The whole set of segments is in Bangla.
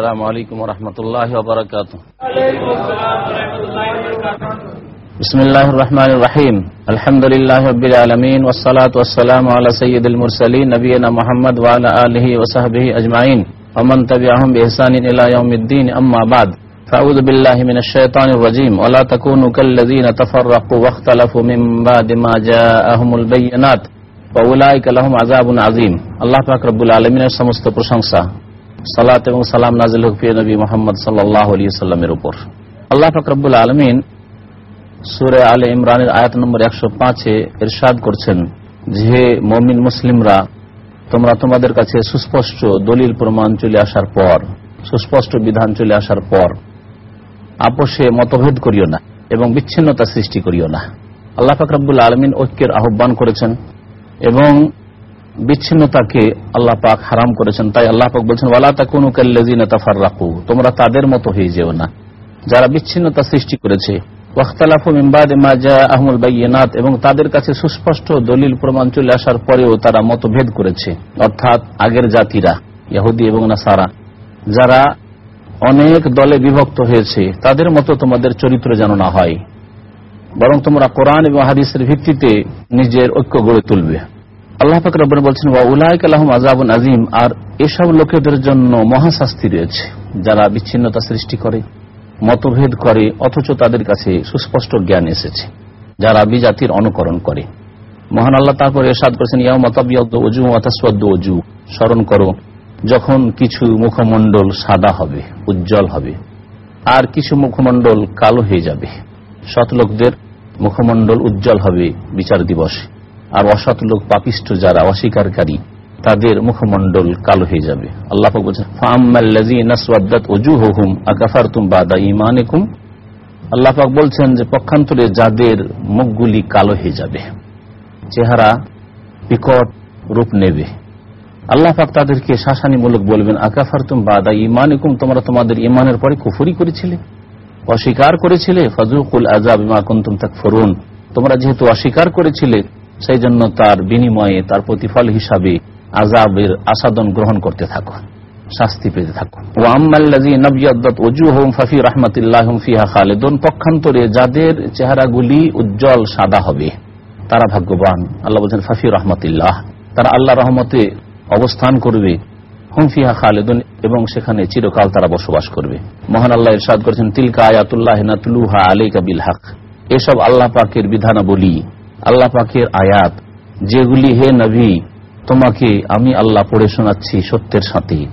السلام عليكم ورحمة الله وبركاته بسم الله الرحمن الرحيم الحمد لله رب العالمين والصلاة والسلام على سيد المرسلين نبينا محمد وعلى آله وصحبه أجمعين ومن تبعهم بإحسان إلى يوم الدين أما بعد فأعوذ بالله من الشيطان الرجيم ولا تكونوا كالذين تفرقوا واختلفوا من بعد ما جاءهم البينات وأولئك لهم عذاب عظيم الله পাক রব্বুল আলমিনের সমস্ত প্রশংসা সালাত এবং সালাম নাজিল হক প্রিয় নবী মোহাম্মদ সাল্লাহ আলী সাল্লামের উপর। আল্লাহ পাক রব্বুল আলমিন সুরে আলে ইমরানের আয়াত নম্বর একশো পাঁচে এরশাদ করছেন যে মমিন মুসলিমরা, তোমরা তোমাদের কাছে সুস্পষ্ট দলিল প্রমাণ চলে আসার পর, সুস্পষ্ট বিধান চলে আসার পর, আপোষে মতভেদ করিও না এবং বিচ্ছিন্নতা সৃষ্টি করিও না। আল্লাহ ফাকরাবুল আলমিন ঐক্যের আহ্বান করেছেন এবং বিচ্ছিন্নতাকে আল্লাহ পাক হারাম করেছেন। তাই আল্লাহ পাক বলছেন, ওয়ালা তাকুনু কাল্লাযিনা তাফাররাকু। তোমরা তাদের মতো হয়ে যেও না। যারা বিচ্ছিন্নতা সৃষ্টি করেছে, ওয়াখতালাফু মিন বাদি মা জাআহুল বাইয়িনাত, এবং তাদের কাছে সুস্পষ্ট দলিল প্রমাণ চলে আসার পরেও তারা মতভেদ করেছে। অর্থাৎ আগের জাতিরা, ইহুদি এবং নাসারা, যারা অনেক দলে বিভক্ত হয়েছে, তাদের মতো তোমাদের চরিত্র যেন না হয়। বরং তোমরা কোরআন এবং হাদিসের ভিত্তিতে নিজের ঐক্য গড়ে তুলবে। আল্লাহ পাক রব্বর বলছেন উলাইক আলহম আজাবুন আজিম আর এসব লোকেদের জন্য মহাশাস্তি রয়েছে, যারা বিচ্ছিন্নতা সৃষ্টি করে, মতভেদ করে, অথচ তাদের কাছে সুস্পষ্ট জ্ঞান এসেছে, যারা বিজাতির অনুকরণ করে। মহান আল্লাহ তারপর এরশাদ করেছেন ইয়াও মতাবিয়দ্দ অজু অতাসদ্দ অজু স্মরণ করো, যখন কিছু মুখমণ্ডল সাদা হবে, উজ্জ্বল হবে, আর কিছু মুখমণ্ডল কালো হয়ে যাবে। সৎ লোকদের মুখমণ্ডল উজ্জ্বল হবে বিচার দিবসে। আর অসৎ লোক পাপিষ্ট যারা, অস্বীকারী, তাদের মুখমণ্ডল কালো হয়ে যাবে। আল্লাহ বলছেন আল্লাহ পাক বলছেন যে, পক্ষান্তরে যাদের মুখগুলি কালো হয়ে যাবে, চেহারা বিকট রূপ নেবে। আল্লাহ পাক তাদেরকে শাসানিমূলক বলবেন আকাফার তুম বাদা ইমানিকুম তোমরা তোমাদের ইমানের পরে কুফুরি করেছিলে, অস্বীকার করেছিলে? ফজরুকুল আজাব ইমা কুন্তুম তাক ফরুন তোমরা যেহেতু অস্বীকার করেছিলে সেই জন্য তার বিনিময়ে তার প্রতিফল হিসাবে আজাবের আসাদন গ্রহণ করতে থাকো শাস্তি পেতে থাকো ও আম্মাল্লাজি নবিয়দ্দত ওজু হোম ফাফি রহমতুল্লাহ ফিহা খালেদন। পক্ষান্তরে যাদের চেহারাগুলি উজ্জ্বল, সাদা হবে, তারা ভাগ্যবান। আল্লাহ বলছেন, ফাফি রহমতুল্লাহ। তারা আল্লাহ রহমতে অবস্থান করবে। হুমফিহা খালেদুন এবং সেখানে চিরকাল তারা বসবাস করবে। মহান আল্লাহ ইরশাদ করেছেন, তিলকা আয়াতুল্লাহ নাতলুহা আলাইকা বিল হক। এসব আল্লাহ পাকের বিধানাবলী আল্লাহ পাকের আয়াত, যেগুলি হে নবী, তোমাকে আমি আল্লাহ পড়ে শোনাচ্ছি সত্যের সাথে।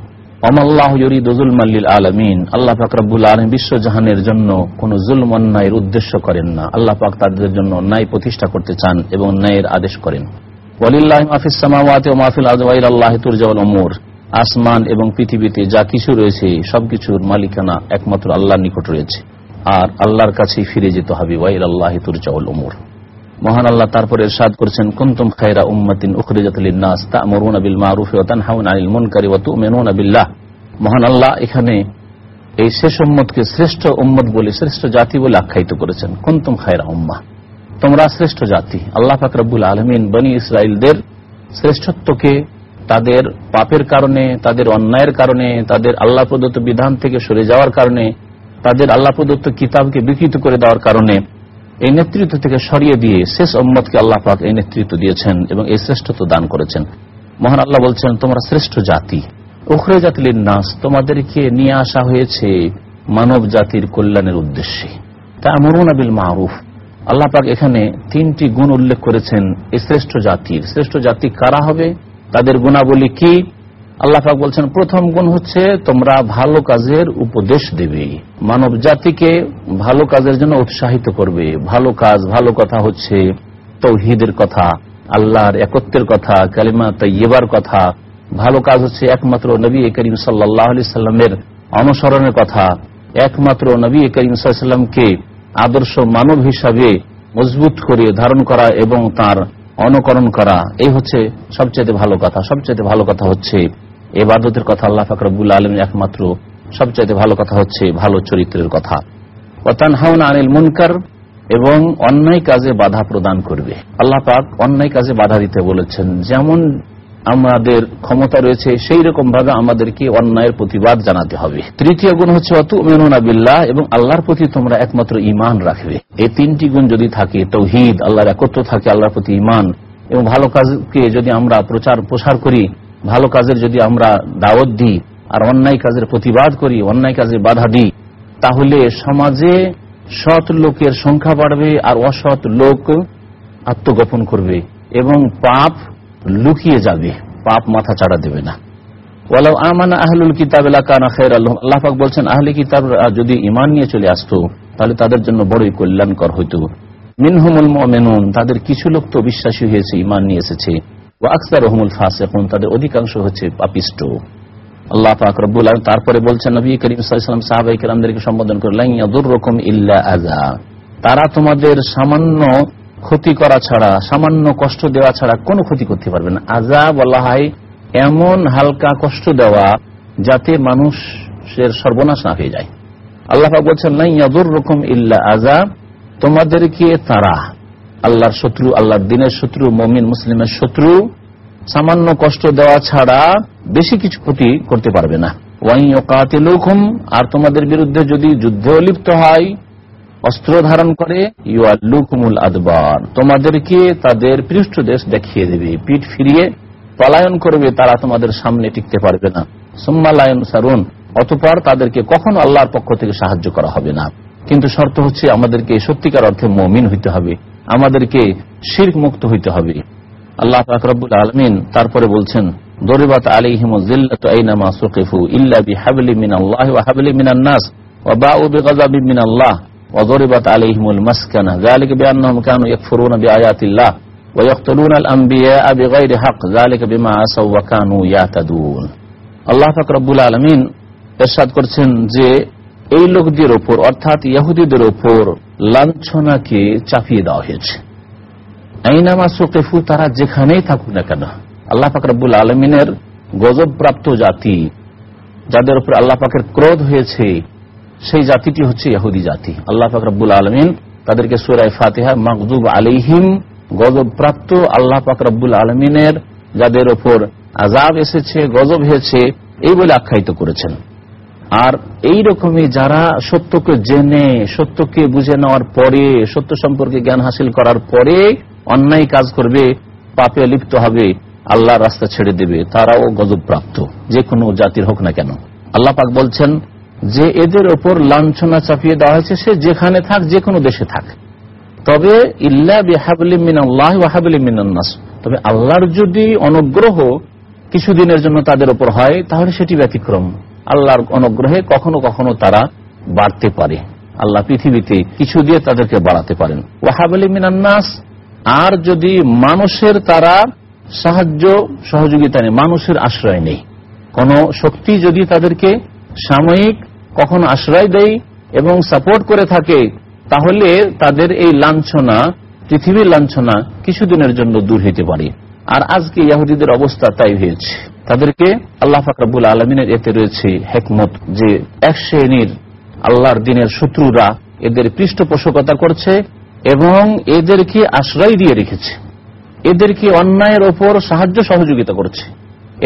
আল্লাহ রব্বুল আলম বিশ্বজাহানের জন্য কোন উদ্দেশ্য করেন না। তাদের জন্য ন্যায় প্রতিষ্ঠা করতে চান এবং ন্যায়ের আদেশ করেন। ওয়ালিল্লাহ ও আসমান এবং পৃথিবীতে যা কিছু রয়েছে সবকিছুর মালিকানা একমাত্র আল্লাহর নিকট রয়েছে। আর আল্লাহর কাছেই ফিরে যেতে হবে ওয়াইল আল্লাহ তুরজাউল অমর মহান আল্লাহ তারপরে ইরশাদ করেছেন, কুনতুম খায়রা উম্মাতিন উখরিজাত তা'মুরুনা বিল মারুফি ওয়া তানহাউনা আনিল মুনকারি ওয়া তু'মিনুনা বিল্লাহ। মহান আল্লাহ এখানে এই শেষ উম্মতকে শ্রেষ্ঠ উম্মত বলে, শ্রেষ্ঠ জাতি বলে আখ্যায়িত করেছেন, কুনতুম খায়রা উম্মা। তোমরা শ্রেষ্ঠ জাতি। আল্লাহ পাক রব্বুল আলামিন বনি ইসরাইলদের শ্রেষ্ঠত্বকে তাদের পাপের কারণে, তাদের অন্যায়ের কারণে, তাদের আল্লাহ প্রদত্ত বিধান থেকে সরে যাওয়ার কারণে, তাদের আল্লাহ প্রদত্ত কিতাবকে বিকৃত করে দেওয়ার কারণে এই নেতৃত্ব থেকে সরিয়ে দিয়ে শেষ উম্মতকে আল্লাহ পাক এই নেতৃত্ব দিয়েছেন এবং এই শ্রেষ্ঠত্ব দান করেছেন। মহান আল্লাহ বলছেন, তোমরা শ্রেষ্ঠ জাতি। উখরে জাতির নাস তোমাদেরকে নিয়ে আসা হয়েছে মানব জাতির কল্যাণের উদ্দেশ্যে। তা মরুন আবিল মারুফ। আল্লাহ পাক এখানে তিনটি গুণ উল্লেখ করেছেন, এই শ্রেষ্ঠ জাতির। শ্রেষ্ঠ জাতি কারা হবে? তাদের গুণাবলী কি? আল্লাহ পাক বলছেন, প্রথম গুণ হচ্ছে তোমরা ভালো কাজের উপদেশ দেবে। মানব জাতিকে ভালো কাজের জন্য উৎসাহিত করবে। ভালো কাজ, ভালো কথা হচ্ছে তৌহিদের কথা, আল্লাহর একত্রের কথা, কালিমা তৈবার কথা। ভালো কাজ হচ্ছে একমাত্র নবী করিম সাল্লাহ সাল্লামের অনুসরণের কথা। একমাত্র নবী করিম সাল্লামকে আদর্শ মানব হিসাবে মজবুত করে ধারণ করা এবং তার অনুকরণ করা। এই হচ্ছে সবচেয়ে ভালো কথা। সবচেয়ে ভালো কথা হচ্ছে এবাদতের কথা আল্লাহ ফাকরবুল আলম একমাত্র সবচাইতে ভালো কথা হচ্ছে ভালো চরিত্রের কথা। ওতান হাউন আনিল মুনকার এবং অন্যায় কাজে বাধা প্রদান করবে। আল্লাহ পাক অন্যায় কাজে বাধা দিতে বলেছেন, যেমন আমাদের ক্ষমতা রয়েছে সেই রকম ভাবে আমাদেরকে অন্যায়ের প্রতিবাদ জানাতে হবে। তৃতীয় গুণ হচ্ছে অত বিল্লাহ এবং আল্লাহর প্রতি তোমরা একমাত্র ইমান রাখবে। এই তিনটি গুণ যদি থাকে, তৌহিদ, আল্লাহর একত্র থাকে, আল্লাহর প্রতি ইমান এবং ভালো কাজকে যদি আমরা প্রচার প্রসার করি ভালো কাজের যদি আমরা দাওয়াত দিই আর অন্যায় কাজের প্রতিবাদ করি, অন্যায় কাজে বাধা দিই, তাহলে সমাজে সৎ লোকের সংখ্যা বাড়বে আর অসৎ লোক আত্মগোপন করবে এবং পাপ লুকিয়ে যাবে, পাপ মাথা চাড়া দেবে না। ওয়ালাউ আহলুল কিতাব কানা খের আল্লাহ বলছেন, আহলে কিতাব যদি ইমান নিয়ে চলে আসতো, তাহলে তাদের জন্য বড়ই কল্যাণকর হইতো। মিনহুমুল মুমিনুন, তাদের কিছু লোক তো বিশ্বাসী হয়েছে ইমান নিয়ে এসেছে। আকসার রহমুল তাদের অধিকাংশ হচ্ছে পাপিষ্ট। আল্লাহ আলম তারপরে বলছেন, নবী করিম সাল্লাম সাহাবাই কেরামদেরকে সম্বোধন করে লাইয়াদুর রকম ইল্লা আজা তারা তোমাদের সামান্য ক্ষতি করা ছাড়া, সামান্য কষ্ট দেওয়া ছাড়া কোনো ক্ষতি করতে পারবে না। আজা বলা হয় এমন হালকা কষ্ট দেওয়া যাতে মানুষের সর্বনাশ না হয়ে যায়। আল্লাহ বলছেন নাই ইয়াদুর রকম ইল্লা আজা তোমাদেরকে তারা আল্লাহর শত্রু, আল্লাহর দিনের শত্রু, মমিন, মুসলিমের শত্রু, সামান্য কষ্ট দেওয়া ছাড়া বেশি কিছু ক্ষতি করতে পারবে না। ওয়াই ওকাতিলুকুম আর তোমাদের বিরুদ্ধে যদি যুদ্ধে লিপ্ত হয়, অস্ত্র ধারণ করে, ইউআল্লুকুমুল আদবার। তোমাদেরকে তাদের পৃষ্ঠদেশ দেখিয়ে দেবে, পিঠ ফিরিয়ে পলায়ন করবে, তারা তোমাদের সামনে টিকতে পারবে না। সুম্মালায়ন সারুন অতপর তাদেরকে কখনো আল্লাহর পক্ষ থেকে সাহায্য করা হবে না। কিন্তু শর্ত হচ্ছে আমাদেরকে সত্যিকার অর্থে মমিন হইতে হবে আমাদেরকে শির্ক মুক্ত হইতে হবে আল্লাহ ফাকরাবুল আলমিন তারপরে বলছেন দরিবাত আলিহিম জিল্লাত আইনামা সুকিফু ইল্লা বিহাবলি মিন আল্লাহ ওয়া হাবলি মিনান নাস ওয়া বাউ বিগাযাবিন মিন আল্লাহ وضربت عليهم المسكنة ذلك بأنهم كانوا يكفرون بآيات الله ويقتلون الأنبياء بغير حق ذلك بما عصوا وكانوا يعتدون আল্লাহ পাক রব্বুল আলমিন এরশাদ করছেন যে এই লোকদের ওপর, অর্থাৎ ইহুদিদের ওপর লাঞ্ছনাকে চাপিয়ে দেওয়া হয়েছে। আইনামা সোকেফু, তারা যেখানেই থাকুক না কেন, আল্লাহ পাক রব্বুল আলমিনের গজবপ্রাপ্ত জাতি, যাদের উপর আল্লাহ পাকের ক্রোধ হয়েছে, সেই জাতিটি হচ্ছে ইহুদি জাতি। আল্লাহ ফাকরাবুল আলমিন তাদেরকে সুরাই ফাতেহা মকদুব আলিহিম গজবপ্রাপ্ত আল্লাহ ফাকরাবুল আলমিনের যাদের ওপর আজাব এসেছে, গজব হয়েছে, এই বলে আখ্যায়িত করেছেন। আর এই রকমই যারা সত্যকে জেনে, সত্যকে বুঝে নেওয়ার পরে, সত্য সম্পর্কে জ্ঞান হাসিল করার পরে অন্যায় কাজ করবে, পাপে লিপ্ত হবে আল্লাহ রাস্তা ছেড়ে দেবে, তারাও গজব প্রাপ্ত যে কোনো জাতির হোক না কেন। আল্লাহ পাক বলছেন, যে এদের ওপর লাঞ্ছনা চাপিয়ে দেওয়া হয়েছে, সে যেখানে থাক, যে কোনো দেশে থাক। তবে ইল্লাহাবলিমিনান্নাস তবে আল্লাহর যদি অনুগ্রহ কিছুদিনের জন্য তাদের ওপর হয়, তাহলে সেটি ব্যতিক্রম। আল্লাহর অনুগ্রহে কখনো কখনো তারা বাড়তে পারে। আল্লাহ পৃথিবীতে কিছু দিয়ে তাদেরকে বাড়াতে পারেন। ওয়াহাবলি মিনান্নাস আর যদি মানুষের তারা সাহায্য সহযোগিতা নেই মানুষের আশ্রয় নেই কোন শক্তি যদি তাদেরকে সাময়িক কখনো আশ্রয় দেয় এবং সাপোর্ট করে থাকে, তাহলে তাদের এই লাঞ্ছনা, পৃথিবীর লাঞ্ছনা কিছুদিনের জন্য দূর হইতে পারে। আর আজকে ইয়াহুদীদের অবস্থা তাই হয়েছে। তাদেরকে আল্লাহ ফাকরাবুল আলমিনের এতে রয়েছে হেকমত যে এক শ্রেণির আল্লাহর দিনের শত্রুরা এদের পৃষ্ঠপোষকতা করছে এবং এদেরকে আশ্রয় দিয়ে রেখেছে। এদেরকে অন্যায়ের ওপর সাহায্য সহযোগিতা করছে।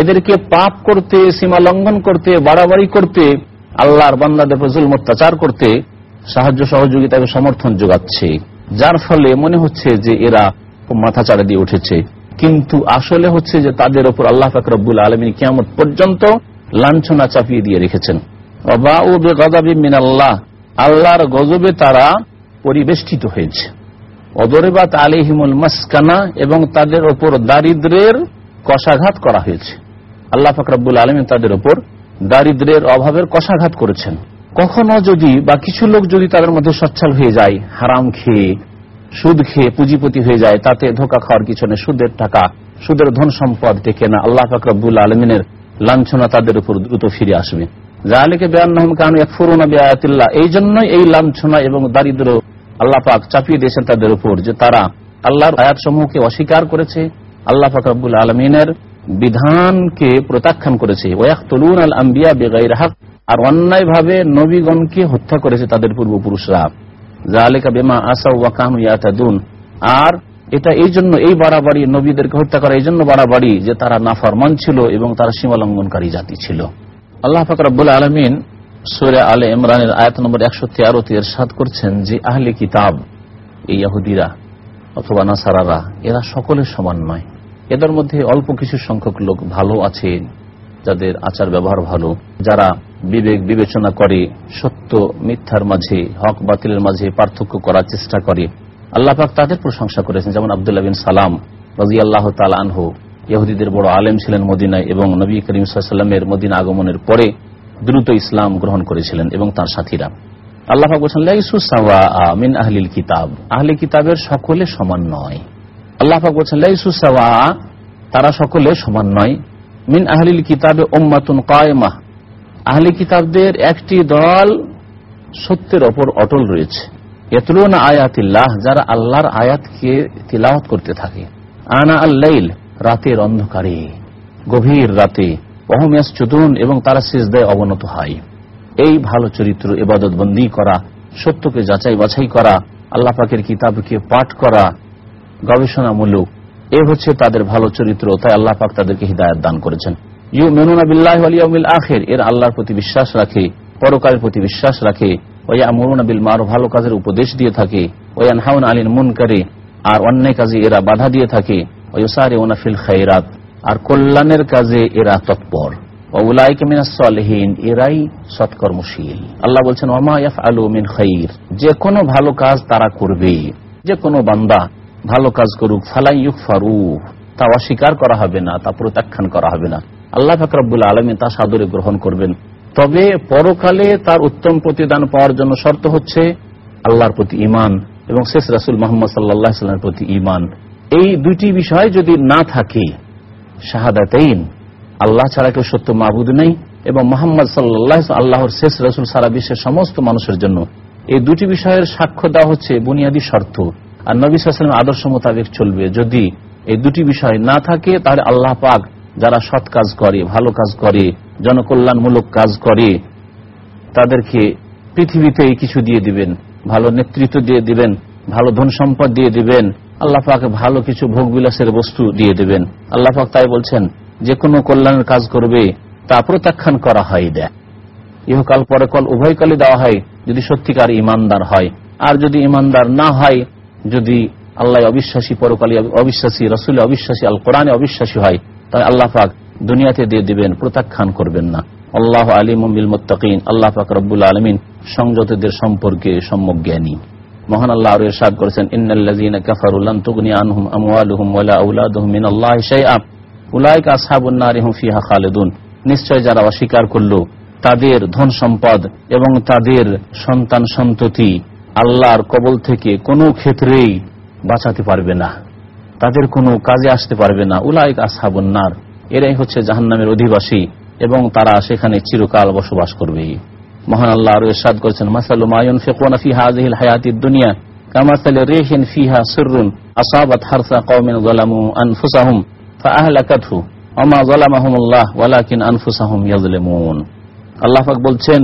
এদেরকে পাপ করতে, সীমা লঙ্ঘন করতে, বাড়াবাড়ি করতে, আল্লাহর বান্দাদের ফজল অত্যাচার করতে সাহায্য সহযোগিতাকে সমর্থন যোগাচ্ছে। যার ফলে মনে হচ্ছে যে এরা মাথা চাড়া দিয়ে উঠেছে। কিন্তু আসলে হচ্ছে যে তাদের ওপর আল্লাহ ফাকরবুল আলমিন কিয়ামত পর্যন্ত লাঞ্ছনা চাপিয়ে দিয়ে রেখেছেন। আল্লাহ আল্লাহর গজবে তারা পরিবেষ্টিত হয়েছে। অদরেবাত আলিহিমুল মাসকানা, এবং তাদের ওপর দারিদ্রের কষাঘাত করা হয়েছে। আল্লাহ ফাকরাবুল আলমিন তাদের ওপর দারিদ্রের অভাবের কষাঘাত করেছেন। কখনো যদি বা কিছু লোক যদি তাদের মধ্যে সচ্ছল হয়ে যায়, হারাম খেয়ে সুদ খেয়ে পুঁজিপতি হয়ে যায়, তাতে ধোকা খাওয়ার কিছু নেই। সুদের টাকা, সুদের ধন সম্পদ টেকে না। আল্লাহ ফাকরাবুল আলমিনের লাঞ্ছনা তাদের উপর দ্রুত ফিরে আসবে। জাহালিকে বেআনাহম কানু এক ফুরুনা বেআয়াতিল্লাহ। এই জন্যই এই লাঞ্ছনা এবং দারিদ্র আল্লাহ পাক চাপিয়ে দিয়েছেন তাদের উপর যে তারা আল্লাহর আয়াত সমূহকে অস্বীকার করেছে, আল্লাহ ফাকরাবুল আলমিনের বিধানকে প্রত্যাখ্যান করেছে। ওয়াক্তলুন আল আম্বিয়া বেগাইর হক আর অন্যায় ভাবে নবীগণকে হত্যা করেছে তাদের পূর্বপুরুষরা। জালেকা বেমা আসা ওয়াকানু ইয়াতাদুন। আর এটা এই জন্য এই বাড়াবাড়ি নবীদেরকে হত্যা করা, এই জন্য বাড়াবাড়ি যে তারা নাফরমান ছিল এবং তারা সীমালঙ্ঘনকারী জাতি ছিল। আল্লাহ ফাকরাবুল আলমিন সুরে আলে ইমরানের আয়াত নম্বর একশো তেরোতে এর সাদ করছেন যে আহলে কিতাব, এই ইয়াহুদিরা অথবা নাসারারা, এরা সকলের সমান নয়। এদের মধ্যে অল্প কিছু সংখ্যক লোক ভালো আছে যাদের আচার ব্যবহার ভালো, যারা বিবেক বিবেচনা করে সত্য মিথ্যার মাঝে, হক বাতিলের মাঝে পার্থক্য করার চেষ্টা করে। আল্লাহ পাক তাদের প্রশংসা করেছেন। যেমন আবদুল্লাহ বিন সালাম রাজি আল্লাহ তাল আনহু, ইহুদিদের বড় আলেম ছিলেন মদিনায় এবং নবী করিম সাল্লামের মদিনা আগমনের পরে দ্রুত ইসলাম গ্রহণ করেছিলেন এবং তার সাথীরা। আল্লাহ বলছেন মিন আহলিল কিতাব। আহলি কিতাবের সকলে সমান নয়। আল্লাহ বলছেন তারা সকলে সমান নয়। মিন আহলিল কিতাবে ওম্মাতুন কায়মা। আহলি কিতাবদের একটি দল সত্যের ওপর অটল রয়েছে। এতলুন আয়াতিল্লাহ, যারা আল্লাহর আয়াতকে তিলাওয়াত করতে থাকে। আনা আল্লাইল, রাতের অন্ধকারে। গভীর রাতে। অহমিয়াস চুদুন এবং তারা সিজদায় অবনত হয়। এই ভালো চরিত্র এবাদত বন্দী করা, সত্যকে যাচাই বাছাই করা, আল্লাহ পাকের কিতাবকে পাঠ করা, গবেষণামূলক এ হচ্ছে তাদের ভালো চরিত্র, তাই আল্লাহ পাক তাদেরকে হৃদায়ত দান করেছেন। ইউ মেনুনা বিল্লাহ আখের, এর আল্লাহর প্রতি বিশ্বাস রাখে, পরকালের প্রতি বিশ্বাস রাখে, ওয়া আমরুনা বিল মারুফ, ভালো কাজের উপদেশ দিয়ে থাকে ওয়ান হাউন আলীন মুন করে আর অন্যায় কাজে এরা বাধা দিয়ে থাকে ওয়ুসারে ওনাফিল খাইরাত আর কল্যাণের কাজে এরা তৎপর। আল্লাহ বলছেন যে কোনো ভালো কাজ তারা করবে। যে কোনো বান্দা ভালো কাজ করুক ফালাই ইউক ফারুক তা অস্বীকার করা হবে না, তা প্রত্যাখ্যান করা হবে না। আল্লাহ ফাকরাবুল আলমী তা সাদরে গ্রহণ করবেন। তবে পরকালে তার উত্তম প্রতিদান পাওয়ার জন্য শর্ত হচ্ছে আল্লাহর প্রতি ইমান এবং শেষ রাসুল মোহাম্মদ সাল্লাহ সাল্লামের প্রতি ইমান এই দুইটি বিষয় যদি না থাকে, শাহাদাতেইন, আল্লাহ ছাড়া কেউ সত্য মাহবুদ নেই এবং মোহাম্মদ সাল্লাহ আল্লাহর শেষ রসুল সারা বিশ্বের সমস্ত মানুষের জন্য। এই দুটি বিষয়ের সাক্ষ্য দেওয়া হচ্ছে বুনিয়াদী শর্ত। আর নবী আদর্শ মোতাবেক চলবে। যদি এই দুটি বিষয় না থাকে, তাহলে আল্লাহ পাক যারা সৎ কাজ করে, ভালো কাজ করে, জনকল্যাণমূলক কাজ করে, তাদেরকে পৃথিবীতে কিছু দিয়ে দিবেন, ভালো নেতৃত্ব দিয়ে দিবেন, ভালো ধন সম্পদ দিয়ে দিবেন, আল্লাহ পাক ভালো কিছু ভোগ বিলাসের বস্তু দিয়ে দিবেন। আল্লাহ পাক তাই বলছেন, যে কোনো কল্যাণের কাজ করবে, তা প্রত্যাখ্যান করা হয় দেয় ইহকাল পরে কল উভয়কালে দেওয়া হয়, যদি সত্যিকার ইমানদার হয়। আর যদি ইমানদার না হয় যদি আল্লাহ অবিশ্বাসী, পরকালী অবিশ্বাসী, রসুল অবিশ্বাসী আল কোরআনে অবিশ্বাসী হয়, তাহলে আল্লাহ পাক দুনিয়াতে দিয়ে দিবেন, প্রত্যাখ্যান করবেন না। আল্লাহ আলী মুমিল মোত্তাকিন আল্লাহ পাক রব্বুল আলমিন সংযতদের সম্পর্কে সম্যক জ্ঞানী। মহান আল্লাহ আরও ইরশাদ করেছেন, ইন্নাল্লাযীনা কাফারু লান তুগনি আনহুম আমওয়ালুহুম ওয়ালা আওলাদুহুম মিনাল্লাহি শাইআ, উলাইকা আসহাবুন নারি হুম ফিহা খালিদুন। নিশ্চয় যারা অস্বীকার করল, তাদের ধন সম্পদ এবং তাদের সন্তান সন্ততি আল্লাহর কবল থেকে কোনো ক্ষেত্রেই বাঁচাতে পারবে না। তাদের কোনো কাজে আসতে পারবে না। উলাইক আসহাবুন্নার এরাই হচ্ছে জাহান্নামের অধিবাসী এবং তারা সেখানে চিরকাল বসবাস করবে। মহান আল্লাহ আরও ইরশাদ করেছেন, মাসালু মায়ুন ফিকুনা ফি হাযিহিল হায়াতিদ দুনিয়া কামাসালি রিহিন ফিহা সিররুন আসাবাত হারসা কওমিন যালামু আনফুসাহুম ফাআহলাকাতহু ওমা যালামাহুমুল্লাহ ওয়ালাকিন আনফুসাহুম ইয়াজলিমুন আল্লাহ পাক বলছেন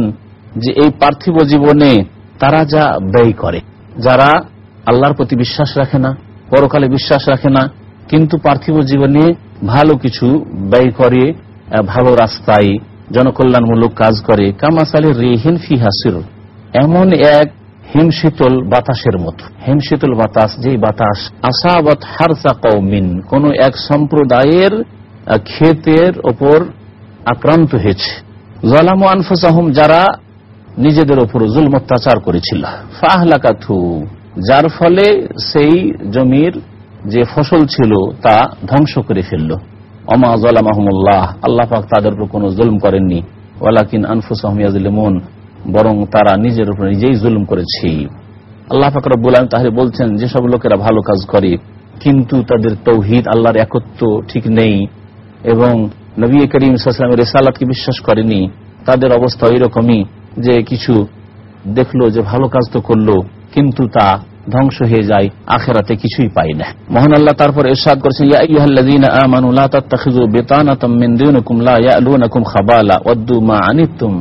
যে, এই পার্থিব জীবনে তারা যা ব্যয় করে, যারা আল্লাহর প্রতি বিশ্বাস রাখে না, পরকালে বিশ্বাস রাখে না, কিন্তু পার্থিব জীবনে ভালো কিছু ব্যয় করে ভালো রাস্তায় জনকল্যাণমূলক কাজ করে, কামাসালে রেহিন ফিহাসির এমন এক হিমশীতল বাতাসের মতো। হিমশীতল বাতাস যে বাতাস আসাবত হারসা কৌমিন কোন এক সম্প্রদায়ের ক্ষেতের ওপর আক্রান্ত হয়েছে। জলাম আনফুসাহম, যারা নিজেদের ওপর জুল অত্যাচার করেছিল। ফাহলাকাথু যার ফলে সেই জমির যে ফসল ছিল তা ধ্বংস করে ফেলল। অমা জলামাহমুল্লাহ, আল্লাহ পাক তাদের উপর কোন জুলম করেননি। ওয়ালাকিন আনফুসাহমিয়াজলিমন বরং তারা নিজের উপর নিজেই জুলুম করেছে। আল্লাহ পাক রব্বুল আলম তাহলে বলছেন, যেসব লোকেরা ভালো কাজ করে, কিন্তু তাদের তৌহিদ আল্লাহর একত্র ঠিক নেই এবং নবী করিম রেসালাতকে বিশ্বাস করেনি, তাদের অবস্থা ওই রকমই যে কিছু দেখল যে ভালো কাজ তো করল, কিন্তু তা ধ্বংস হয়ে যায়, আখেরাতে কিছুই পাই না। মোহন আল্লাহ তারপর এরশাদ করছেন আইয়ুহাল্লাযীনা আনিতুম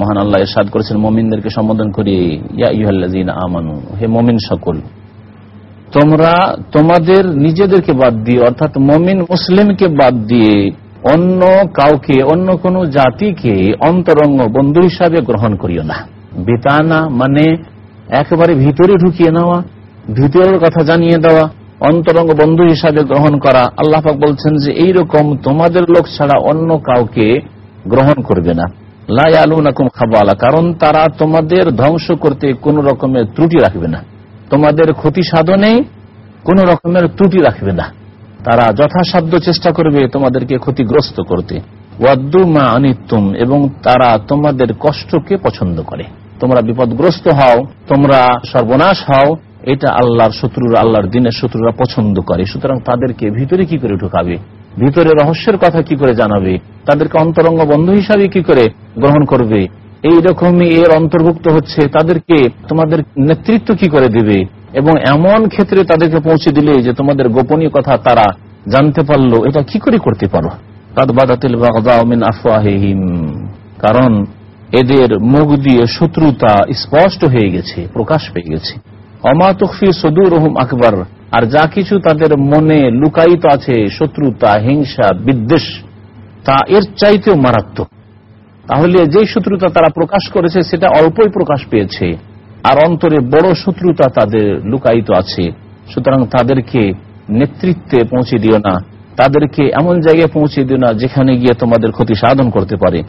মহান আল্লাহ এরশাদ করেছেন, মমিনদেরকে সম্বোধন করি, ইয়া ইহাল্লাজিন আমানু, হে মমিন সকল তোমরা তোমাদের নিজেদেরকে বাদ দিয়ে, অর্থাৎ মমিন মুসলিমকে বাদ দিয়ে অন্য কাউকে, অন্য কোন জাতিকে অন্তরঙ্গ বন্ধু হিসাবে গ্রহণ করিও না। বেতানা মানে একেবারে ভিতরে ঢুকিয়ে নেওয়া, ভিতরের কথা জানিয়ে দেওয়া, অন্তরঙ্গ বন্ধু হিসাবে গ্রহণ করা। আল্লাহ বলছেন যে এই রকম তোমাদের লোক ছাড়া অন্য কাউকে গ্রহণ করবে না। লাই আলু নাকুম খাবালা, কারণ তারা তোমাদের ধ্বংস করতে কোন রকমের ত্রুটি রাখবে না। তোমাদের ক্ষতি সাধনে কোন রকমের ত্রুটি রাখবে না। তারা যথাসাধ্য চেষ্টা করবে তোমাদেরকে ক্ষতিগ্রস্ত করতে। ওয়াদ্দু এবং তারা তোমাদের কষ্টকে পছন্দ করে। তোমরা বিপদগ্রস্ত হও, তোমরা সর্বনাশ হও, এটা আল্লাহর শত্রুরা, আল্লাহর দিনের শত্রুরা পছন্দ করে। সুতরাং তাদেরকে ভিতরে কি করে ঢুকাবে? ভিতরে রহস্যের কথা কি করে জানাবে? তাদেরকে অন্তরঙ্গ বন্ধু হিসাবে কি করে গ্রহণ করবে? এই রকমই এর অন্তর্ভুক্ত হচ্ছে, তাদেরকে তোমাদের নেতৃত্ব কি করে দিবে? এবং এমন ক্ষেত্রে তাদেরকে পৌঁছে দিলে যে তোমাদের গোপনীয় কথা তারা জানতে পারল, এটা কি করে করতে পারো? কারণ এদের মুখ দিয়ে শত্রুতা স্পষ্ট হয়ে গেছে, প্রকাশ পেয়ে গেছে। অমা সদুর রহম আকবর। আর যা কিছু তাদের মনে লুকায়িত আছে, শত্রুতা, হিংসা, বিদ্বেষ, তা এর চাইতেও মারাত্মক। তাহলে যে শত্রুতা তারা প্রকাশ করেছে, সেটা অল্পই প্রকাশ পেয়েছে। আর অন্তরে বড় শত্রুতা তাদের লুকায়িত আছে। সুতরাং তাদেরকে নেতৃত্বে পৌঁছে দিও না। তাদেরকে এমন জায়গায় পৌঁছে দিও না যেখানে গিয়ে তোমাদের ক্ষতি সাধন করতে পারে।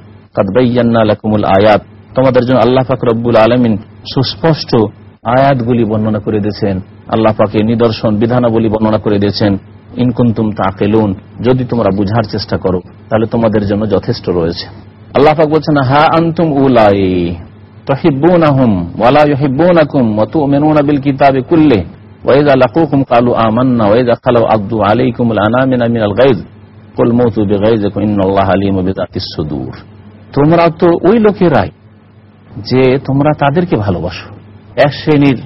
আয়াত। তোমাদের জন্য আল্লাহ ফাকরুল আলমিন সুস্পষ্ট আয়াতগুলি বর্ণনা করে দিয়েছেন। আল্লাহ পাকে নিদর্শন, বিধানাবলী বর্ণনা করে দিয়েছেন। ইনকুন্তুম তাকেলুন। যদি তোমরা বুঝার চেষ্টা করো, তাহলে তোমাদের জন্য যথেষ্ট রয়েছে। আল্লাহ পাক বলছেন, হা আন্তুম উলাই তহিবুনাহুম ওয়ালা ইউহিবুনাকুম ওয়া তুমিনুনা বিল কিতাবি কুল্লি ওয়া ইযা লাকুকুম ক্বালু আমান্না ওয়া ইযা আদু আনামিনা মিনাল কুল মউতু আলিমু বিযাতিস সুদূর। তোমরা তো ওই লোকেরাই যে তোমরা তাদেরকে ভালোবাসো। এক শ্রেণির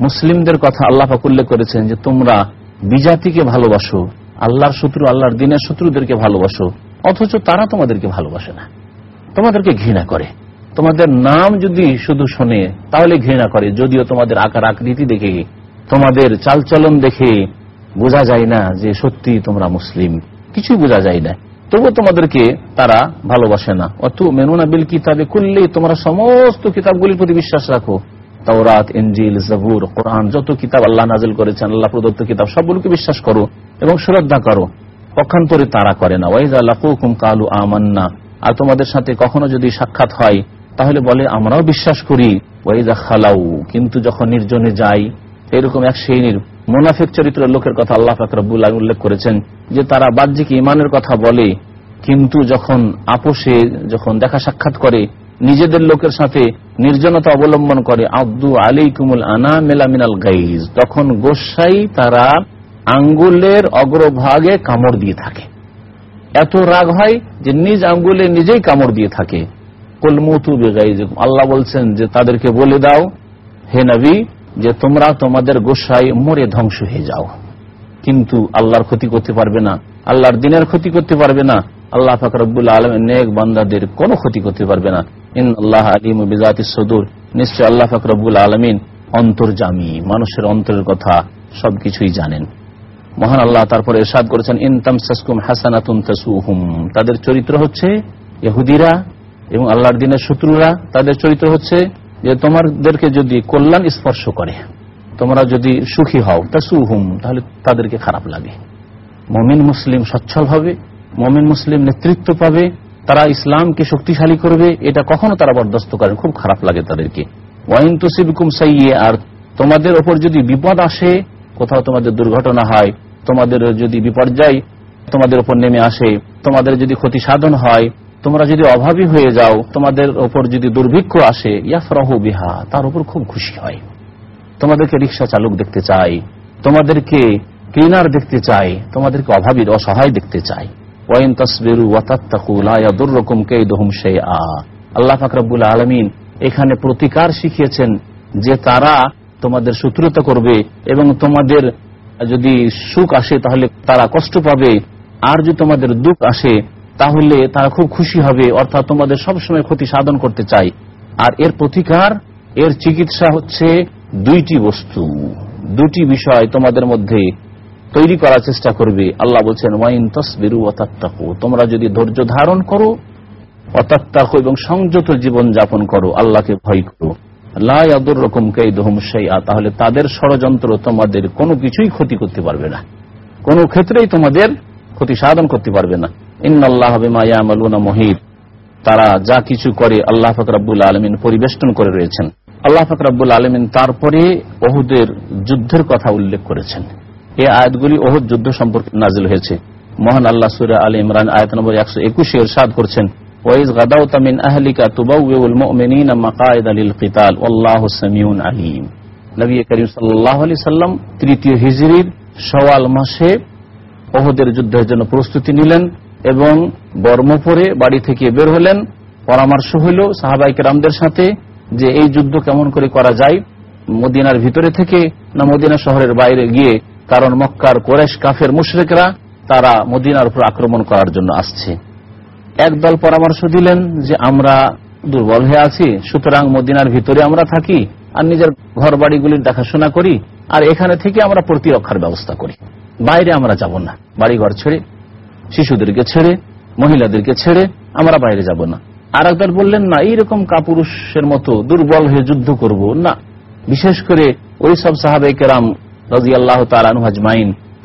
মুসলিমদের কথা আল্লাহ পাক উল্লেখ করেছেন যে, তোমরা বিজাতিকে ভালোবাসো, আল্লাহর শত্রু, আল্লাহর দিনের শত্রুদেরকে ভালোবাসো, অথচ তারা তোমাদেরকে ভালোবাসে না। তোমাদেরকে ঘৃণা করে। তোমাদের নাম যদি শুধু শোনে, তাহলে ঘৃণা করে। যদিও তোমাদের আকার আকৃতি দেখে, তোমাদের চালচলন দেখে বোঝা যায় না যে সত্যি তোমরা মুসলিম। কিছু বোঝা যায় না। তবুও তোমাদেরকে তারা ভালোবাসে না। অত মেনুনা বিল কিতাবে করলে তোমরা সমস্ত কিতাবগুলির প্রতি বিশ্বাস রাখো। তাওরাত এঞ্জিল জবুর, কোরআন, যত কিতাব আল্লাহ নাজিল করেছেন, আল্লাহ প্রদত্ত কিতাব, সবগুলোকে বিশ্বাস করো এবং শ্রদ্ধা করো। পক্ষান্তরে তারা করে না। ওয়াইজা লাকুকুম কালু আমান্না। আর তোমাদের সাথে কখনো যদি সাক্ষাৎ হয়, তাহলে বলে, আমরাও বিশ্বাস করি। খালাউ, কিন্তু যখন নির্জনে যাই, এরকম এক শ্রেণির মোনাফেক চরিত্রের লোকের কথা আল্লাহ ফাকরাবুল উল্লেখ করেছেন, যে তারা বাহ্যিক ইমানের কথা বলে, কিন্তু যখন আপোষে যখন দেখা সাক্ষাৎ করে, নিজেদের লোকের সাথে নির্জনতা অবলম্বন করে আব্দু আলী কুমুল আনা মেলামিনাল গাইজ, তখন গোসাই তারা আঙ্গুলের অগ্রভাগে কামড় দিয়ে থাকে। এত রাগ হয় যে নিজ আঙ্গুলে নিজেই কামড় দিয়ে থাকে। কলমুতু বেগাইজ আল্লাহ বলছেন যে তাদেরকে বলে দাও, হে নবী, যে তোমরা তোমাদের গোসাই মরে ধ্বংস হয়ে যাও। কিন্তু আল্লাহর ক্ষতি করতে পারবে না, আল্লাহর দিনের ক্ষতি করতে পারবে না, আল্লাহ ফাকরুল আলম নেক বান্দাদের কোনো ক্ষতি করতে পারবে না। ইন আল্লাহ আলিম বিজাতি সদুর। নিশ্চয় আল্লাহ ফাকরুল আলমিন অন্তর্জামী মানুষের অন্তরের কথা সবকিছুই জানেন। মহান আল্লাহ তারপরে এরশাদ করেছেন ইনতাম সাসকুম হাসানাতুন তাসুহুম। তাদের চরিত্র হচ্ছে ইহুদিরা এবং আল্লাহর দিনের শত্রুরা। তাদের চরিত্র হচ্ছে যে তোমাদেরকে যদি কল্যাণ স্পর্শ করে, তোমরা যদি সুখী হও তা সুহুম তাহলে তাদেরকে খারাপ লাগে। মমিন মুসলিম সচ্ছল হবে, মমিন মুসলিম নেতৃত্ব পাবে, তারা ইসলামকে শক্তিশালী করবে, এটা কখনো তারা বরদাস্ত করেন খুব খারাপ লাগে তাদেরকে। ওয়াইন তুসিবকুম সাইয়ে আর তোমাদের ওপর যদি বিপদ আসে, কোথাও তোমাদের দুর্ঘটনা হয় তোমাদের যদি বিপর্যয় তোমাদের উপর নেমে আসে, তোমাদের যদি ক্ষতি সাধন হয়, তোমরা যদি অভাবী হয়ে যাও, তোমাদের ওপর যদি দুর্ভিক্ষ আসে, ইয়াফরাহ বিহা, তার উপর খুব খুশি হয়। তোমাদেরকে রিক্সা চালক দেখতে চাই তোমাদেরকে ক্লিনার দেখতে চাই তোমাদেরকে অভাবীর অসহায় দেখতে চাই ওয়াইন তসবিরু ওয়াতাত্তাকুলায়াদুররকম কেইদহুম শাইআ। আল্লাহ ফাকরাবুল আলামিন এখানে প্রতিকার শিখিয়েছেন যে তারা তোমাদের শত্রুতা করবে এবং তোমাদের যদি সুখ আসে, তাহলে তারা কষ্ট পাবে। আর যদি তোমাদের দুঃখ আসে, তাহলে তারা খুব খুশি হবে, অর্থাৎ তোমাদের সবসময় ক্ষতি সাধন করতে চাই আর এর প্রতিকার, এর চিকিৎসা হচ্ছে দুইটি বস্তু। দুটি বিষয় তোমাদের মধ্যে তৈরি করার চেষ্টা করবে। আল্লাহ বলছেন, ওয়াইন তসবিরু তোমরা যদি ধৈর্য ধারণ করো, অতাত্তাকু এবং সংযত জীবন যাপন করো, আল্লাহকে ভয় করো। তাহলে তাদের ষড়যন্ত্র তোমাদের কোনো কিছুই ক্ষতি করতে পারবে না। কোনো ক্ষেত্রেই তোমাদের ক্ষতি সাধন করতে পারবে না। ইন্নআল্লাহ বিমায়ামালুনা মহিত, তারা যা কিছু করে আল্লাহ ফকরাবুল আলমিন পরিবেষ্টন করে রয়েছেন। আল্লাহ ফকরাবুল আলমিন তারপরে ওহুদের যুদ্ধের কথা উল্লেখ করেছেন। এই আয়াতগুলি ওহুদ যুদ্ধ সম্পর্কে নাজিল হয়েছে। মহান আল্লাহ সুরা আলী ইমরান আয়াত নম্বর একশো একুশে এরশাদ করছেন ওয়াইজ গাদাউতা মিন আহলিকা তুবাউউল মুমিনিনা মাকাইদা লিল কিতাল আল্লাহু সামিউন আলিম নবী করিম সাল্লাল্লাহু আলাইহি সাল্লাম তৃতীয় হিজরির শাওয়াল মাসে ওহুদের যুদ্ধের জন্য প্রস্তুতি নিলেন এবং বর্ম পরে বাড়ি থেকে বের হলেন। পরামর্শ হইল সাহাবাই কেরামদের সাথে যে এই যুদ্ধ কেমন করে করা যায় মদিনার ভিতরে থেকে না মদিনা শহরের বাইরে গিয়ে, কারণ মক্কার কোরেশ কাফের মুশরেকরা তারা মদিনার উপর আক্রমণ করার জন্য আসছে। একদল পরামর্শ দিলেন যে আমরা দুর্বল হয়ে আছি, সুতরাং মদিনার ভিতরে আমরা থাকি আর নিজের ঘর বাড়িগুলির দেখাশোনা করি আর এখানে থেকে আমরা প্রতিরক্ষার ব্যবস্থা করি। বাইরে আমরা যাব না, বাড়িঘর ছেড়ে, শিশুদেরকে ছেড়ে, মহিলাদেরকে ছেড়ে আমরা বাইরে যাব না। আর বললেন, না, এইরকম কাপুরুষের মতো দুর্বল হয়ে যুদ্ধ করব না। বিশেষ করে ওই সব সাহাবে কেরাম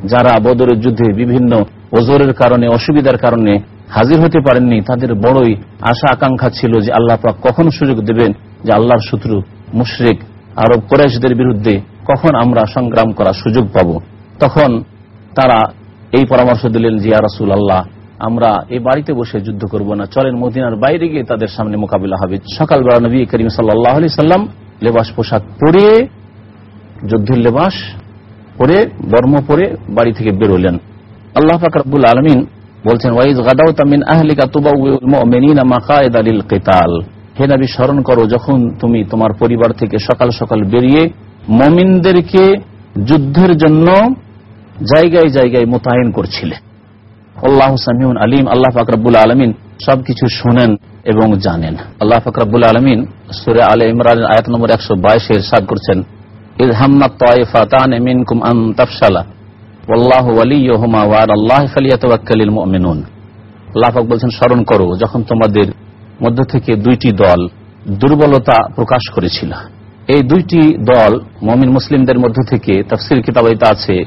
যারা বদরের যুদ্ধে বিভিন্ন ওজোরের কারণে, অসুবিধার কারণে হাজির হতে পারেননি। তাদের বড়ই আশা, আকাঙ্ক্ষা ছিল যে আল্লাহ পাক কখন সুযোগ দেবেন যে আল্লাহর শত্রু, মুশরিক, আরব কোরাইশদের বিরুদ্ধে কখন আমরা সংগ্রাম করার সুযোগ পাব। তখন তারা এই পরামর্শ দিলেন জিয়া রাসুল আল্লাহ আমরা এই বাড়িতে বসে যুদ্ধ করব না। চলেন মদিনার বাইরে গিয়ে তাদের সামনে মোকাবিলা হবে। সকালবেলা নবী করিম সাল্লাহ আলি সাল্লাম লেবাস, পোশাক পরে, যুদ্ধের লেবাস পরে, বর্ম পরে বাড়ি থেকে বেরোলেন আল্লাহ ফাকরাবুল আলমিন বলছেন, ওয়াইজ গাদাউ তামিন আহলিকা তুবাউমিনা মাকায়েদ আলিল কিতাল। হে নবী, স্মরণ করো, যখন তুমি তোমার পরিবার থেকে সকাল সকাল বেরিয়ে মমিনদেরকে যুদ্ধের জন্য জায়গায় জায়গায় মোতায়েন করছিলে। আল্লাহ সামিউন আলিম, আল্লাহ ফাকরাবুল আলমিন সবকিছু শোনেন এবং জানেন। আল্লাহ ফাকরাবুল আলমিন সুরে আল ইমরান আয়াত নম্বর একশো বাইশে সাদ করছেন ইজ হাম্মাত তাইফাতান মিনকুম আন তাফশালা। আল্লাহ মুমিনুন। আল্লাহ বলছেন, স্মরণ করো, যখন তোমাদের মধ্য থেকে দুইটি দল দুর্বলতা প্রকাশ করেছিল। এই দুইটি দল মমিন মুসলিমদের মধ্য থেকে তাফসির কিতাবাইতে আছে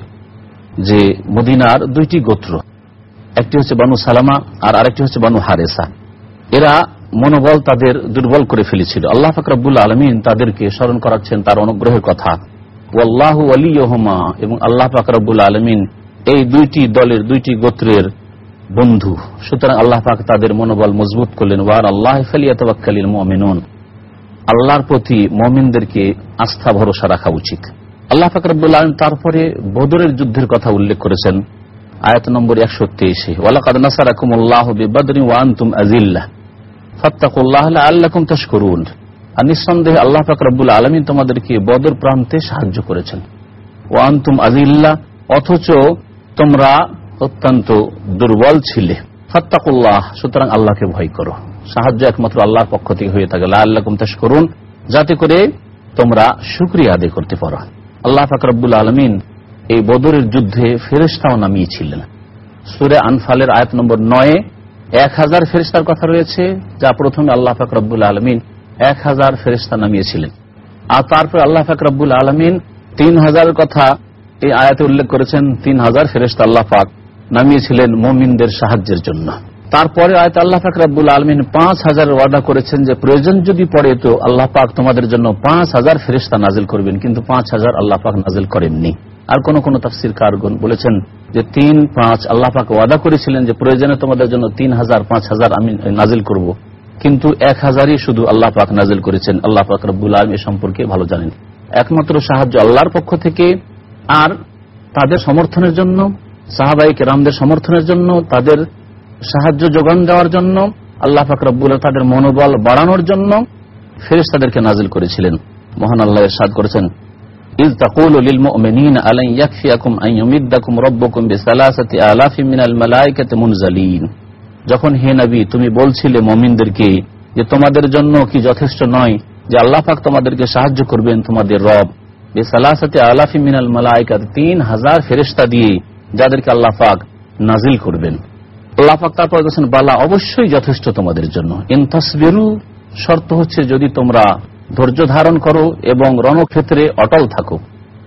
যে মদিনার দুইটি গোত্র, একটি হচ্ছে বানু সালামা আর আরেকটি হচ্ছে বানু হারেসা। এরা মনোবল তাদের দুর্বল করে ফেলেছিল। আল্লাহ ফাকরাবুল আলমিন তাদেরকে স্মরণ করাচ্ছেন তার অনুগ্রহের কথা। ওয়াল্লাহু এবং আল্লাহ ফাকরাবুল আলমিন এই দুইটি দলের, দুইটি গোত্রের বন্ধু। সুতরাং আল্লাহ পাক তাদের মনোবল মজবুত করলেন। ওয়ার আল্লাহ ফালিয়াতাবাক্কালিল মুমিনুন। আল্লাহর প্রতি মমিনদেরকে আস্থা, ভরসা রাখা উচিত। আল্লাহ ফাকরাবুল আলম তারপরে বদরের যুদ্ধের কথা উল্লেখ করেছেন। আয়াত নম্বর একশো তেইশে, ওয়ালাকাদ নাসারাকুম আল্লাহ বিবাদরি ওয়ান্তুম আজিল্লাহ ফাত্তাকুল্লাহ আল্লাকুম তাশকুরুন। আর নিঃসন্দেহে আল্লাহ ফাকরাবুল আলমিন তোমাদেরকে বদর প্রান্তে সাহায্য করেছেন। ওয়ান্তুম আজিল্লাহ অথচ তোমরা অত্যন্ত দুর্বল ছিলে। ফাত্তাকুল্লাহ, সুতরাং আল্লাহকে ভয় করো। সাহায্য একমাত্র আল্লাহর পক্ষ থেকে হয়ে থাকে। আল্লাহ কুমতাস করুন যাতে করে তোমরা সুক্রিয়া আদায় করতে পারো। আল্লাহ ফাকরাবুল আলমিন এই বদরের যুদ্ধে ফেরেস্তাও নামিয়েছিলেন। সুরে আনফালের আয়াত নম্বর নয়ে, এক হাজার ফেরিস্তার কথা রয়েছে, যা প্রথমে আল্লাহ ফাকরাবুল আলমিন এক হাজার ফেরিস্তা নামিয়েছিলেন। আর তারপর আল্লাহ ফাকরাবুল আলমিন তিন হাজার কথা এই আয়াতে উল্লেখ করেছেন, তিন হাজার ফেরিস্তা আল্লাহ পাক নামিয়েছিলেন মমিনদের সাহায্যের জন্য। তারপরে আয়ত আল্লাহ পাক রাব্বুল আলমিন পাঁচ হাজার ওয়াদা করেছেন যে, প্রয়োজন যদি পড়ে তো আল্লাহ পাক তোমাদের জন্য পাঁচ হাজার ফেরিস্তা নাজিল করবেন, কিন্তু পাঁচ হাজার আল্লাহ পাক নাজিল করেননি। আর কোন কোন তাফসির কারগুন বলেছেন যে, তিন পাঁচ আল্লাহ পাক ওয়াদা করেছিলেন যে, প্রয়োজনে তোমাদের জন্য তিন হাজার, পাঁচ হাজার আমি নাজিল করব। কিন্তু এক হাজারই শুধু আল্লাহ পাক নাজিল করেছেন। আল্লাহ পাক রব্বুল আলম এ সম্পর্কে ভালো জানেন। একমাত্র সাহায্য আল্লাহর পক্ষ থেকে আর তাদের সমর্থনের জন্য সাহাবাই কেরামদের সমর্থনের জন্য, তাদের সাহায্য যোগান দেওয়ার জন্য, আল্লাহ ফাকরাবুল তাদের মনোবল বাড়ানোর জন্য ফেরেস তাদেরকে নাজিল করেছিলেন। মহান আল্লাহ সাদ করেছেন বিসালাসাতি আলাফিন মিনাল মালাইকাতি মুনজালিন। যখন হে নবী, তুমি বলছিলে মুমিনদেরকে যে তোমাদের জন্য কি যথেষ্ট নয় যে আল্লাহ পাক তোমাদেরকে সাহায্য করবেন তোমাদের রব। বেসালাসাতে আলাফি মিনাল তিন হাজার দিয়ে যাদেরকে আল্লাহ পাক নাজিল করবেন। আল্লাহ পাক তারপর বালা অবশ্যই যথেষ্ট তোমাদের জন্য। ইনতাসবেরু শর্ত হচ্ছে যদি তোমরা ধৈর্য ধারণ করো এবং রণক্ষেত্রে অটল থাকো।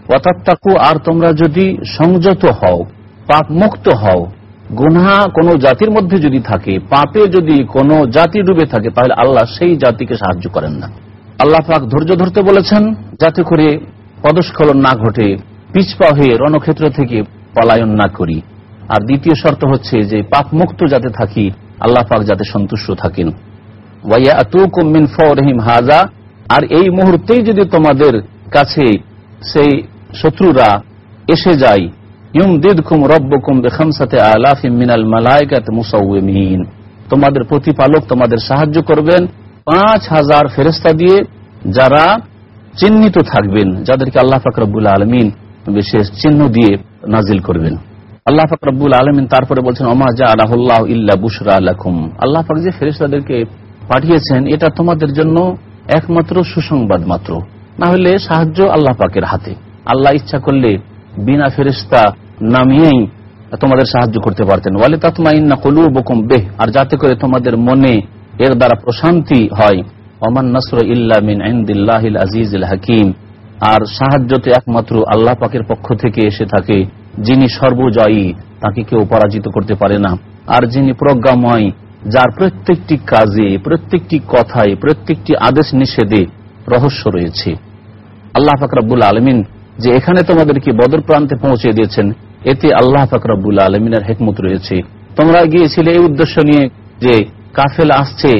অতাত্তাকু আর তোমরা যদি সংযত হও পাপ মুক্ত হও গুনহা কোন জাতির মধ্যে যদি থাকে, পাপে যদি কোন জাতি ডুবে থাকে, তাহলে আল্লাহ সেই জাতিকে সাহায্য করেন না। আল্লাহ পাক ধৈর্য ধরতে বলেছেন, যাতে করে পদস্খলন না ঘটে, পিছপা হয়ে রণক্ষেত্র থেকে পলায়ন না করি। আর দ্বিতীয় শর্ত হচ্ছে যে পাপ মুক্ত যাতে থাকি, আল্লাহ পাক যাতে সন্তুষ্ট থাকেন। হাজা আর এই মুহূর্তেই যদি তোমাদের কাছে সেই শত্রুরা এসে যায় তোমাদের প্রতিপালক তোমাদের সাহায্য করবেন পাঁচ হাজার ফেরেস্তা দিয়ে যারা চিহ্নিত থাকবেন, যাদেরকে আল্লাহ ফাকরবুল আলমিন বিশেষ চিহ্ন দিয়ে নাজিল করবেন। আল্লাহ ফাকরবুল আলমিন তারপরে বলছেন আল্লাহ ফাক যে ফেরেস্তাদেরকে পাঠিয়েছেন, এটা তোমাদের জন্য একমাত্র সুসংবাদ মাত্র। না হলে সাহায্য আল্লাহ পাকের হাতে। আল্লাহ ইচ্ছা করলে বিনা ফেরিস্তা নামিয়েই তোমাদের সাহায্য করতে পারতেন। ওয়ালে তাতমাইন্না কলু বকুম বেহ, আর যাতে করে তোমাদের মনে এর দ্বারা প্রশান্তি হয়। ওমান নসর ইল্লা মিন ইন্দিল্লাহিল আজিজুল হাকিম, আর সাহায্য তো একমাত্র আল্লাহ পাকের পক্ষ থেকে এসে থাকে, যিনি সর্বজয়ী, তাকে কেউ পরাজিত করতে পারে না। আর যিনি প্রজ্ঞাময়, যার প্রত্যেকটি কাজে, প্রত্যেকটি কথায়, প্রত্যেকটি আদেশ নিষেধে রহস্য রয়েছে। আল্লাহ ফাকরাবুল আলমিন যে এখানে তোমাদেরকে বদর প্রান্তে পৌঁছে দিয়েছেন এতে আল্লাহ ফাকরাবুল আলমিনের হেকমত রয়েছে। তোমরা গিয়েছিলে এই উদ্দেশ্য নিয়ে যে কাফেল আসছে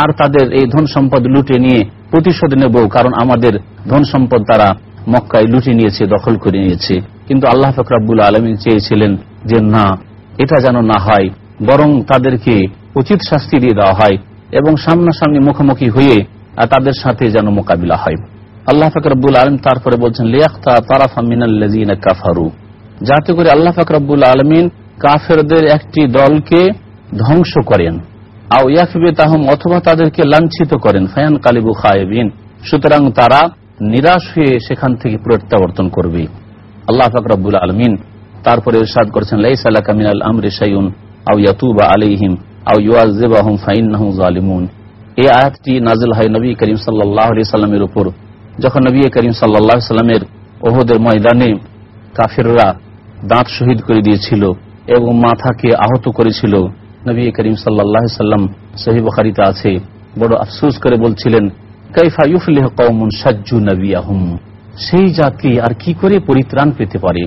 আর তাদের এই ধন সম্পদ লুটে নিয়ে প্রতিশোধ নেব, কারণ আমাদের ধন সম্পদ তারা মক্কায় লুটে নিয়েছে, দখল করে নিয়েছে। কিন্তু আল্লাহ ফকরাবুল আলমিন চেয়েছিলেন যে না, এটা যেন না হয়, বরং তাদেরকে উচিত শাস্তি দিয়ে দেওয়া হয় এবং সামনাসামনি মুখোমুখি হয়ে তাদের সাথে যেন মোকাবিলা হয়। আল্লাহ ফকরাবুল আলম তারপরে বলছেন লিয়াক্তা তারাফা মিনাল্লাজিনা কাফারু। যাতে করে আল্লাহ ফকরাবুল আলমিন কাফেরদের একটি দলকে ধ্বংস করেন। আও তাহম অথবা তাদেরকে লাঞ্ছিত করেন। ফায়ান কালিবু খায়েবিন, সুতরাং তারা নিরাশ হয়ে সেখান থেকে প্রত্যাবর্তন করবে। আল্লাহ ফাকরাবুল আলমিন তারপরে ইরশাদ করেছেন, লাইস আলাকা মিনাল আমরি শাইউন আও ইয়াতুবা আলাইহিম আও ইউআযিবাহুম ফাইন্নাহুম জালিমুন এই আয়াতটি নাজিল হয় নবী করিম সাল্লাল্লাহু আলাইহি সাল্লামের উপর। যখন নবী করিম সাল্লাল্লাহু সাল্লামের ওহদের ময়দানে কাফিররা দাঁত শহীদ করে দিয়েছিল এবং মাথাকে আহত করেছিল। নবী করিম সাল্লাহ সাল্লাম সহি বখারিতে আছে। বড় আফসুস করে বলছিলেন, কাইফা ইউফলিহ কৌমুন সাজ্জু নবী আহম সেই জাতি আর কি করে পরিত্রাণ পেতে পারে?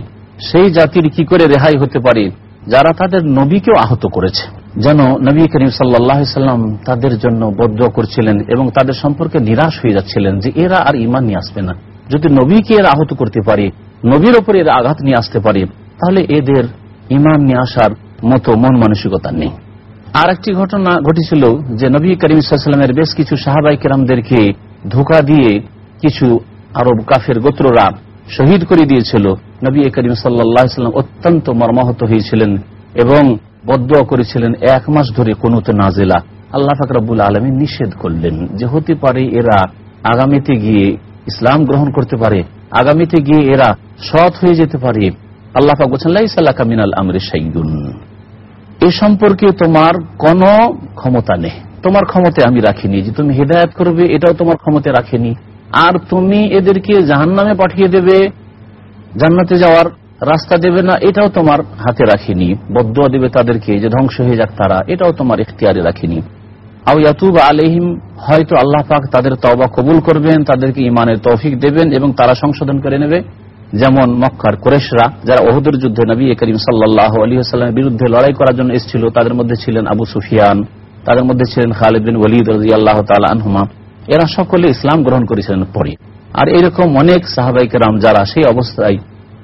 সেই জাতির কি করে রেহাই হতে পারে? যারা তাদের নবীকেও আহত করেছে। যেন নবী করিম সাল্লাম তাদের জন্য বদ্ধ করছিলেন এবং তাদের সম্পর্কে নিরাশ হয়ে যাচ্ছিলেন যে এরা আর ইমান নিয়ে আসবে না। যদি নবীকে এরা আহত করতে পারে, নবীর ওপরে এরা আঘাত নিয়ে আসতে পারে তাহলে এদের ইমান নিয়ে আসার মতো মন মানসিকতা নেই। আর একটি ঘটনা ঘটেছিল যে নবী করিম সাল্লামের বেশ কিছু সাহাবাই কেরামদেরকে ধোকা দিয়ে কিছু আরব কাফের গোত্ররা শহীদ করে দিয়েছিল। নবী করিম সাল্লাম অত্যন্ত মর্মাহত হয়েছিলেন এবং বদ্ধ করেছিলেন এক মাস ধরে কোন নাজেলা। আল্লাহ ফাকরাবুল আলমী নিষেধ করলেন যে হতে পারে এরা আগামীতে গিয়ে ইসলাম গ্রহণ করতে পারে, আগামীতে গিয়ে এরা সৎ হয়ে যেতে পারে। আল্লাহ বলছেন লাইসাল্লাহ কামিনাল আমরে এ সম্পর্কে তোমার কোনো ক্ষমতা নেই। তোমার আমি রাখিনি, যে তুমি করবে, এটাও তোমার রাখেনি। আর তুমি এদেরকে জাহান নামে পাঠিয়ে দেবে, জান্নাতে যাওয়ার রাস্তা দেবে না, এটাও তোমার হাতে রাখিনি। বদ্ধ দেবে তাদেরকে, যে ধ্বংস হয়ে যাক তারা, এটাও তোমার ইখতিয়ারে রাখিনি। আউ আলহিম হয়তো আল্লাহ পাক তাদের তবা কবুল করবেন, তাদেরকে ইমানের তৌফিক দেবেন এবং তারা সংশোধন করে নেবে। যেমন মক্কার কোরেশরা, যারা ওহুদের যুদ্ধে নবী করিম সাল্লাহ আলী বিরুদ্ধে লড়াই করার জন্য এসেছিল, তাদের মধ্যে ছিলেন আবু সুফিয়ান, তাদের মধ্যে ছিলেন খালিদ বিন ওলিদ রাজি আল্লাহ আনহুমা। এরা সকলে ইসলাম গ্রহণ করেছিলেন পরে। আর এরকম অনেক সাহাবাইকেরাম যারা সেই অবস্থায়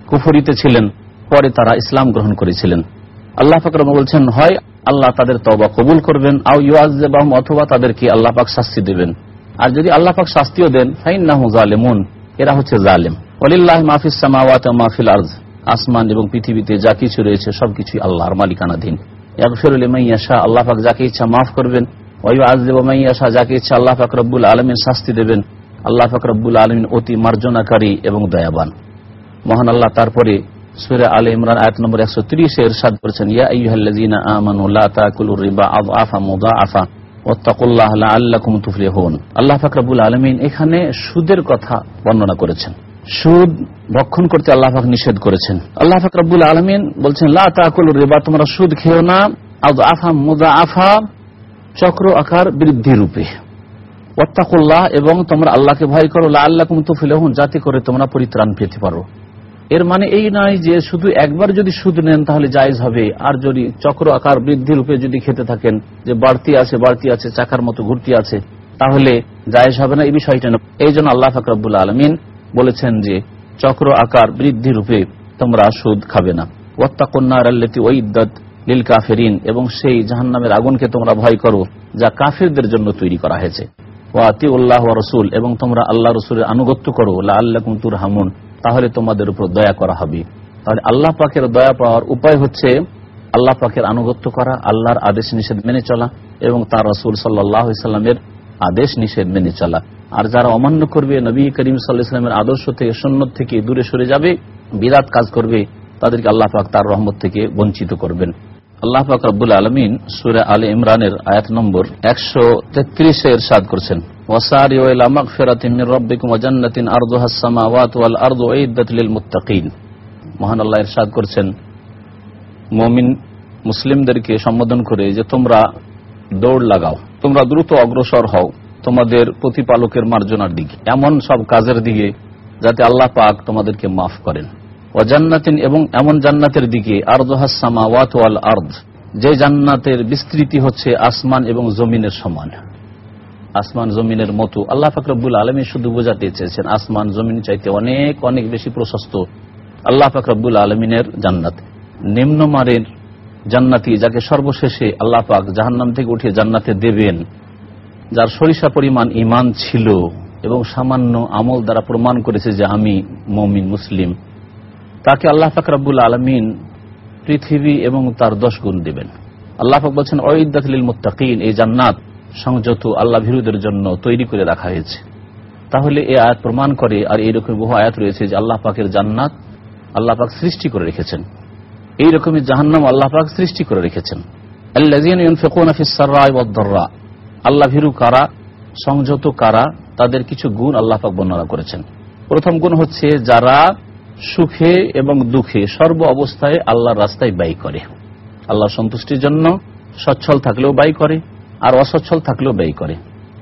কুফরিতে ছিলেন, পরে তারা ইসলাম গ্রহণ করেছিলেন। আল্লাহ ফাকরম বলছেন, হয়, আল্লাহ তাদের তবা কবুল করবেন আউ ইউআজবাহম অথবা তাদেরকে আল্লাহ পাক শাস্তি দেবেন। আর যদি আল্লাহ পাক শাস্তিও দেন ফাইন নাহু জালেমুন, এরা হচ্ছে জালেম। অলিল্লাহ মাহফিস সামাওয়াত মাহফিল আর্জ আসমান এবং পৃথিবীতে যা কিছু রয়েছে, সবকিছুই আল্লাহর মালিকানাধীন। ইয়াগফিরুল মাইয়াশা আল্লাহ পাক যাকে ইচ্ছা মাফ করবেন। ওই আজদেব মাইয়াশা যাকে ইচ্ছা আল্লাহ ফাকরবুল আলমিন শাস্তি দেবেন। আল্লাহ ফাকরবুল আলমিন অতি মার্জনাকারী এবং দয়াবান। মহান আল্লাহ তারপরে সুরে আল ইমরান আয়াত নম্বর একশো তিরিশে এরশাদ করেছেন, ইয়া ইহাল্লাযীনা আমানু লা রিবা আযআফা মুদাআফা ওয়াত্তাকুল্লাহ লাআল্লাকুম তুফলিহুন। আল্লাহ পাক রব্বুল আলামিন এখানে সুদের কথা বর্ণনা করেছেন। সুদ ভক্ষণ করতে আল্লাহ পাক নিষেধ করেছেন। আল্লাহ পাক রব্বুল আলামিন বলছেন, লা তাকুলুর রিবা, তোমরা সুদ খেও না। আযআফা মুদাআফা চক্র আকার বৃদ্ধি রূপে। ওয়াত্তাকুল্লাহ, এবং তোমরা আল্লাহকে ভয় করো। লাআল্লাকুম তুফলিহুন, যাতে করে তোমরা পরিত্রাণ পেতে পারো। এর মানে এই নয় যে শুধু একবার যদি সুদ নেন তাহলে জায়েজ হবে। আর যদি চক্র আকার বৃদ্ধি রূপে যদি খেতে থাকেন, যে বাড়তি আছে বাড়তি আছে, চাকার মতো ঘুরতি আছে, তাহলে জায়েজ হবে না। এই বিষয়টা এই জন্য আল্লাহ ফাকরাবুল আলমিন বলেছেন যে, চক্র আকার বৃদ্ধি রূপে তোমরা সুদ খাবে না। ওয়াত্তাকন্যার আল্লেতি ওইদ্দাত লিল কাফেরিন, এবং সেই জাহান্নামের আগুনকে তোমরা ভয় করো, যা কাফেরদের জন্য তৈরি করা হয়েছে। ওয়াতি উল্লাহ রসুল, এবং তোমরা আল্লাহ রসুলের আনুগত্য করো আল্লাহ কুমতুর হামুন তাহলে তোমাদের উপর দয়া করা হবে। তাহলে আল্লাহ পাকের দয়া পাওয়ার উপায় হচ্ছে আল্লাহ পাকের আনুগত্য করা, আল্লাহর আদেশ নিষেধ মেনে চলা, এবং তার রসুল সাল্লাহামের আদেশ নিষেধ মেনে চলা। আর যারা অমান্য করবে, নবী করিম সাল্লাহ ইসলামের আদর্শ থেকে সন্ন্যত থেকে দূরে সরে যাবে বিরাট কাজ করবে, তাদেরকে আল্লাহ পাক তার রহমত থেকে বঞ্চিত করবেন। আল্লাহ পাক রব্বুল আলমিন সুরে আল ইমরানের আয়াত নম্বর একশো তেত্রিশে এরশাদ করছেন। মহান আল্লাহ করছেন মুসলিমদেরকে সম্বোধন করে যে, তোমরা দৌড় লাগাও, তোমরা দ্রুত অগ্রসর হও। তোমাদের প্রতিপালকের মার্জনার দিকে। এমন সব কাজের দিকে যাতে আল্লাহ পাক তোমাদেরকে মাফ করেন। ও জান্নাতিন এবং এমন জান্নাতের দিকে আর্দহাসামা ওয়াত ওয়াল আর্দ। যে জান্নাতের বিস্তৃতি হচ্ছে আসমান এবং জমিনের সমান। আসমান জমিনের মতো। আল্লাহ ফাকরবুল আলমী শুধু বোঝাতে চেয়েছেন, আসমান জমিন চাইতে অনেক অনেক বেশি প্রশস্ত। আল্লাহ ফাকরবুল আলমিনের জান্নাত। নিম্নমারের জান্নাতি যাকে সর্বশেষে আল্লাহ পাক জাহান্নাম থেকে উঠে জান্নাতে দেবেন। যার সরিষা পরিমাণ ইমান ছিল এবং সামান্য আমল দ্বারা প্রমাণ করেছে যে আমি মমিন, মুসলিম, তাকে আল্লাহ ফাকরাবুল আলমিন পৃথিবী এবং তার দশ গুণ দেবেন। আল্লাহ পাক বলছেন অয়দাতলিল মুত্তাকিন এই জান্নাত সংযত আল্লাহ ভিরুদের জন্য তৈরি করে রাখা হয়েছে। তাহলে এই আয়াত প্রমাণ করে, আর এইরকম বহু আয়াত রয়েছে যে আল্লাহ পাকের জান্নাত আল্লাহ পাক সৃষ্টি করে রেখেছেন। এই রকমের জাহান্নাম আল্লাহ পাক সৃষ্টি করে রেখেছেন। ভিরু কারা, সংযত কারা, তাদের কিছু গুণ আল্লাহ পাক বর্ণনা করেছেন। প্রথম গুণ হচ্ছে যারা সুখে এবং দুঃখে সর্ব অবস্থায় আল্লাহর রাস্তায় ব্যয় করে। আল্লাহ সন্তুষ্টির জন্য সচ্ছল থাকলেও ব্যয় করে আর অসচ্ছল থাকলেও ব্যয় করে।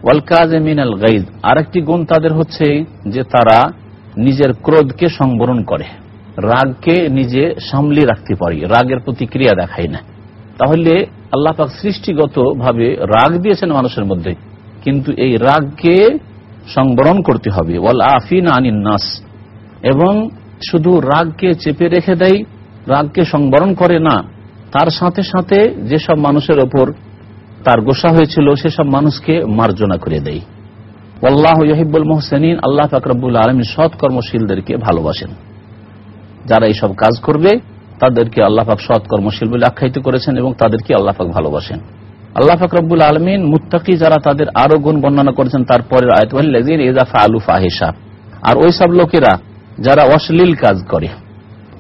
ওয়াল কাজ মিনাল গাইদ আরেকটি গুণ তাদের হচ্ছে যে তারা নিজের ক্রোধকে সংবরণ করে। রাগকে নিজে সামলে রাখতে পারি। রাগের প্রতিক্রিয়া দেখায় না। তাহলে আল্লাহ পাক সৃষ্টিগত ভাবে রাগ দিয়েছেন মানুষের মধ্যে। কিন্তু এই রাগকে সংবরণ করতে হবে। ওয়াল আফিন আনিন নাস। এবং শুধু রাগকে চেপে রেখে দেয়, রাগকে সংবরণ করে না, তার সাথে সাথে যেসব মানুষের ওপর তার গোসা হয়েছিল, সেসব মানুষকে মার্জনা করে দেয়। আল্লাহ ইহিবুল মোহসেনিন, আল্লাহ ফাকরাবুল আলমী সৎ কর্মশীলদেরকে ভালোবাসেন। যারা এইসব কাজ করবে তাদেরকে আল্লাহ পাক সৎ কর্মশীল বলে আখ্যায়িত করেছেন এবং তাদেরকে আল্লাহ পাক ভালোবাসেন। আল্লাহ ফাকরাবুল আলমিন মুত্তাকি যারা তাদের আরও গুণ বর্ণনা করেছেন তারপরে আলু ফাহেসা আর ওই সব লোকেরা যারা অশ্লীল কাজ করে,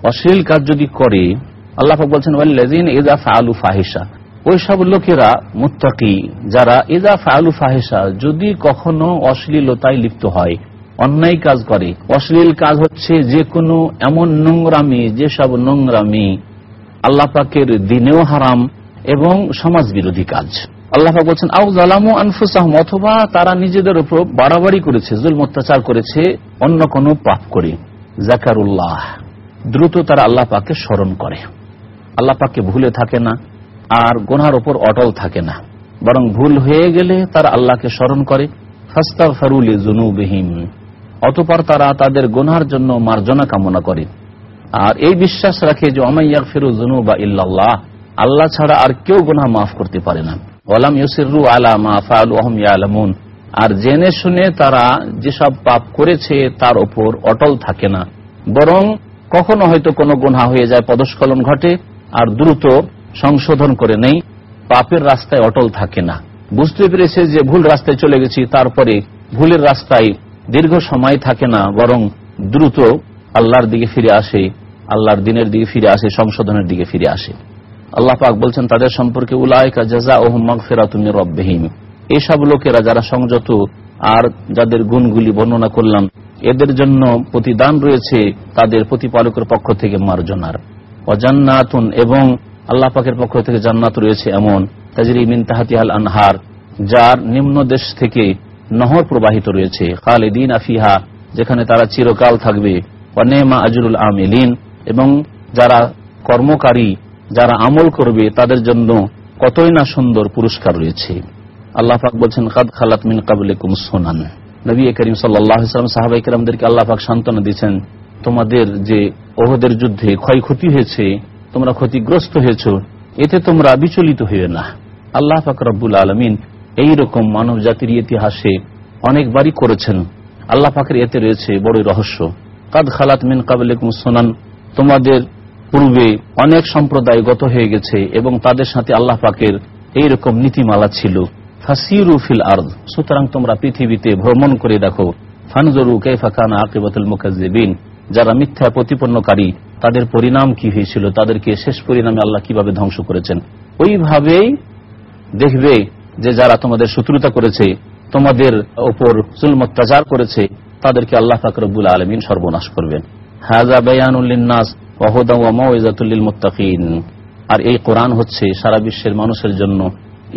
অশ্লীল কাজ যদি করে, আল্লাহ বলছেন ওয়াল্লাজিন আলু ফাহেসা ওই সব লোকেরা মুত্তাকি যারা ইজা ফালু ফাহেসা যদি কখনো অশ্লীলতায় লিপ্ত হয় অন্যায় কাজ করে। অশ্লীল কাজ হচ্ছে যে কোনো এমন নোংরামি, যেসব নোংরামি আল্লাহ পাকের দিনেও হারাম এবং সমাজ বিরোধী কাজ। আল্লাহ বলছেন আউ জালামু আনফুসাহম অথবা তারা নিজেদের উপর বাড়াবাড়ি করেছে জুল অত্যাচার করেছে, অন্য কোনো পাপ করে। জাকারুল্লাহ দ্রুত তারা আল্লাহ পাককে স্মরণ করে। আল্লাহ পাককে ভুলে থাকে না, আর গোনার ওপর অটল থাকে না। বরং ভুল হয়ে গেলে তারা আল্লাহকে স্মরণ করে। ফাস্তার ফারুল জুনুবিহীন অতপর তারা তাদের গোনার জন্য মার্জনা কামনা করে। আর এই বিশ্বাস রাখে যে অমাইয়াক ফিরু জুনু বা ইল্লাল্লাহ আল্লাহ ছাড়া আর কেউ গোনা মাফ করতে পারে না। ওলাম ইউসিরু আলা মা ফালু আহম ইয়ালামুন। আর জেনে শুনে তারা যেসব পাপ করেছে তার ওপর অটল থাকে না। বরং কখনো হয়তো কোনো গুণা হয়ে যায়, পদস্খলন ঘটে আর দ্রুত সংশোধন করে নেই। পাপের রাস্তায় অটল থাকে না। বুঝতে পেরেছে যে, ভুল রাস্তায় চলে গেছি, তারপরে ভুলের রাস্তায় দীর্ঘ সময় থাকে না, বরং দ্রুত আল্লাহর দিকে ফিরে আসে, আল্লাহর দিনের দিকে ফিরে আসে, সংশোধনের দিকে ফিরে আসে। আল্লাহ পাক বলছেন, তাদের সম্পর্কে উলায়কা জাজা ওহম মগফেরাতুমি রব্বাহিম। এইসব লোকেরা যারা সংযত আর যাদের গুণগুলি বর্ণনা করলাম, এদের জন্য প্রতিদান রয়েছে তাদের প্রতিপালকের পক্ষ থেকে মার্জনার। অজান্নাতুন এবং আল্লাহ পাকের পক্ষ থেকে জান্নাত রয়েছে এমন, তাজরি মিন তাহাতিয়াল আনহার, যার নিম্ন দেশ থেকে নহর প্রবাহিত রয়েছে। খালেদিন আফিহা যেখানে তারা চিরকাল থাকবে। অনেমা আজরুল আমিলিন, এবং যারা কর্মকারী, যারা আমল করবে, তাদের জন্য কতই না সুন্দর পুরস্কার রয়েছে। আল্লাহ পাক বলছেন, কাদ খালাত মিন কাবলিকুম সোনান। নবী করিম সাল্লাম সাহাবাই কিরামদেরকে আল্লাহ পাক সান্ত্বনা দিচ্ছেন তোমাদের যে ওহদের যুদ্ধে ক্ষয়ক্ষতি হয়েছে, তোমরা ক্ষতিগ্রস্ত হয়েছ, এতে তোমরা বিচলিত হইবে না। আল্লাহ পাক রব্বুল আলমিন এইরকম মানব জাতির ইতিহাসে অনেকবারই করেছেন। আল্লাহ পাকের এতে রয়েছে বড় রহস্য। কাদ খালাত মিন কাবলিকুম সোনান, তোমাদের পূর্বে অনেক সম্প্রদায় গত হয়ে গেছে এবং তাদের সাথে আল্লাহ পাকের এইরকম নীতিমালা ছিল। ফাসিরু ফিল আর্দ, সুতরাং তোমরা পৃথিবীতে ভ্রমণ করে দেখো। ফানজরু কেফাকানা আকিবাতুল মুকাজ্জিবিন, যারা মিথ্যা প্রতিপন্নকারী, তাদের পরিণাম কি হয়েছিল, তাদেরকে শেষ পরিণামে আল্লাহ কীভাবে ধ্বংস করেছেন? ওইভাবেই দেখবে যে যারা তোমাদের শত্রুতা করেছে, তোমাদের ওপর জুলম অত্যাচার করেছে, তাদেরকে আল্লাহ ফাকরবুল আলমিন সর্বনাশ করবেন। হাজা বেয়ানুল্লিনাস আর এই কোরআন হচ্ছে সারা বিশ্বের মানুষের জন্য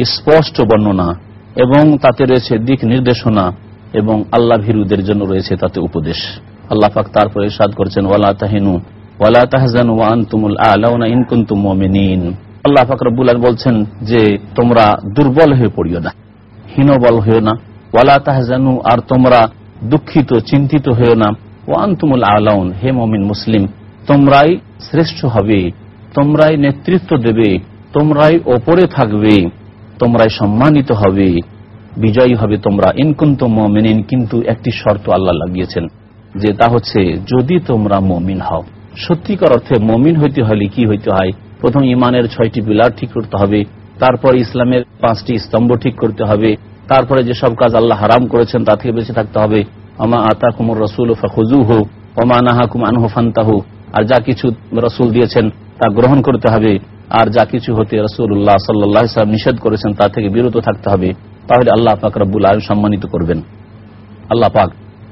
স্পষ্ট বর্ণনা এবং তাতে রয়েছে দিক নির্দেশনা এবং আল্লাহ ভীরুদের জন্য রয়েছে তাতে উপদেশ। আল্লাহ পাক তারপরে সাদ করছেন, ওয়ালা তাহিনু, ওয়ালা তাহজানু ওয়া আনতুমুল আলাউনা ইন কুনতুম মুমিনিন। আল্লাহ আলামিন বলছেন যে, তোমরা দুর্বল হয়ে পড়িও না, হীনবল হয়েও না, ওয়ালা তাহজানু, আর তোমরা দুঃখিত, চিন্তিত হয়েও না, ওয়া আনতুমুল আলাউন, হে মুমিন মুসলিম, তোমরাই শ্রেষ্ঠ হবে, তোমরাই নেতৃত্ব দেবে, তোমরাই ওপরে থাকবে, তোমরাই সম্মানিত হবে, বিজয়ী হবে তোমরা। ইনকুন্ত মমিন কিন্তু একটি শর্ত আল্লাহ লাগিয়েছেন, যে তা হচ্ছে, যদি তোমরা মমিন হও, সত্যিকার অর্থে মমিন হইতে হলে কি হইতে হয়? প্রথম ইমানের ছয়টি পিলার ঠিক করতে হবে, তারপর ইসলামের পাঁচটি স্তম্ভ ঠিক করতে হবে, তারপরে যেসব কাজ আল্লাহ হারাম করেছেন তা থেকে বেঁচে থাকতে হবে। আমা আতা কুমর রসুল ফখুজু হো ওমা নাহা কুম আনহু ফান্তাহু, আর যা কিছু রসুল দিয়েছেন তা গ্রহণ করতে হবে, আর যা কিছু হতে রসুল্লাহ সাল্লাহ নিষেধ করেছেন তা থেকে বিরত থাকতে হবে, তাহলে আল্লাহ পাক রব্বুল আলম সম্মানিত করবেন। আল্লাহ পাক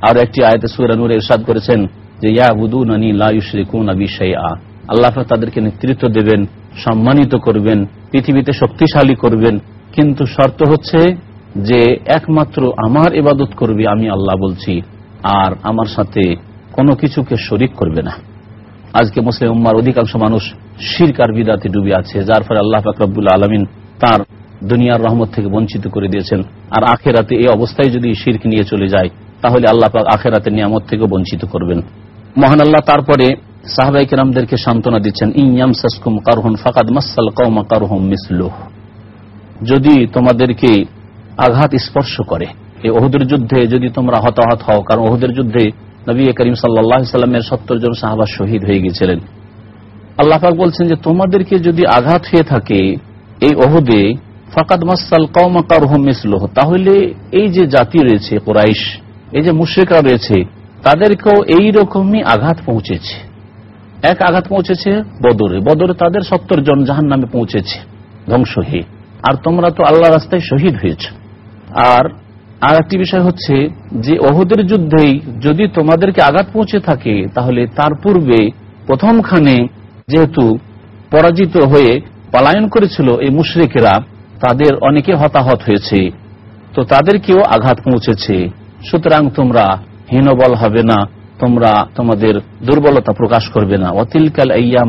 আর একটি আয়তে সুরানুর ইরশাদ করেছেন যে ইয়া বুদু নানি লাউশরিকুন আবি শাইআ। আল্লাহ তাদেরকে নেতৃত্ব দেবেন, সম্মানিত করবেন, পৃথিবীতে শক্তিশালী করবেন। কিন্তু শর্ত হচ্ছে যে একমাত্র আমার ইবাদত করবে আমি আল্লাহ বলছি, আর আমার সাথে কোনো কিছুকে শরিক করবে না। আজকে মুসলিম উম্মার অধিকাংশ মানুষ শিরকার বিদাতে ডুবে আছে, যার ফলে আল্লাহ ফাকরাবুল আলমিন তার দুনিয়ার রহমত থেকে বঞ্চিত করে দিয়েছেন। আর আখেরাতে এই অবস্থায় যদি শির্ক নিয়ে চলে যায়, তাহলে আল্লাহ আখেরাতে নিয়ামত থেকে বঞ্চিত করবেন। মহান আল্লাহ তারপরে সাহাবাই কিরামদেরকে সান্ত্বনা দিচ্ছেন ইয়াম সাসকুম কারহুন ফাকাদ মাসাল কৌমা কারহুম মিসলুহ। যদি তোমাদেরকে আঘাত স্পর্শ করে, এই ওহুদের যুদ্ধে যদি তোমরা হতাহত হও, কারণ ওহুদের যুদ্ধে নবী করিম সাল্লাহ সাল্লামের সত্তর জন সাহাবা শহীদ হয়ে গিয়েছিলেন। আল্লাহাক বলছেন যে, তোমাদেরকে যদি আঘাত হয়ে থাকে, এই ওহদে ফাকাদ মাসাল কৌমাকারহমিসলহ তাহলে এই যে জাতি রয়েছে, কোরাইশ, এই যে মুশ্রিকা রয়েছে, তাদেরকেও এইরকমই আঘাত পৌঁছেছে। এক আঘাত পৌঁছেছে বদরে। বদরে তাদের সত্তর জন জাহান নামে পৌঁছেছে। ধ্বংস আর তোমরা তো আল্লাহ রাস্তায় শহীদ হয়েছ। আর আর একটি বিষয় হচ্ছে যে অহুদের যুদ্ধেই যদি তোমাদেরকে আঘাত পৌঁছে থাকে, তাহলে তার পূর্বে প্রথমখানে যেহেতু পরাজিত হয়ে পলায়ন করেছিল এই মুশরিকেরা, তাদের অনেকে হতাহত হয়েছে। তো তাদেরকেও আঘাত পৌঁছেছে। সুতরাং তোমরা হীনবল হবে না। তোমরা তোমাদের দুর্বলতা প্রকাশ করবে না। অতিলকাল ইয়া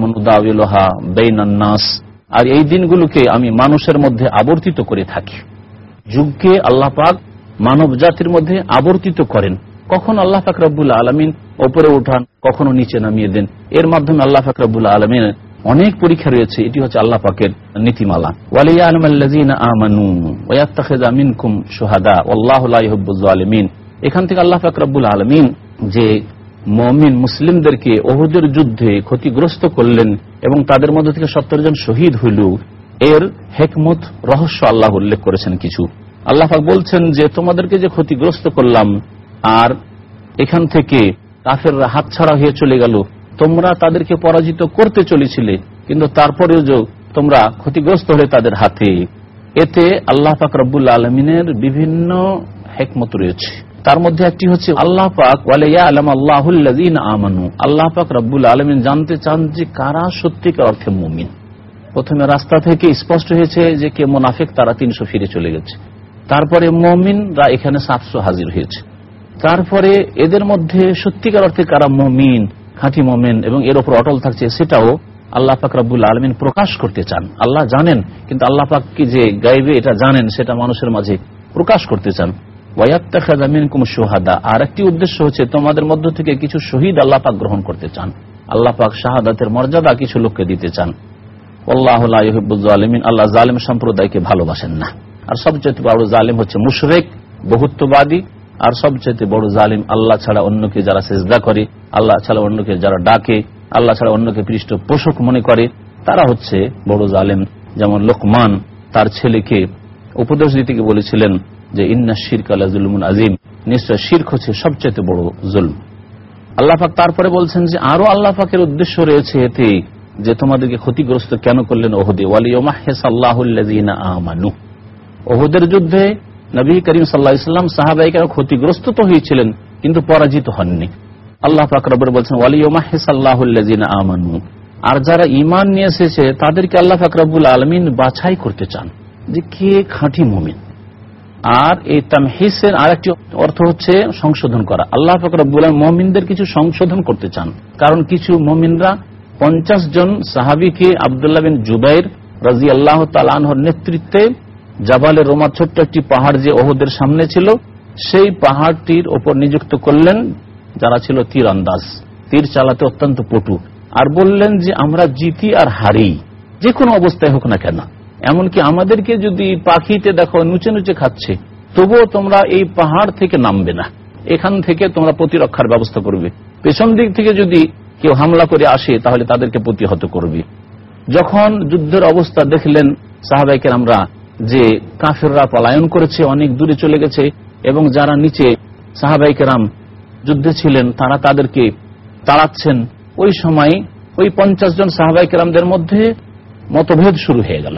বেইনান্নাস আর এই দিনগুলোকে আমি মানুষের মধ্যে আবর্তিত করে থাকি। যুগকে আল্লাহ পাক মানব জাতির মধ্যে আবর্তিত করেন। কখন আল্লাহ ফাকরাবুল আলমিন ওপরে উঠান, কখনো নিচে নামিয়ে দেন। এর মাধ্যমে আল্লাহ ফাকরাবুল আলমিন অনেক পরীক্ষা রয়েছে, এটি হচ্ছে আল্লাহ পাকের নীতিমালা। এখান থেকে আল্লাহ ফাকরাবুল আলমিন যে মমিন মুসলিমদেরকে ওহুদের যুদ্ধে ক্ষতিগ্রস্ত করলেন এবং তাদের মধ্যে থেকে সত্তর জন শহীদ হইল। এর হেকমত, রহস্য আল্লাহ উল্লেখ করেছেন কিছু। আল্লাহ বলছেন যে, তোমাদেরকে যে ক্ষতিগ্রস্ত করলাম, আর এখান থেকে কাফেররা হাতছাড়া হয়ে চলে গেল। তোমরা তাদেরকে পরাজিত করতে চলেছিলে, কিন্তু তারপরেও যে তোমরা ক্ষতিগ্রস্ত হলে তাদের হাতে। এতে আল্লাহ পাক রব্বুল আলমিনের বিভিন্ন হেকমত রয়েছে। তার মধ্যে একটি হচ্ছে, আল্লাহ পাক আলম আল্লাহুল্লাদিন আমানু। আল্লাহ পাক রব্বুল আলমিন জানতে চান যে কারা সত্যিকার অর্থে মুমিন। প্রথমে রাস্তা থেকে স্পষ্ট হয়েছে যে কে মোনাফেক, তারা তিনশো ফিরে চলে গেছে। তারপরে মমিনরা এখানে সাতশো হাজির হয়েছে। তারপরে এদের মধ্যে সত্যিকার অর্থে কারা মমিন, খাঁটি মমিন এবং এর ওপর অটল থাকছে, সেটাও আল্লাহ পাক রব্বুল আলমিন প্রকাশ করতে চান। আল্লাহ জানেন, কিন্তু আল্লাহ পাক কি যে গাইবে, এটা জানেন, সেটা মানুষের মাঝে প্রকাশ করতে চান। সোহাদা আর একটি উদ্দেশ্য হচ্ছে তোমাদের মধ্য থেকে কিছু শহীদ আল্লাহ পাক গ্রহণ করতে চান। আল্লাহ পাক শাহাদাতের মর্যাদা কিছু লোককে দিতে চান। আল্লাহ আলমিন আল্লাহ জালিম সম্প্রদায়কে ভালোবাসেন না। আর সবচেয়ে বড় জালিম হচ্ছে মুশরেক, বহুত্ববাদী। আর সবচেয়ে বড় জালিম আল্লাহ ছাড়া অন্যকে যারা সেজদা করে, আল্লাহ ছাড়া অন্যকে যারা ডাকে, আল্লাহ ছাড়া অন্যকে পৃষ্ঠ পোষক মনে করে, তারা হচ্ছে বড় জালেম। যেমন লোকমান, তার ছেলেকে উপদেশ দিতে বলেছিলেন যে ইন্না শিরক আল্লাহ জুলমুন আজিম নিশ্চয় শির্ক হচ্ছে সবচেয়ে বড় জুলম। আল্লাহাক তারপরে বলছেন যে আরও আল্লাহাকের উদ্দেশ্য রয়েছে এতে যে তোমাদেরকে ক্ষতিগ্রস্ত কেন করলেন ওহদে। আমানু। ওহদের যুদ্ধে নবী করিম সাল্লাহ ইসলাম সাহাবাহিকের ক্ষতিগ্রস্ত তো হয়েছিলেন, কিন্তু পরাজিত হননি। আল্লাহ ফাকরবর বলছেন ওয়ালিউমাহিসাল্লাহুল্লাজিনা আমানু। আর যারা ইমান নিয়ে এসেছে, তাদেরকে আল্লাহ ফাকরাবুল আলমিন বাছাই করতে চান। যে কে খাঁটি মুমিন? আর এই তামহিসের আর একটি অর্থ হচ্ছে সংশোধন করা। আল্লাহ ফকরাবুল মমিনদের কিছু সংশোধন করতে চান। কারণ কিছু মমিনরা পঞ্চাশ জন সাহাবিকে আবদুল্লাহ বিন জুবাইর রাজি আল্লাহ তালানহর নেতৃত্বে জাবালের রোমা ছোট্ট একটি পাহাড় যে ওহদের সামনে ছিল, সেই পাহাড়টির ওপর নিযুক্ত করলেন যারা ছিল তীর আন্দাজ তীর চালাতে অত্যন্ত পটু। আর বললেন যে, আমরা জিতি আর হারি। যে কোনো অবস্থায় হোক না কেন। এমনকি আমাদেরকে যদি পাখিতে দেখো নুচে নুচে খাচ্ছে, তবুও তোমরা এই পাহাড় থেকে নামবে না। এখান থেকে তোমরা প্রতিরক্ষার ব্যবস্থা করবে। পেছন দিক থেকে যদি কেউ হামলা করে আসে, তাহলে তাদেরকে প্রতিহত করবে। যখন যুদ্ধের অবস্থা দেখলেন সাহাবাইকের আমরা যে কাফেররা পলায়ন করেছে, অনেক দূরে চলে গেছে, এবং যারা নিচে সাহাবাইকেরাম যুদ্ধে ছিলেন, তারা তাদেরকে তাড়াচ্ছেন। ওই সময় ওই পঞ্চাশ জন সাহাবাইকেরামদের মধ্যে মতভেদ শুরু হয়ে গেল।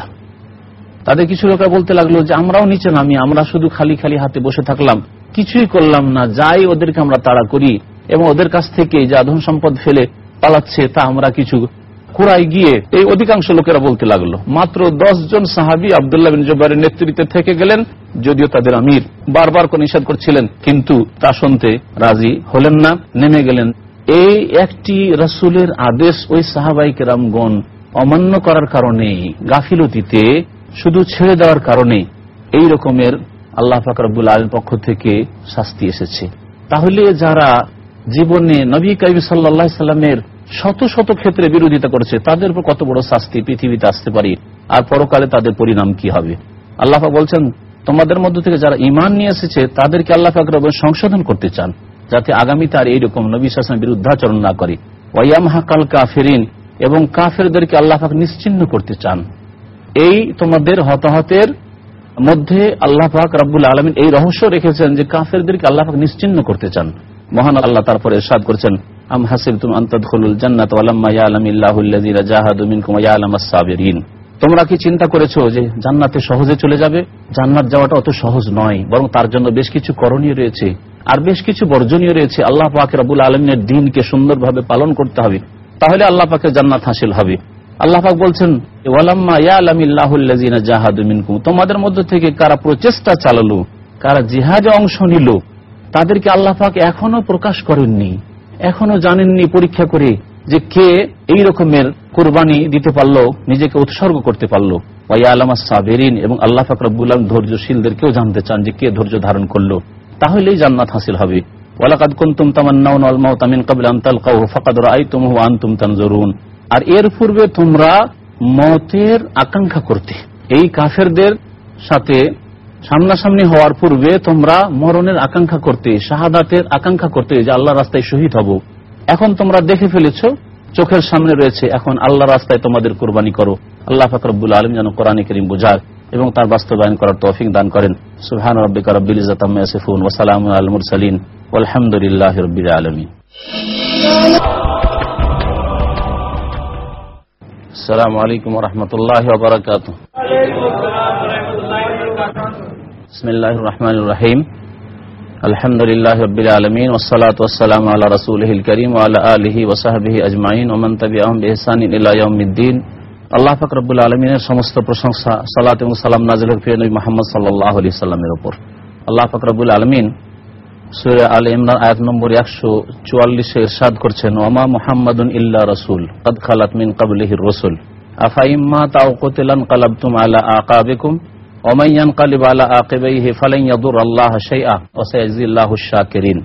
তাদের কিছু লোকেরা বলতে লাগল যে, আমরাও নিচে নামি, আমরা শুধু খালি খালি হাতে বসে থাকলাম। কিছুই করলাম না, যাই ওদেরকে আমরা তাড়া করি এবং ওদের কাছ থেকে যা ধন সম্পদ ফেলে পালাচ্ছে, তা আমরা কিছু কুড়াই গিয়ে এই অধিকাংশ লোকেরা বলতে লাগল। মাত্র দশ জন সাহাবি আবদুল্লাহ বিন জব্বারের নেতৃত্বে থেকে গেলেন, যদিও তাদের আমির বারবার করে নিষেধ করছিলেন, কিন্তু তা শুনতে রাজি হলেন না, নেমে গেলেন। এই একটি রসুলের আদেশ ওই সাহাবাই কেরামগণ অমান্য করার কারণে গাফিলতিতে শুধু ছেড়ে দেওয়ার কারণে এই রকমের আল্লাহ ফাকরাবুল আলীর পক্ষ থেকে শাস্তি এসেছে। তাহলে যারা জীবনে নবী কাবি সাল্লা সাল্লামের শত শত ক্ষেত্রে বিরোধিতা করেছে, তাদের উপর কত বড় শাস্তি পৃথিবীতে আসতে পারি? আর পরকালে তাদের পরিণাম কি হবে? আল্লাহ বলছেন, তোমাদের মধ্য থেকে যারা ইমান নিয়ে এসেছে, তাদেরকে আল্লাহ ফাকর সংশোধন করতে চান, যাতে আগামীতে আর এইরকম নবী শাসনের বিরুদ্ধাচরণ না করে। ওয়াইয়াম হাকাল কাফেরিন, এবং কাফেরদেরকে আল্লাহ পাক নিশ্চিন্ন করতে চান। এই তোমাদের হতাহতের মধ্যে আল্লাহ পাক রাব্বুল আলমিন এই রহস্য রেখেছেন যে কাফেরদেরকে আল্লাহ পাক নিশ্চিন্ন করতে চান। মহান আল্লাহ তারপরে সাদ করছেন, আম ইয়ালামিল্লাহুল্লাযীনা জাহাদু মিনকুম ওয়া তোমরা কি চিন্তা করেছ যে জান্নাতে সহজে চলে যাবে? জান্নাত যাওয়াটা অত সহজ নয়, বরং তার জন্য বেশ কিছু করণীয় রয়েছে। আর বেশ কিছু বর্জনীয় রয়েছে। আল্লাহ পাক রাবুল আলমিনের দিনকে সুন্দরভাবে পালন করতে হবে। তাহলে আল্লাহ পাকের জান্নাত হাসিল হবে। আল্লাহ পাক বলছেন তোমাদের মধ্যে থেকে কারা প্রচেষ্টা চালালো, কারা জিহাদে অংশ নিল, তাদেরকে আল্লাহ পাক এখনও প্রকাশ করেননি, এখনও জানেননি পরীক্ষা করে যে কে এই রকমের কোরবানি দিতে পারল, নিজেকে উৎসর্গ করতে পারল। ওয়াইয়ালামা সাবেরিন, এবং আল্লাহ ফাকরাবুল ধৈর্যশীলদেরকেও জানতে চান যে কে ধৈর্য ধারণ করল। তাহলেই জান্নাত হাসিল হবে। ওয়ালাকাদ কুনতুম তামান্নাউন আল মাউত মিন ক্বাবল আন তালকাহু ফাকাদ রাআইতুমুহু ওয়া আনতুম তানজুরুন। আর এর পূর্বে তোমরা মতের আকাঙ্ক্ষা করতে। এই কাফেরদের সাথে সামনাসামনি হওয়ার পূর্বে তোমরা মরণের আকাঙ্ক্ষা করতে, শাহাদাতের আকাঙ্ক্ষা করতে যে আল্লাহ রাস্তায় শহীদ হব। এখন তোমরা দেখে ফেলেছ, চোখের সামনে রয়েছে, এখন আল্লাহ রাস্তায় তোমাদের কোরবানি করো। আল্লাহ ফাকরবুল আলম যেন কোরআন করিম বুঝার এবং তার বাস্তবায়ন করার তৌফিক দান করেন। সুহান রব্বিকা রব্বিল ওসালাম আল মুরসালিন। আলহামদুলিল্লাহ রবিল আলমী السلام عليكم ورحمة الله وبركاته بسم الله الرحمن الرحيم الحمد لله رب العالمين والصلاة والسلام على رسوله الكريم وعلى آله وصحبه أجمعين ومن تبعهم بإحسان إلى يوم الدين আল্লাহ ফাক রব্বুল আলমিনের সমস্ত প্রশংসা সালাত এবং সালাম নাজিল প্রিয় নবী মোহাম্মদ সাল্লাহ আলি সাল্লামের উপর আল্লাহ ফাক রব্বুল আলমিন সুরে আল ইমরান আয়াত নম্বর একশো চুয়াল্লিশে ইরশাদ করছেন ওমা মোহাম্মদুন ইল্লা রসুল, কদ খালাত মিন কাবলিহির রসুল। আফাইম্মা তাও কতিলান কালাবতুম আলা আকাবিকুম ওমাইয়ান কালিব আলা আকিবাইহি ইয়াদুর আল্লাহ শাইআ, ওয়া শাকিরিন।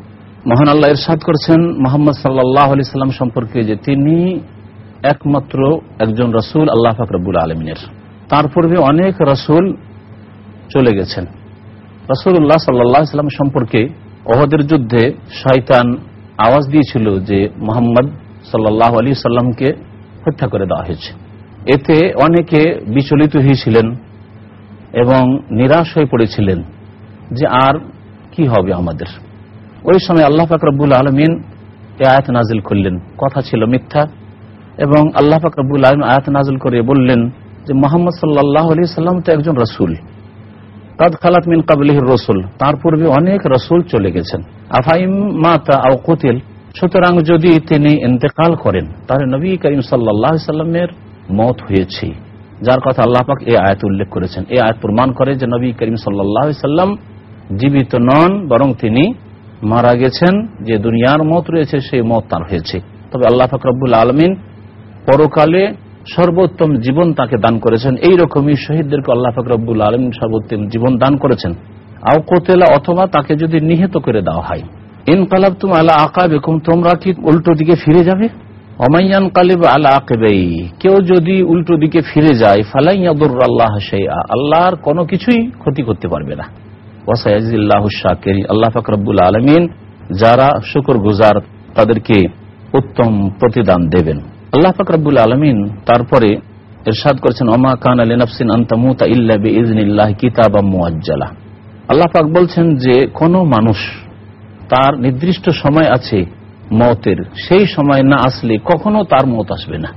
মহান আল্লাহ ইরশাদ করছেন, মোহাম্মদ সাল্লাল্লাহু আলাইহি সাল্লাম সম্পর্কে যে তিনি একমাত্র একজন রসুল আল্লাহ ফাকরবুল আলমিনের। তার পূর্বে অনেক রসুল চলে গেছেন। রসুল্লাহ সাল্লাম সম্পর্কে ওহদের যুদ্ধে শয়তান আওয়াজ দিয়েছিল যে মোহাম্মদ সাল্লাহ আলী সাল্লামকে হত্যা করে দেওয়া হয়েছে। এতে অনেকে বিচলিত হয়েছিলেন এবং নিরাশ হয়ে পড়েছিলেন যে আর কি হবে আমাদের। ওই সময় আল্লাহ ফাকরবুল আলমিন এ আয়াত নাজিল করলেন। কথা ছিল মিথ্যা এবং আল্লাহ ফাকরবুল আলম আয়াত নাজিল করে বললেন যে মোহাম্মদ সাল্লাহ আলী সাল্লাম তো একজন রসুল। কাদ খালাত মিন কাবলিহির রসুল তার পূর্বে অনেক রসুল চলে গেছেন। আফাইম মাতা আও কুতিল। সুতরাং যদি তিনি ইন্তেকাল করেন, তাহলে নবী করিম সাল্লাহ সাল্লামের মত হয়েছে। যার কথা আল্লাহ পাক এই আয়াত উল্লেখ করেছেন। এই আয়াত প্রমাণ করে যে নবী করিম সাল্লাহ সাল্লাম জীবিত নন, বরং তিনি মারা গেছেন। যে দুনিয়ার মত রয়েছে, সেই মত তার হয়েছে। তবে আল্লাহ ফাকরবুল আলমিন পরকালে সর্বোত্তম জীবন তাকে দান করেছেন। এই রকমই শহীদদেরকে আল্লাহ ফকরবুল আলম সর্বোত্তম জীবন দান করেছেন। আও কোতেলা অথবা তাকে যদি নিহত করে দেওয়া হয়। ইনকালাব তুম আল্লাহ আকা বেকুম তোমরা কি উল্টো দিকে ফিরে যাবে? অমাইয়ান কালিব আল্লাহ আকেবেই, কেউ যদি উল্টো দিকে ফিরে যায় ফালাইয়াদুর আল্লাহ আল্লাহর কোনো কিছুই ক্ষতি করতে পারবে না। ওয়াসাইজিল্লাহ শাকেরি আল্লাহ ফকরবুল আলমিন যারা শুকর গুজার তাদেরকে উত্তম প্রতিদান দেবেন। আল্লাহ ফাকরাবুল আলমিন তারপরে এরশাদ করেছেন অমা কান আলী নফসিন আন্তামুতা ইল্লা ইজনিল্লাহ কিতাব মুআজ্জালা। আল্লাহ পাক বলছেন যে, কোনো মানুষ তার নির্দিষ্ট সময় আছে মতের, সেই সময় না আসলে কখনো তার মত আসবে না,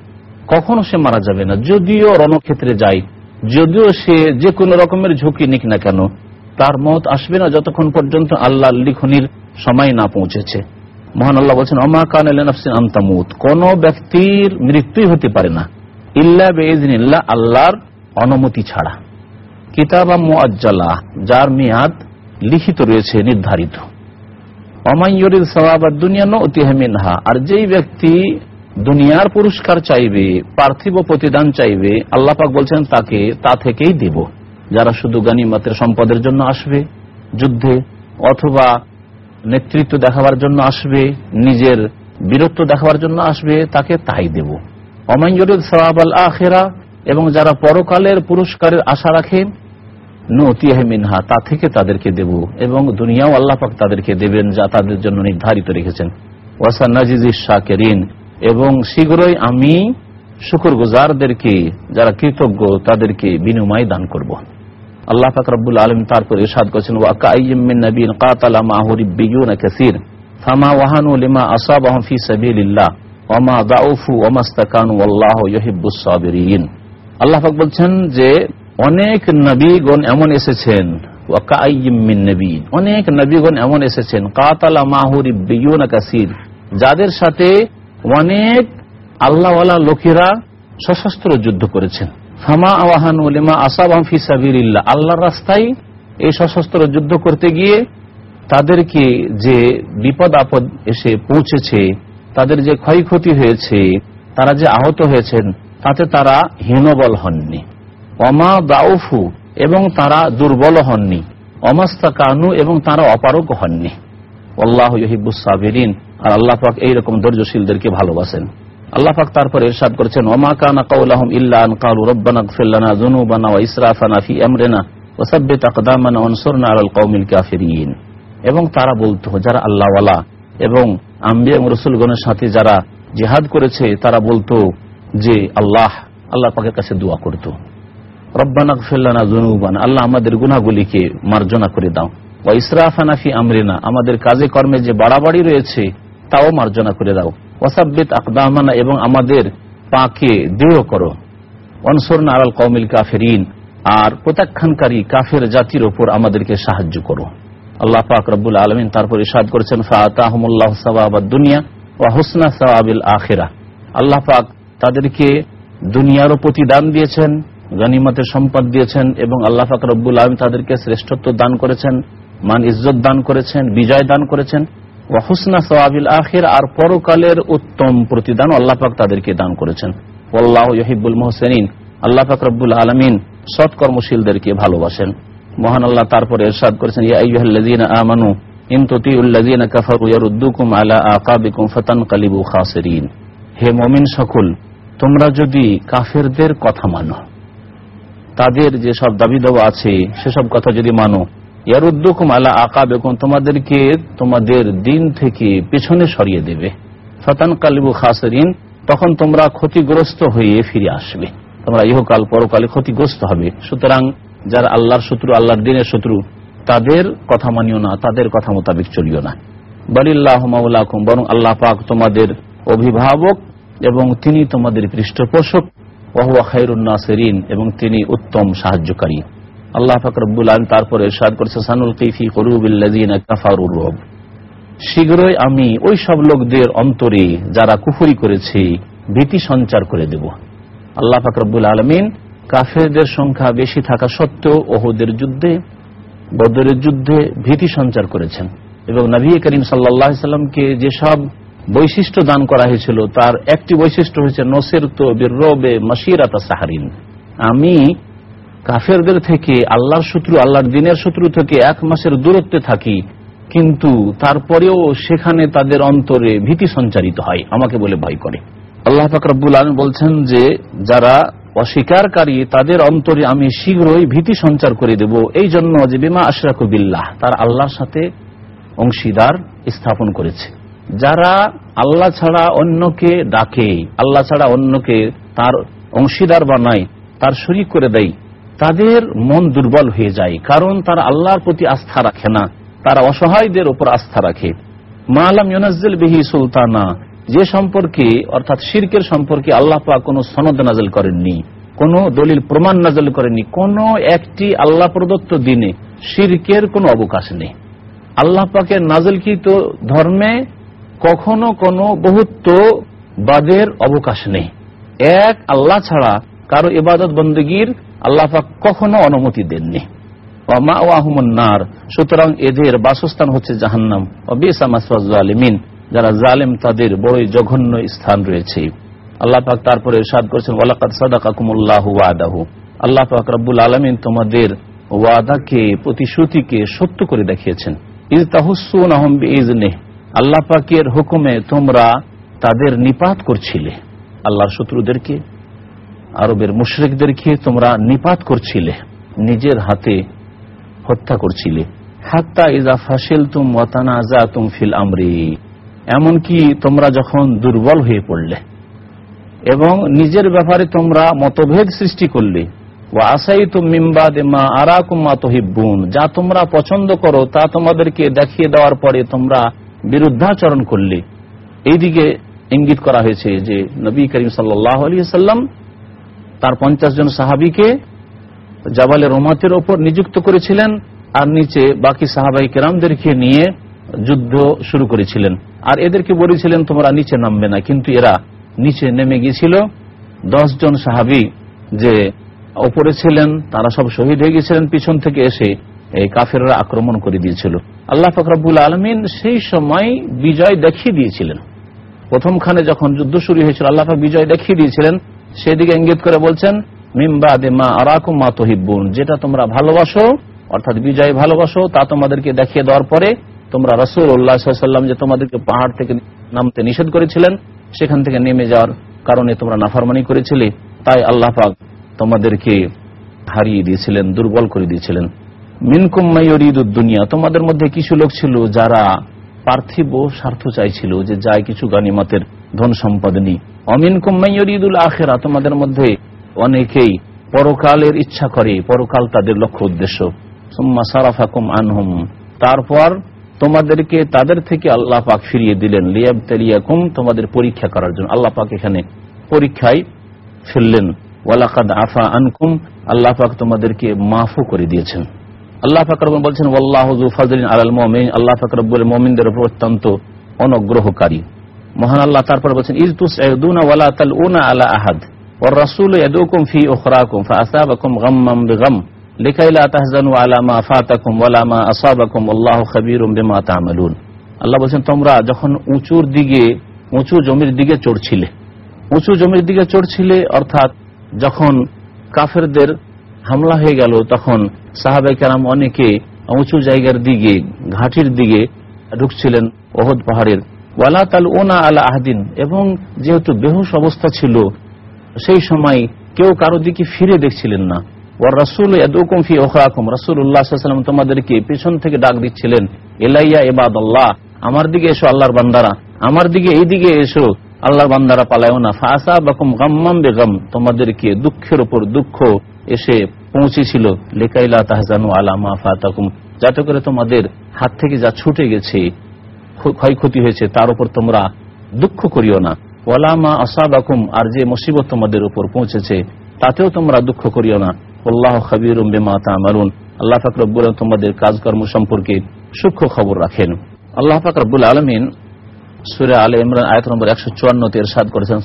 কখনো সে মারা যাবে না। যদিও রণক্ষেত্রে যায়, যদিও সে যে কোনো রকমের ঝুঁকি নিক না কেন, তার মত আসবে না যতক্ষণ পর্যন্ত আল্লাহ লিখনির সময় না পৌঁছেছে। মহান আল্লাহ বলছেন অমা কান আন্তামুত কোন ব্যক্তির মৃত্যুই হতে পারে না। ইল্লা বেদিনিল্লা আল্লাহর অনুমতি ছাড়া। কিতাব যার মেয়াদ লিখিত রয়েছে, নির্ধারিত। অমাইয়রিল সওয়াব দুনিয়া নতিহমিনহা আর যেই ব্যক্তি দুনিয়ার পুরস্কার চাইবে, পার্থিব প্রতিদান চাইবে, আল্লাহ পাক বলছেন, তাকে তা থেকেই দেব। যারা শুধু গানিমাতের সম্পদের জন্য আসবে, যুদ্ধে অথবা নেতৃত্ব দেখাবার জন্য আসবে, নিজের বীরত্ব দেখাবার জন্য আসবে, তাকে তাই দেব। অমাইয়রুদ সওয়াব আল আখেরা, এবং যারা পরকালের পুরস্কারের আশা রাখে নতিহে মিনহা, তা থেকে তাদেরকে দেব। এবং দুনিয়াও আল্লাহ পাক তাদেরকে দেবেন, যা তাদের জন্য নির্ধারিত রেখেছেন। ওয়াসান নাজিজি শাকেরিন, এবং শীঘ্রই আমি শুকুর গুজারদেরকে যারা কৃতজ্ঞ, তাদেরকে বিনিময় দান করব। আল্লাহ পাক রব্বুল আলম তারপর ইরশাদ করেছেন কাতালা কাসীর। ফামা ওয়াহানু লিমা আসাবাহুম ফি সাবিলিল্লাহ। ওয়ামা দাউফু ওয়ামাস্তাকানু ইউহিব্বুস সাবিরিন। আল্লাহ পাক বলছেন যে, অনেক নবীগণ এমন এসেছেন ওয়াকাইমিন অনেক নবীগণ এমন এসেছেন, কাতালা মাহু রিব্বিয়ুনা কাসীর। যাদের সাথে অনেক আল্লাহওয়ালা লোকেরা সশস্ত্র যুদ্ধ করেছেন। ফামা আওয়াহান উলিমা আসাবাম ফি আল্লাহর রাস্তায় এই সশস্ত্র যুদ্ধ করতে গিয়ে তাদেরকে যে বিপদ আপদ এসে পৌঁছেছে, তাদের যে ক্ষয়ক্ষতি হয়েছে, তারা যে আহত হয়েছেন, তাতে তারা হীনবল হননি। অমা দাউফু এবং তারা দুর্বল হননি। অমাস্তা কানু এবং তারা অপারক হননি। আল্লাহ ইহিবুস সাবিরিন। আর আল্লাহ পাক এইরকম ধৈর্যশীলদেরকে ভালোবাসেন। আল্লাহ পাক তারপর ইরশাদ করেছেন, ওমা কানা কাউলাহুম ইল্লা কালু, রব্বানা ইগফির লানা যুনুবানা ওয়া ইসরাফানা ফি আমরিনা ওয়া সাব্বিত আকদামানা ওয়ানসুরনা আলাল কওমিল কাফিরিন। এবং তারা বলতো, যারা আল্লাহওয়ালা এবং আম্বিয়া এবং রসুলগণের সাথে যারা জেহাদ করেছে, তারা বলতো যে আল্লাহ আল্লাহ পাকের কাছে দোয়া করত। রব্বানা ফেল্লানা জনুবান আল্লাহ আমাদের গুনাগুলিকে মার্জনা করে দাও। ও ইসরাফানাফি আমরিনা, আমাদের কাজে কর্মে যে বাড়াবাড়ি রয়েছে, তাও মার্জনা করে দাও। ওসাব্বিত আকদামানা এবং আমাদের পাকে দৃঢ় করো। অনসরনা আলাল কৌমিল কাফেরিন, আর প্রত্যাখ্যানকারী কাফের জাতির ওপর আমাদেরকে সাহায্য করো। আল্লাহ পাক রব্বুল আলমিন তারপর ইসাদ করেছেন ফাতাহমুল্লাহ সবাবাদ দুনিয়া ও হোসনা সবাবিল আখেরা। আল্লাহ পাক তাদেরকে দুনিয়ারও প্রতিদান দিয়েছেন, গনিমতের সম্পদ দিয়েছেন এবং আল্লাহ পাক রব্বুল আলম তাদেরকে শ্রেষ্ঠত্ব দান করেছেন, মান ইজ্জত দান করেছেন, বিজয় দান করেছেন। হুসনা সওয়াবিল আখির, আর পরকালের উত্তম প্রতিদান আল্লাহ পাক তাদেরকে দান করেছেন। আল্লাহ ইহিবুল মোহসেনিন, আল্লাহ পাক রব্বুল আলমিন সৎকর্মশীলদেরকে ভালোবাসেন। মহান আল্লাহ তারপরে এরশাদ করেছেন, ইয়া আইয়ুহাল্লাযীনা আমানু হে সকল, তোমরা যদি কাফেরদের কথা মানো, তাদের যে সব দাবি দাওয়া আছে, সেসব কথা যদি মানো ইয়ারুদ্দুকুম আলা আকাবিকুম, তোমাদেরকে তোমাদের দিন থেকে পেছনে সরিয়ে দেবে। ফাতানকালিবু খাসিরিন, তখন তোমরা ক্ষতিগ্রস্ত হয়ে ফিরে আসবে। তোমরা ইহকাল পরকালে ক্ষতিগ্রস্ত হবে। সুতরাং যারা আল্লাহর শত্রু, আল্লাহর দিনের শত্রু, তাদের কথা মানিও না, তাদের কথা মোতাবেক চলিও না। বলিল্লাহ মাউলাকুম বরং আল্লাহ পাক তোমাদের অভিভাবক এবং তিনি তোমাদের পৃষ্ঠপোষক। ওহুয়া খাইরুন্নাসেরিন এবং তিনি উত্তম সাহায্যকারী। আল্লাহ পাক রব্বুল আলম তারপরে সাদ করেছে, সানুল কৈফি করুবিল্লাদিন শীঘ্রই আমি ওই সব লোকদের অন্তরে যারা কুফুরি করেছে, ভীতি সঞ্চার করে দেব। আল্লাহ ফাকরুল আলমিন কাফেরদের সংখ্যা বেশি থাকা সত্ত্বেও ওহুদের যুদ্ধে, বদরের যুদ্ধে ভীতি সঞ্চার করেছেন। এবং নবী করিম সাল্লামকে যেসব বৈশিষ্ট্য দান করা হয়েছিল, তার একটি বৈশিষ্ট্য হয়েছে নসের তো বীরবে মাসিরাতা সাহারিন। আমি কাফেরদের থেকে, আল্লাহর শত্রু, আল্লাহর দিনের শত্রু থেকে এক মাসের দূরত্বে থাকি, কিন্তু তারপরেও সেখানে তাদের অন্তরে ভীতি সঞ্চারিত হয়, আমাকে বলে ভয় করে। আল্লাহ ফাকরাবুল আলম বলছেন যে, যারা অস্বীকারী, তাদের অন্তরে আমি শীঘ্রই ভীতি সঞ্চার করে দেব। এই জন্য যে বিমা আশরাকুবিল্লাহ তার আল্লাহর সাথে অংশীদার স্থাপন করেছে। যারা আল্লাহ ছাড়া অন্যকে ডাকে, আল্লাহ ছাড়া অন্যকে তার অংশীদার বানায়, তার শরিক করে দেয় তাদের মন দুর্বল হয়ে যায়, কারণ তারা আল্লাহর প্রতি আস্থা রাখে না, তারা অসহায়দের উপর আস্থা রাখে। মা আলাম ইউনাজ্জিল বিহি সুলতানা, যে সম্পর্কে, অর্থাৎ শিরকের সম্পর্কে আল্লাহ পাক কোন সনদ নাজল করেননি, কোন দলিল প্রমাণ নাজল করেননি, কোন একটি আল্লাহ প্রদত্ত দিনে শিরকের কোন অবকাশ নেই। আল্লাহ পাকের নাজলকৃত ধর্মে কখনো কোনো বহুত্ব বাদের অবকাশ নেই। এক, আল্লাহ ছাড়া কারও ইবাদত বন্দগীর আল্লাহ পাক কখনো অনুমতি দেননি। সুতরাং এদের বাসস্থান হচ্ছে জাহান্নাম। যারা জালেম, তাদের বড়ই জঘন্য স্থান রয়েছে। আল্লাহ পাক তারপরে সাদ করেছেন ওয়ালাকাত আল্লাহ রব্বুল আলমিন তোমাদের ওয়াদাকে, প্রতিশ্রুতিকে সত্য করে দেখিয়েছেন। ইজ তাহুসুন আহম ইজনে আল্লাহ পাকের হুকুমে তোমরা তাদের নিপাত করছিলে। আল্লাহর শত্রুদেরকে আরবের মুশরিকদেরকে তোমরা নিপাত করছিলে, নিজের হাতে হত্যা করছিলে। হাত্তা ইজা ফাসিল তুম ওয়াতানাজা তুম ফিল আমরি। এমনকি তোমরা যখন দুর্বল হয়ে পড়লে এবং নিজের ব্যাপারে তোমরা মতভেদ সৃষ্টি করলে ও আসাই তো মিম্বাদ মা আরাকুম্মা তহিবুন যা তোমরা পছন্দ করো তা তোমাদেরকে দেখিয়ে দেওয়ার পরে তোমরা বিরুদ্ধাচরণ করলে। এইদিকে ইঙ্গিত করা হয়েছে যে নবী করিম সাল্লাহ আলী সাল্লাম তার পঞ্চাশ জন সাহাবিকে জাবালের রোমাতের ওপর নিযুক্ত করেছিলেন আর নিচে বাকি সাহাবাই কেরামদেরকে নিয়ে যুদ্ধ শুরু করেছিলেন। আর এদেরকে বলেছিলেন, তোমরা নিচে নামবে না। কিন্তু এরা নিচে নেমে গিয়েছিল। দশ জন সাহাবি যে ওপরে ছিলেন, তারা সব শহীদ হয়ে গিয়েছিলেন, পিছন থেকে এসে এই কাফেররা আক্রমণ করে দিয়েছিল। আল্লাহ ফকরাবুল আলমিন সেই সময় বিজয় দেখিয়ে দিয়েছিলেন। প্রথমখানে যখন যুদ্ধ শুরু হয়েছিল, আল্লাহ বিজয় দেখিয়ে দিয়েছিলেন সেদিকে ইঙ্গিত করে বলছেন মিম্বা মা আরাকুম মা তহিবুন যেটা তোমরা ভালোবাসো, অর্থাৎ বিজয় ভালোবাসো, তা তোমাদেরকে দেখিয়ে দেওয়ার পরে তোমরা রসুল উল্লাহাম যে তোমাদেরকে পাহাড় থেকে নামতে নিষেধ করেছিলেন, সেখান থেকে নেমে যাওয়ার কারণে তোমরা নাফারমানি করেছিলে। তাই আল্লাহ পাক তোমাদেরকে হারিয়ে দিয়েছিলেন, দুর্বল করে দিয়েছিলেন। দুনিয়া, তোমাদের মধ্যে কিছু লোক ছিল যারা পার্থিব স্বার্থ চাইছিল যে যায় কিছু গানিমাতের ধন সম্পদ নেই। অমিন কুম্মাইয়ুল আখেরা, তোমাদের মধ্যে অনেকেই পরকালের ইচ্ছা করে, পরকাল তাদের লক্ষ্য উদ্দেশ্য। সারাফাকুম আনহুম, তারপর তোমাদেরকে তাদের থেকে আল্লাহ পাক ফিরিয়ে দিলেন। লিয়াব তেলিয়াকুম তোমাদের পরীক্ষা করার জন্য। আল্লাহ পাক এখানে পরীক্ষায় ফেললেন। ওয়ালাকাদ আফা আনকুম, আল্লাহ পাক তোমাদেরকে মাফও করে দিয়েছেন। আল্লাহ ফাকর বলছেন আল্লাহ ফাজলিন আলাল মমিন আল্লাহ ফাকর মমিনদের উপর অত্যন্ত অনুগ্রহকারী। মহান আল্লাহ তারপর বলছেন, ইজ তুসউদুনা ওয়ালা তালউনা আলা আহাদ। ওয়ার রাসূল ইয়াদুকুম ফি উখরাকুম, ফাআসাবাকুম গাম্মাম বিগাম। লিকাই লা তাহজানু আলা মা ফাতাকুম ওয়ালা মা আসাবাকুম আল্লাহু খাবীরুম বিমা তা'মালুন। আল্লাহ বলছেন, তোমরা যখন উঁচুর দিকে, উঁচু জমির দিকে চড়ছিলে, উঁচু জমির দিকে চড়ছিলে, অর্থাৎ যখন কাফেরদের হামলা হয়ে গেল, তখন সাহাবাই কেরাম অনেকে উঁচু জায়গার দিকে, ঘাটির দিকে ঢুকছিলেন, ওহদ পাহাড়ের ওয়ালা তাল ওনা আলা আহদিন। এবং যেহেতু বেহুশ অবস্থা ছিল, সেই সময় কেউ কারও দিকে ফিরে দেখছিলেন না। ওর রাসুল ফি ওখরাকুম রাসুল উল্লাহাম তোমাদেরকে পেছন থেকে ডাক দিচ্ছিলেন এলাইয়া এবাদ আল্লাহ আমার দিকে এসো আল্লাহর বান্দারা, আমার দিকে এই দিকে এসো, আল্লাহর বান্দারা পালায়ও না। ফাসা বাকুম গাম্মাম বেগম। তোমাদেরকে দুঃখের উপর দুঃখ এসে পৌঁছেছিল। লেকাইলা তাহজানু আলামা ফাতাকুম। যাতে করে তোমাদের হাত থেকে যা ছুটে গেছে ক্ষয়ক্ষতি হয়েছে, তার উপর তোমরা দুঃখ করিও না। ওয়ালামা আসাবাকুম, আর যে মুসিবত তোমাদের উপর পৌঁছেছে, তাতেও তোমরা দুঃখ করিও না। আল্লাহ খাবির আল্লাহ ফাকরবুল তোমাদের কাজকর্ম সম্পর্কে সূক্ষ্ম খবর রাখেন। আল্লাহ ফাকরবুল আলমিন সুরে করেছেন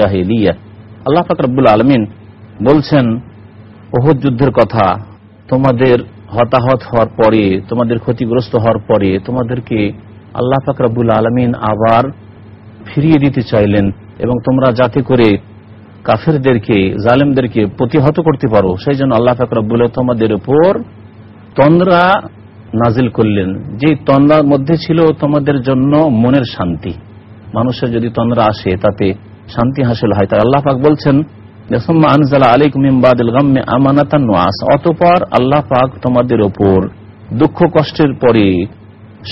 কাদ আল্লাহ পাক রব্বুল আলামিন বলছেন, ওহদ যুদ্ধের কথা, তোমাদের হতাহত হওয়ার পরে, তোমাদের ক্ষতিগ্রস্ত হওয়ার পরে, তোমাদেরকে আল্লাহ পাক রব্বুল আলামিন আবার ফিরিয়ে দিতে চাইলেন এবং তোমরা যাতে করে কাফেরদেরকে, জালেমদেরকে প্রতিহত করতে পারো, সেই জন্য আল্লাহ ফাকরাবুল তোমাদের উপর তন্দ্রা নাজিল করলেন। যে তন্দ্রার মধ্যে ছিল তোমাদের জন্য মনের শান্তি। মানুষের যদি তন্দ্রা আসে, তাতে শান্তি হাসিল হয়। তাই আল্লাহ পাক বলছেন অতপর আল্লাহ পাক তোমাদের ওপর দুঃখ কষ্টের পরে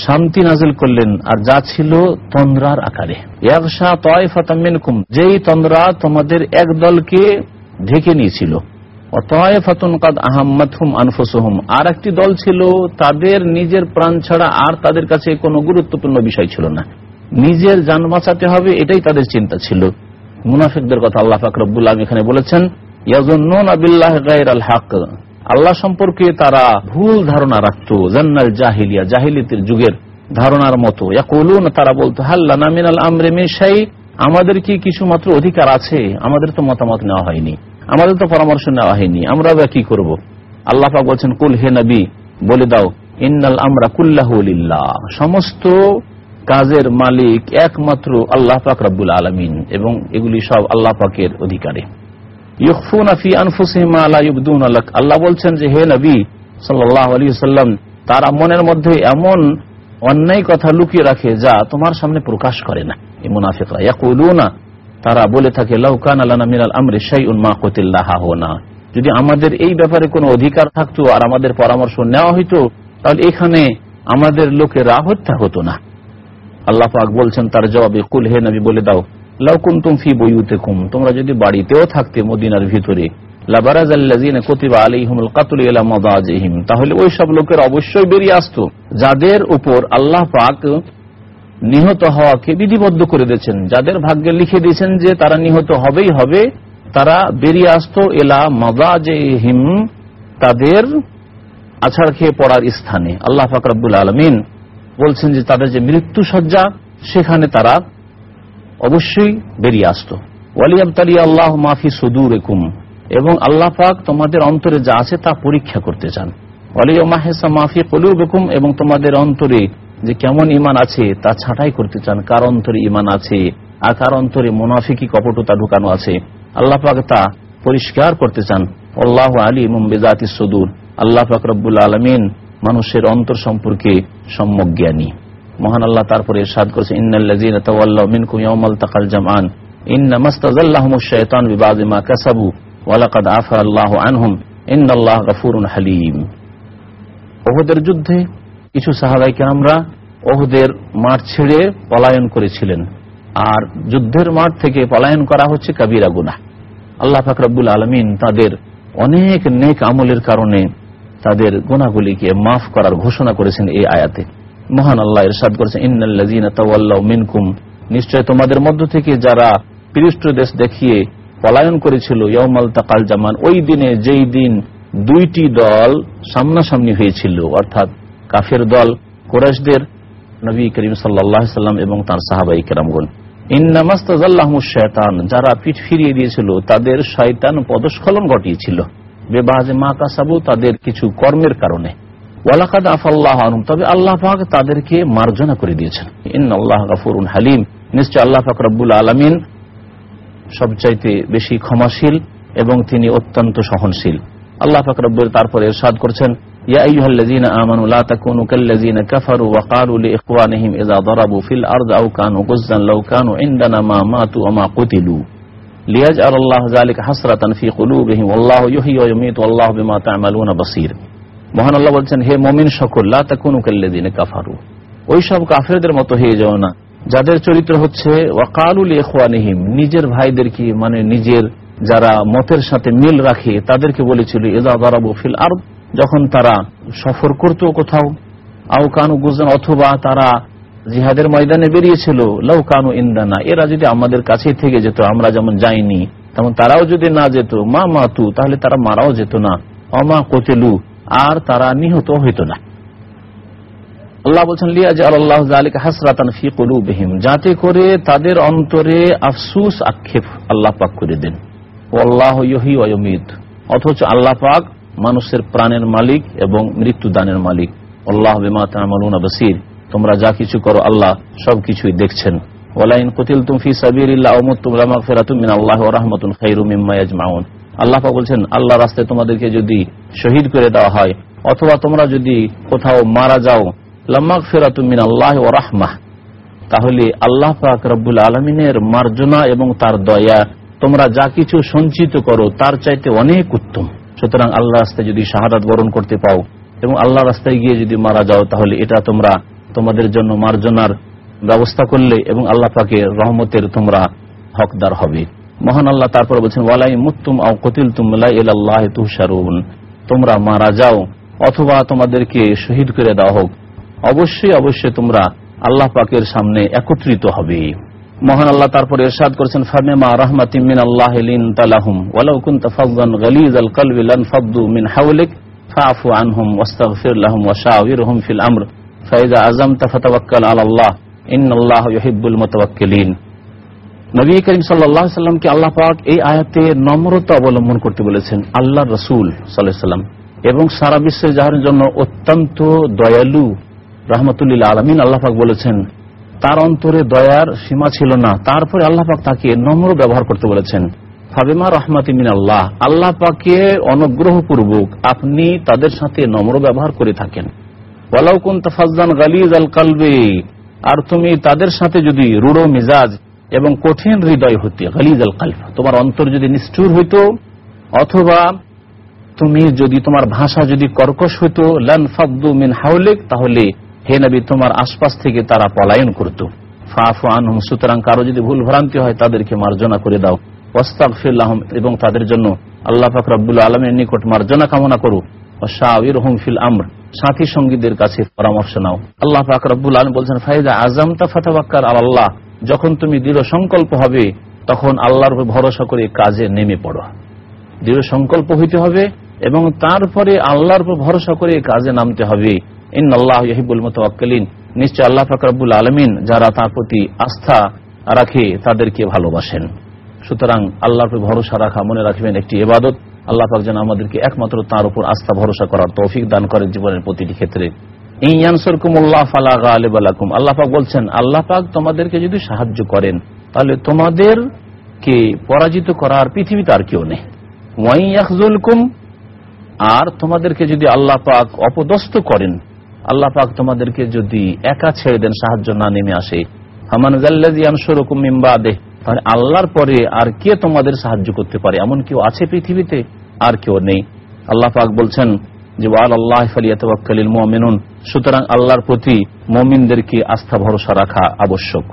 শান্তি নাজিল করলেন, আর যা ছিল তন্দ্রার আকারে। যেই তন্দ্রা তোমাদের এক দলকে ঢেকে নিয়েছিল। আর একটি দল ছিল তাদের নিজের প্রাণ ছাড়া আর তাদের কাছে কোনো গুরুত্বপূর্ণ বিষয় ছিল না। নিজের যান বাঁচাতে হবে, এটাই তাদের চিন্তা ছিল। মুনাফিকদের কথা আল্লাহ ফাকরুল আলম এখানে বলেছেন আল্লাহ সম্পর্কে তারা ভুল ধারণা রাখত, জান্নাল জাহিলিয়া জাহিলিতের যুগের ধারণার মতো। তারা বলতো হাল্লা মিনাল আমরে মেশাই আমাদের কি কিছু মাত্র অধিকার আছে? আমাদের তো মতামত নেওয়া হয়নি। আমাদের তো পরামর্শ নেওয়া হয়নি। আমরা বা কি করব? আল্লাহ পাক বলছেন, কুল হে নবী, বলে দাও, ইন্নাল আমরা কুল্লাহ সমস্ত কাজের মালিক একমাত্র আল্লাহ পাক রব্বুল আলমিন এবং এগুলি সব আল্লাহ পাকের অধিকারে। আল্লাহ বলছেন যে, হে নবী সাল্লাম তারা মনের মধ্যে এমন অন্যায় কথা লুকিয়ে রাখে যা তোমার সামনে প্রকাশ করে না। এই মুনাফিকরা না তারা বলে থাকে লাউকান আল্লাহ মিনাল আমরে শাই উন্মা কতিল্লাহ যদি আমাদের এই ব্যাপারে কোনো অধিকার থাকতো আর আমাদের পরামর্শ নেওয়া হইতো, তাহলে এখানে আমাদের লোকেরা হত্যা হতো না। আল্লাহ পাক বলছেন তার জবাবে, কুল হে নবী, বলে দাও লাউকুন তুমফি বইতে কুম তোমরা যদি বাড়িতেও থাকতে মদিনার ভিতরে তাহলে ওই সব লোকের অবশ্যই বেরিয়ে আসতো, যাদের উপর আল্লাহ পাক নিহত হওয়াকে বিধিবদ্ধ করে দিয়েছেন। যাদের ভাগ্যে লিখে দিয়েছেন যে তারা নিহত হবেই হবে, তারা বেরিয়ে আসতো এলা হিম তাদের আছাড় খেয়ে পড়ার স্থানে। আল্লাহ ফাকরাবুল আলমিন বলছেন যে তাদের যে মৃত্যু সজ্জা সেখানে তারা অবশ্যই বেরিয়ে আসতো। ওয়ালিয়াবতালি আল্লাহ মাফি সুদুর একুম এবং আল্লাহ পাক তোমাদের অন্তরে যা আছে তা পরীক্ষা করতে চান। মাহেসা এবং তোমাদের অন্তরে যে কেমন ইমান আছে তা ছাঁটাই করতে চান। কার অন্তরে ইমান আছে আর কার অন্তরে মোনাফিকি কপটতা ঢুকানো আছে। আল্লাহ পাক তা পরিষ্কার করতে চান। আল্লাহ আলী মুম্বেজাতি সদুর। আল্লাহ পাক রব্বুল আলমিন মানুষের অন্তর সম্পর্কে সম্যক জ্ঞানী। মহান আল্লাহ তারপরে সাদ করেছে তাকাল জামান ইন্না মাস্তাজাল্লাহমুশ শাইতান বিবাদ মা কাসাবু, ওয়ালাকাদ আফা আল্লাহ আনহুম ইন্নআল্লাহ গফুরুন হালিম। ওহদের যুদ্ধে কিছু সাহাবাইকে আমরা ওহদের মাঠ ছেড়ে পলায়ন করেছিলেন। আর যুদ্ধের মাঠ থেকে পলায়ন করা হচ্ছে কাবিরা গুনা আল্লাহ ফাকরাবুল আলমিন তাদের অনেক নেক আমলের কারণে তাদের গুণাগুলিকে মাফ করার ঘোষণা করেছেন এই আয়াতে। মহান আল্লাহ ইরশাদ করেছেন ইন্নাল্লাহ মিনকুম। নিশ্চয় তোমাদের মধ্য থেকে যারা পৃষ্ঠ দেশ দেখিয়ে পলায়ন করেছিল ইয়মাল তাকাল জামান, ওই দিনে যেই দিন দুইটি দল সামনাসামনি হয়েছিল, অর্থাৎ কাফের দল কোরাইশদের নবী করিম সাল্লাম এবং তার সাহাবাই কেরামগুন শয়তান যারা পিঠ ফিরিয়ে দিয়েছিল, তাদের শয়তান পদস্খলন ঘটিয়েছিল। বেবাজে মা কাসাবু তাদের কিছু কর্মের কারণে ওয়ালাকাদ আফাল্লাহ আনুম তবে আল্লাহ পাক তাদেরকে মার্জনা করে দিয়েছেন ইন আল্লাহ গাফুরুন হালিম নিশ্চয় আল্লাহ পাক রব্বুল আলমিন সবচাইতে বেশি ক্ষমাশীল এবং তিনি অত্যন্ত সহনশীল আল্লাহ পাক রব্বুল তারপরে এরশাদ করছেন يا أيها الذين آمنوا لا تكونوا كالذين كفروا وقالوا لإخوانهم إذا ضربوا في الأرض أو كانوا غزا لو كانوا عندنا ما ماتوا وما قتلوا লিয়াজ আর আল্লাহ জালিক হাসরাতান ফি কুলুবিহিম আল্লাহ ইউহি ওয়া ইউমিত আল্লাহু বিমা মহান আল্লাহ বলছেন, হে মুমিন সকল, লা তাকুনু কাল্লাযিনা কাফারু। ওই সব কাফেরদের মতো হয়ে যাও না। যাদের চরিত্র হচ্ছে ওয়াকালুল ইখওয়ানিহিম নিজের ভাইদেরকে মানে নিজের যারা মতের সাথে মিল রাখে, তাদেরকে বলেছিল, ইদা দারাবু ফিল যখন তারা সফর করত কোথাও, আও কানু গুজন অথবা তারা জিহাদের ময়দানে বেরিয়েছিল লৌ কানু ইন্দানা এরা যদি আমাদের কাছেই থেকে যেত, আমরা যেমন যাইনি, তেমন তারাও যদি না যেত, মা মাতু তাহলে তারা মারাও যেত না, অমা কোচেলু আর তারা নিহত হইত না। আল্লাহ বলছেন আলিক হাসরাতান ফি কলুবহিম যাতে করে তাদের অন্তরে আফসুস আক্ষেপ আল্লাহ পাক করে দেন। আল্লাহ অথচ আল্লাহ পাক মানুষের প্রাণের মালিক এবং মৃত্যু দানের মালিক আল্লাহ বিমাতামালুনা বসির তোমরা যা কিছু করো আল্লাহ সবকিছুই দেখছেন। ওলাইন কতিল তুম ফি সাবিরিল্লাহ অমুতুল্লাহ ফেরাতুম মিন আল্লাহ রাহমাতুন খাইরু মিম্মা ইয়াজমাউন। আল্লাহ বলছেন, আল্লাহ রাস্তায় তোমাদেরকে যদি শহীদ করে দেওয়া হয়, অথবা তোমরা যদি কোথাও মারা যাও লাম্মাক ফেরাতুম মিন আল্লাহ ও রাহমাহ। তাহলে আল্লাহ পাক রব্বুল আলমিনের মার্জনা এবং তার দয়া তোমরা যা কিছু সঞ্চিত করো, তার চাইতে অনেক উত্তম। সুতরাং আল্লাহ রাস্তায় যদি শাহাদাত বরণ করতে পাও এবং আল্লাহ রাস্তায় গিয়ে যদি মারা যাও, তাহলে এটা তোমরা তোমাদের জন্য মার্জনার ব্যবস্থা করলে এবং আল্লাহ পাকে রহমতের তোমরা হকদার হবে। মহান আল্লাহ তারপর বলছেন, ওয়ালাই মুত্তুম আও কতিল তুমলাই তুষারুন তোমরা মারা যাও অথবা তোমাদেরকে শহীদ করে দেওয়া হোক। অবশ্যই অবশ্যই তোমরা আল্লাহ পাকের সামনে একত্রিত হবে। মহান আল্লাহ তারপরে এরশাদ করেছেন ফামেমা রাহমাতিম মিন আল্লাহ লিন তালাহুম ওয়ালাউ কুনতা ফাযযান গালিযাল কলবি লান ফাদ্দু মিন হাওলিক ফাআফু আনহুম, ওয়াস্তাগফির লাহুম ওয়া শাওয়িরহুম ফিল আমর। ফাইযা আযামতা ফাতাওয়াক্কাল আলাল্লাহ ইন্নাল্লাহ ইউহিব্বুল মুতাওয়াক্কিলিন নবী করিম আলাইহি সাল্লামকে আল্লাহ পাক এই আয়াতে নম্রতা অবলম্বন করতে বলেছেন, আল্লাহর রাসূল সাল্লাম। এবং সারা বিশ্বের যাহার জন্য অত্যন্ত দয়ালু রাহমাতুল্লিল আলামিন আল্লাহ পাক বলেছেন, তার অন্তরে দয়ার সীমা ছিল না। তারপরে আল্লাহ পাক তাকে নম্র ব্যবহার করতে বলেছেন, ফাবেমা রহমাতি মিন আল্লাহ আল্লাহ পাকে অনুগ্রহপূর্বক আপনি তাদের সাথে নম্র ব্যবহার করে থাকেন। ওয়ালাউকুন তাফাজান গালিজ আল কালবে। আর তুমি তাদের সাথে যদি রুড়ো মিজাজ এবং কঠিন হৃদয় হতে গালিজ আল কালফ তোমার অন্তর যদি নিষ্ঠুর হইত, অথবা তুমি যদি তোমার ভাষা যদি কর্কশ হইতো, লান ফাদ্দু মিন হাউলিক তাহলে হে নবী, তোমার আশপাশ থেকে তারা পলায়ন করত। ফাফু আনহুম, সুতরাং কারও যদি ভুল ভ্রান্তি হয়, তাদেরকে মার্জনা করে দাও। ওস্তাকফিল্লাহম এবং তাদের জন্য আল্লাহ ফাকর আব্দুল আলমের নিকট মার্জনা কামনা করু। সাথী সঙ্গীদের কাছে পরামর্শ নাও। আল্লাহ আলম বলছেন আজম আল্লাহ। যখন তুমি দৃঢ় সংকল্প হবে, তখন আল্লাহর ভরসা করে কাজে নেমে পড়ো। দৃঢ় সংকল্প হইতে হবে এবং তারপরে আল্লাহর উপর ভরসা করে কাজে নামতে হবে। ইন আল্লাহ ইহিবুল মতওয়াক্কালিন। নিশ্চয় আল্লাহ ফাকরাবুল আলমিন যারা তার প্রতি আস্থা রাখে, তাদেরকে ভালোবাসেন। সুতরাং আল্লাহর উপর ভরসা রাখা, মনে রাখবেন, একটি এবাদত আল্লাহ পাক যেন আমাদেরকে একমাত্র তার উপর আস্থা, ভরসা করার তৌফিক দান করেন জীবনের প্রতিটি ক্ষেত্রে। আল্লাহ পাক বলছেন, আল্লাহ পাক তোমাদেরকে যদি সাহায্য করেন, তাহলে তোমাদেরকে পরাজিত করার পৃথিবীতে আর কেউ নেই। আর তোমাদেরকে যদি আল্লাহ পাক অপদস্থ করেন, আল্লাহ পাক তোমাদেরকে যদি একা ছেড়ে দেন, সাহায্য না নেমে আসে। হামান মিম্বাদে তাহলে আল্লাহর পরে আর কে তোমাদের সাহায্য করতে পারে? এমন কেউ আছে পৃথিবীতে? আর কেউ নেই। আল্লাহ পাক বলছেন যে ওয়াল আল্লাহ ফালিয়াতাওয়াক্কালিল মুমিনুন। সুতরাং আল্লাহর প্রতি মুমিনদেরকে আস্থা, ভরসা রাখা আবশ্যক।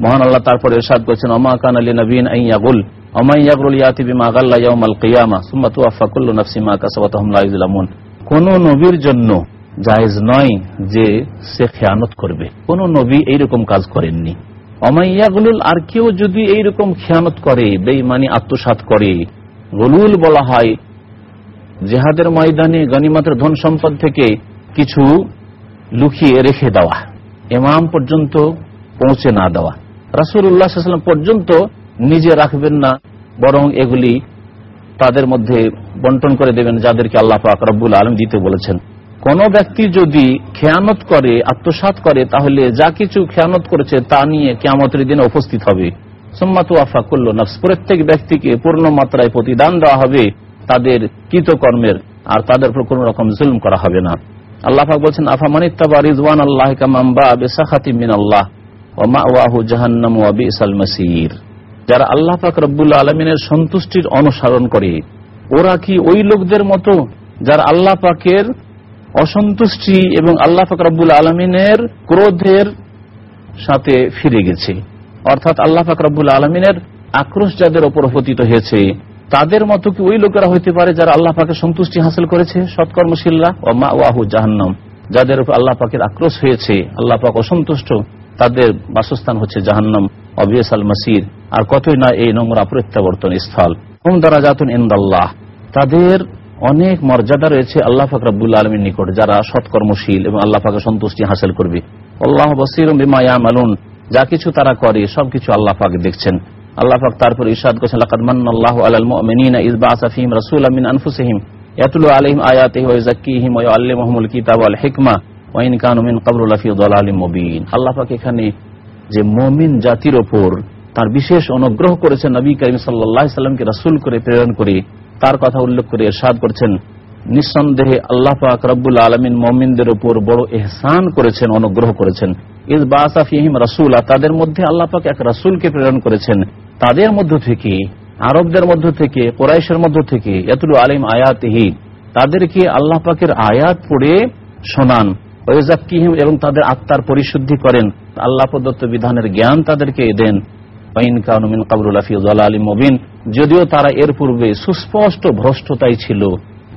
মহান আল্লাহ তারপরে ইরশাদ করেছেন ওমা কানা লিনাবিয়িন আন ইয়াগুল। ওমা ইয়াগরুল ইয়াতি বিমা গাল্লা ইয়াউমাল কিয়ামা। সুম্মা কুল্লু মা কাসাবাত হুম লা কোন নবীর জন্য জায়েজ নয় যে সে খেয়ানত করবে। কোন নবী এইরকম কাজ করেননি। অমাইয়াগুলুল আর কেউ যদি এইরকম খেয়ানত করে বেইমানি আত্মসাত করে, গলুল বলা হয়, জেহাদের ময়দানে গনিমাতের ধন সম্পদ থেকে কিছু লুকিয়ে রেখে দেওয়া এমাম পর্যন্ত পৌঁছে না দেওয়া। রাসুল উল্লাহাম পর্যন্ত নিজে রাখবেন না, বরং এগুলি তাদের মধ্যে বন্টন করে দেবেন, যাদেরকে আল্লাহ পাক আলম দিতে বলেছেন। কোন ব্যক্তি যদি খেয়ানত করে আত্মসাত করে, তাহলে যা কিছু খেয়ানত করেছে তা নিয়ে কেয়ামতের দিনে উপস্থিত হবে। সোম্মাতু আফা করল নফস। প্রত্যেক ব্যক্তিকে পূর্ণ মাত্রায় প্রতিদান দেওয়া হবে তাদের কৃতকর্মের, আর তাদের উপর কোন রকম জুলম করা হবে না। আল্লাহফাক বলছেন আফা মানিত্তাবা রিজওয়ান আল্লাহ কামাম্বা বেসাখাতি মিন আল্লাহ ওয়াহু জাহান্নাম যারা আল্লাহ আলমিনের সন্তুষ্টির অনুসরণ করে, ওরা কি ওই লোকদের মতো যারা আল্লাহ পাকের অসন্তুষ্টি এবং আল্লাহ পাক রব্বুল আলমিনের ক্রোধের সাথে ফিরে গেছে। অর্থাৎ আল্লাহ পাক রব্বুল আলমিনের আক্রোশ যাদের ওপর পতিত হয়েছে, তাদের মতো কি ওই লোকেরা হইতে পারে যারা আল্লাহ পাকের সন্তুষ্টি হাসিল করেছে? সৎকর্মশীলরা ও মা ওয়াহু জাহান্নাম। যাদের উপর আল্লাহ পাকের আক্রোশ হয়েছে, আল্লাহ পাক অসন্তুষ্ট, তাদের বাসস্থান হচ্ছে জাহান্নাম, অবিয়াস আল মাসির। আর কতই না এই নোংরা প্রত্যাবর্তন স্থল। হুম দ্বারা জাতুন ইন্দাল্লাহ। তাদের অনেক মর্যাদা রয়েছে আল্লাহ ফাক রাবুল আলমীর নিকট, যারা সৎকর্মশীল এবং আল্লাহ পাকে সন্তুষ্টি হাসিল করবে। আল্লাহ বসির মালুন যা কিছু তারা করে, সবকিছু আল্লাহ পাক দেখছেন। আল্লাহ পাক তারপর ইসাদ করেছেন, লাকাদ মান্নাল্লাহ আলাল মুমিনিনা রাসূলাম মিন আনফুসিহিম, ইয়াতলু আলাইহিম আয়াতিহি ওয়া ওয়া ইউআল্লিমুহুমুল ওয়াল হিকমা, ওয়া ইন কানু মিন ক্বাবলু মুবিন। আল্লাহ এখানে যে মুমিন জাতির ওপর তার বিশেষ অনুগ্রহ করেছেন নবী করিম সাল্লাল্লাহু আলাইহি সাল্লামকে রাসূল করে, প্রেরণ করে তার কথা উল্লেখ করে এরশাদ করছেন, নিঃসন্দেহে আল্লাহ পাক রব্বুল আলমিন মমিনদের উপর বড় এহসান করেছেন, অনুগ্রহ করেছেন। ইস বাসাফিহিম রাসুল, তাদের মধ্যে আল্লাহ পাক এক রাসুলকে প্রেরণ করেছেন। তাদের মধ্য থেকে, আরবদের মধ্য থেকে, কোরাইশের মধ্য থেকে এতুল আলিম আয়াতহি, তাদেরকে আল্লাহ পাকের আয়াত পড়ে শোনান। এবং তাদের আত্মার পরিশুদ্ধি করেন। আল্লাহ প্রদত্ত বিধানের জ্ঞান তাদেরকে দেন। যদিও তারা এর পূর্বে সুস্পষ্ট ভ্রষ্টতাই ছিল,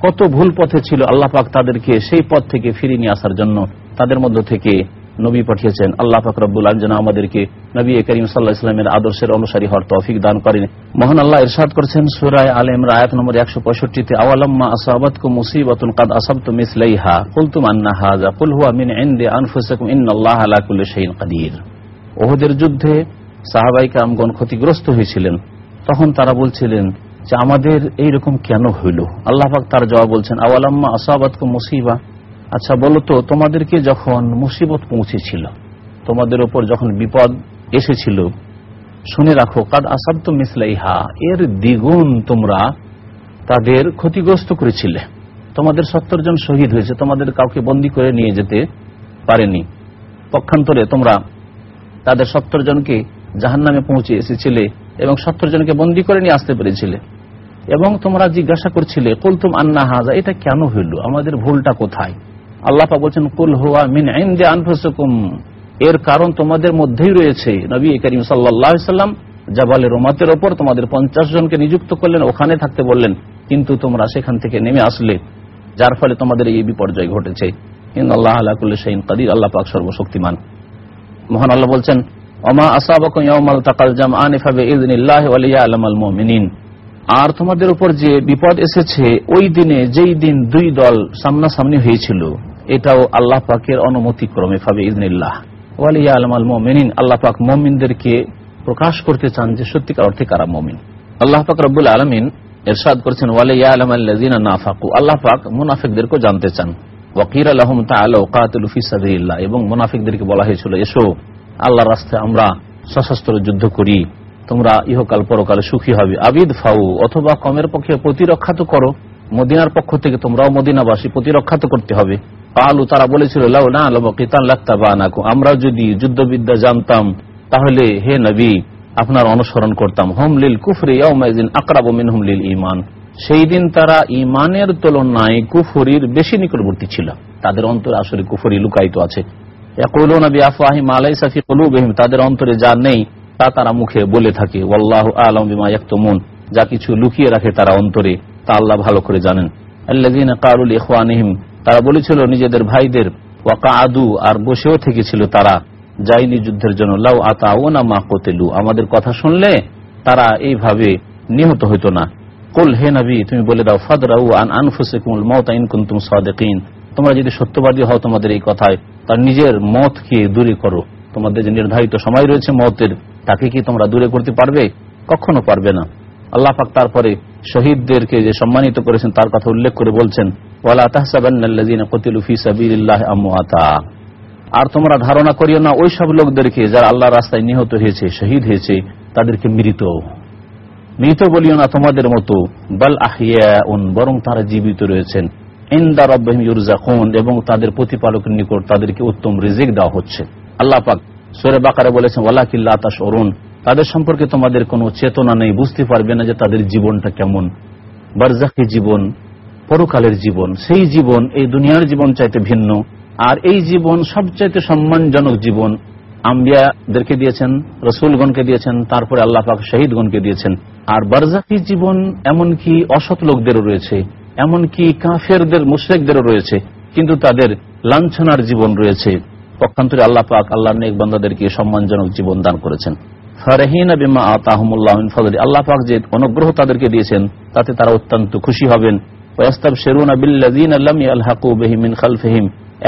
কত ভুল পথে ছিল আল্লাহ পাক তাদেরকে সেই পথ থেকে ফিরিয়ে নিয়ে আসার জন্য তাদের মধ্য থেকে নবী পাঠিয়েছেন। আল্লাহ পাক রব্বুল আলম আমাদেরকে নবী করিম সাল্লাহ ইসলামের আদর্শের অনুসারী হওয়ার তৌফিক দান করেন। মহান আল্লাহ ইরশাদ করেছেন সুরায় আলম রায়াত নম্বর একশো পঁয়ষট্টিতে আওয়ালাম্মা আসাবাত কু মুসিবতুন কাদ আসাবতু মিসলাইহা। কুলতুম আন্না হাজা কুল হুয়া মিন ইনদি আনফুসাকুম ইন্নাল্লাহ আলা কুল্লি শাইইন কাদির। ওহদের যুদ্ধে সাহাবাইকে আমগণ ক্ষতিগ্রস্ত হয়েছিলেন। তখন তারা বলছিলেন যে, আমাদের এই রকম কেন হইল? আল্লাহাক তার জবাব বলছেন, আওয়ালাম্মা আসাবাতকু মুসিবা। আচ্ছা বলো তো, তোমাদেরকে যখন মুসিবত পৌঁছেছিল, তোমাদের ওপর যখন বিপদ এসেছিল, শুনে রাখো, কাদ আসাব্ত মিসলাইহা। এর দ্বিগুণ তোমরা তাদের ক্ষতিগ্রস্ত করেছিলে। তোমাদের সত্তর জন শহীদ হয়েছে, তোমাদের কাউকে বন্দী করে নিয়ে যেতে পারেনি। পক্ষান্তরে তোমরা তাদের সত্তর জনকে জাহান নামে পৌঁছে এসেছিলে এবং সত্তর জনকে বন্দী করে নিয়ে আসতে পেরেছিলে। এবং তোমরা জিজ্ঞাসা করছিলে, কুলতুম আন্না হাজা এটা কেন হইল? আমাদের ভুলটা কোথায়? আল্লাহ বলছেন, কুল হুয়া মিন আইন্দে এর কারণ তোমাদের মধ্যেই রয়েছে। নবী করিম সাল্লাম জাবালে রোমাতের ওপর তোমাদের পঞ্চাশ জনকে নিযুক্ত করলেন, ওখানে থাকতে বললেন, কিন্তু তোমরা সেখান থেকে নেমে আসলে, যার ফলে তোমাদের এই বিপর্যয় ঘটেছে। আল্লাহ আল্লাহ আল্লাহ পাক সর্বশক্তিমান। মহান আল্লাহ বলছেন আর তোমাদের উপর যে বিপদ এসেছে, ওই দিনে যেই দিন দুই দল সামনাসামনি হয়েছিল, এটাও আল্লাহ পাকের অনুমতি ক্রমে ফাবে ওয়ালিয়া মোমিন আল্লাহ পাক মমিনদেরকে প্রকাশ করতে চান যে সত্যিকার অর্থে কারা মমিন। আল্লাহ পাক রব্বুল আলমিন এরশাদ করেছেন ওয়ালিয়া আলম আল্লাজিনা নাফাকু। আল্লাহ পাক মুনাফিকদেরকেও জানতে চান। ওয়াকির আলহম তাআলা কাতুল ফি এবং মুনাফিকদেরকে বলা হয়েছিল, এসো। আল্লাহ রাস্তায় আমরা সশস্ত্র যুদ্ধ করি, তোমরা ইহকাল পরকালে সুখী হবে। আবিদ ফাউ, অথবা কমের পক্ষে প্রতিরক্ষা তো করো। মদিনার পক্ষ থেকে তোমরাও মদিনাবাসী প্রতিরক্ষা তো করতে হবে। আলু তারা বলেছিল, লাউ না কিতান লাগতা বা আমরা যদি যুদ্ধবিদ্যা জানতাম, তাহলে হে নবী, আপনার অনুসরণ করতাম। হোম লিল কুফরি আকরাব মিন হোম লিল ইমান সেই দিন তারা ইমানের তুলনায় কুফরির বেশি নিকটবর্তী ছিল। তাদের অন্তরে আসলে কুফরি লুকায়িত আছে। তাদের অন্তরে যা নেই, তা তারা মুখে বলে থাকে। ওল্লাহ আলম বিমা ইয়াকতুমুন, যা কিছু লুকিয়ে রাখে তারা অন্তরে, তা আল্লাহ ভালো করে জানেন। কালুল ইখওয়ানিহিম তারা বলেছিল নিজেদের ভাইদের ওয়াকা আদু আর বসেও থেকেছিল তারা। যাইনি যুদ্ধের জন্য, লাউ আতা ও না মা কোতেলু, আমাদের কথা শুনলে তারা এইভাবে নিহত হইত না। কুল হে নবী, তুমি বলে দাও, ফাদরাউ আন আনফুসিকুমুল মাউত ইন কুনতুম সাদিকিন। তোমরা যদি সত্যবাদী হও তোমাদের এই কথায়, তার নিজের মতকে দূরে করো। তোমাদের যে নির্ধারিত সময় রয়েছে মতের, তাকে কি তোমরা দূরে করতে পারবে? কখনো পারবে না। আল্লাহ পাক তারপরে শহীদদেরকে যে সম্মানিত করেছেন, তার কথা উল্লেখ করে বলছেন আর তোমরা ধারণা করিও না, ওই সব লোকদেরকে যারা আল্লাহর রাস্তায় নিহত হয়েছে, শহীদ হয়েছে, তাদেরকে মৃত। মৃত বলিও না তোমাদের মতো, বাল আহিয়াউন বরং তারা জীবিত রয়েছেন। ইন্দা রব্বাহিম ইউরজাকুন এবং তাদের প্রতিপালকের নিকট তাদেরকে উত্তম রিজিক দেওয়া হচ্ছে। আল্লাহ পাক সূরা বাকারে বলেছেন ওয়ালাকিল্লা তাশউরুন তাদের সম্পর্কে তোমাদের কোনো চেতনা নেই, বুঝতে পারবে না যে তাদের জীবনটা কেমন। বারজাকি জীবন, পরকালের জীবন, সেই জীবন, এই দুনিয়ার জীবন চাইতে ভিন্ন। আর এই জীবন সবচাইতে সম্মানজনক জীবন আম্বিয়াদেরকে দিয়েছেন, রসুলগণকে দিয়েছেন, তারপরে আল্লাহ পাক শহীদগণকে দিয়েছেন। আর বারজাকি জীবন এমনকি অসৎ লোকদেরও রয়েছে। এমনকি কাফেরদের, মুশ্রেকদেরও রয়েছে, কিন্তু তাদের লাঞ্ছনার জীবন রয়েছে। পক্ষান্তরে আল্লাহ পাক আল্লাহ নেক বান্দাদেরকে সম্মানজনক জীবন দান করেছেন। ফারহিনা বিমা আতাহমুল্লাহ ফজলি আল্লাহ পাক যে অনুগ্রহ তাদেরকে দিয়েছেন, তাতে তারা অত্যন্ত খুশি হবেন।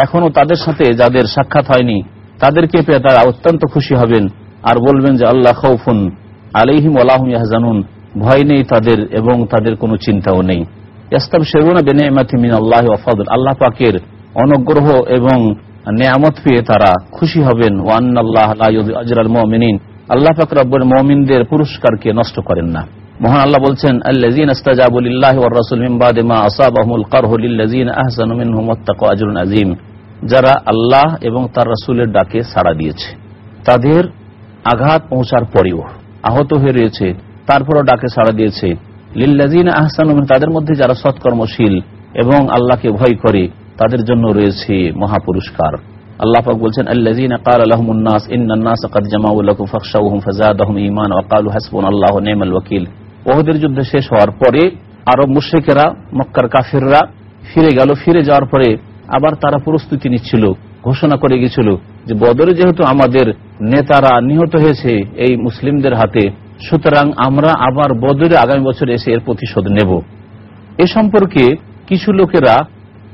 এখনও তাদের সাথে যাদের সাক্ষাৎ হয়নি, তাদেরকে পেয়ে তারা অত্যন্ত খুশি হবেন আর বলবেন যে, আল্লাহ খৌফুন আলিহিম আল্লাহম ইয়াহজানুন। ভয় নেই তাদের এবং তাদের কোনো চিন্তাও নেই। ইয়াস্তাব আল্লাহ আল্লাহ পাকের অনুগ্রহ এবং নেয়ামত পেয়ে তারা খুশি হবেন। ওয়ান আল্লাহ আজরাল আল্লাহ পাক রব্বুল মমিনদের পুরস্কারকে নষ্ট করেন না। মহান আল্লাহ বলছেন, আল্লাযীন ইস্তাজাবু লিল্লাহি ওয়ার রাসূল মিন বাদি মা আসাবাহুমুল কারহু লিল্লাযীনা আহসানু মিনহুম ওয়াত্তাকু আজরুন আযীম। যারা আল্লাহ এবং তার রাসূলের ডাকে সাড়া দিয়েছে, তাদের আঘাত পৌঁছার পরেও আহত হয়ে রয়েছে, তারপরও ডাকে সাড়া দিয়েছে। লিল্লাযীনা আহসানু তাদের মধ্যে যারা সৎকর্মশীল এবং আল্লাহকে ভয় করে, তাদের জন্য রয়েছে মহাপুরস্কার। আল্লাহ বলছেন ঈমানা ওহদের যুদ্ধ শেষ হওয়ার পরে আরব মুশ্রিকেরা, মক্কার কাফিররা ফিরে গেল। ফিরে যাওয়ার পরে আবার তারা প্রস্তুতি নিচ্ছিল, ঘোষণা করে গেছিল যে বদরে যেহেতু আমাদের নেতারা নিহত হয়েছে এই মুসলিমদের হাতে সুতরাং আমরা আবার বদরে আগামী বছর এসে এর প্রতিশোধ নেব। এ সম্পর্কে কিছু লোকেরা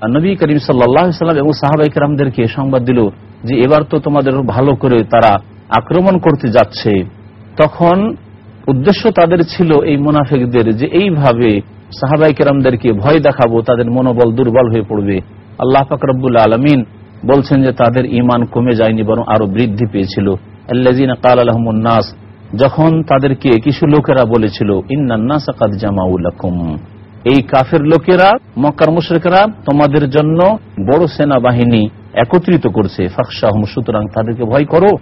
নবী করিম সাল্লাম এবং সাহাবাই কেরামদেরকে সংবাদ দিল যে এবার তো তোমাদের ভালো করে তারা আক্রমণ করতে যাচ্ছে। তখন উদ্দেশ্য তাদের ছিল এই মুনাফিকদের যে এইভাবে সাহাবাই কেরামদেরকে ভয় দেখাবো, তাদের মনোবল দুর্বল হয়ে পড়বে। আল্লাহ ফাকরবুল আলমিন বলছেন যে তাদের ইমান কমে যায়নি, বরং আরও বৃদ্ধি পেয়েছিল। যখন তাদেরকে কিছু লোকেরা বলেছিল ইন্নান্নাস জামাউলাকুম এই কাফের লোকেরা, মক্কার মুশ্রিকেরা তোমাদের জন্য বড় সেনাবাহিনী একত্রিত করছে। ফাকশাহম সুতরাং তাদেরকে ভয় করো।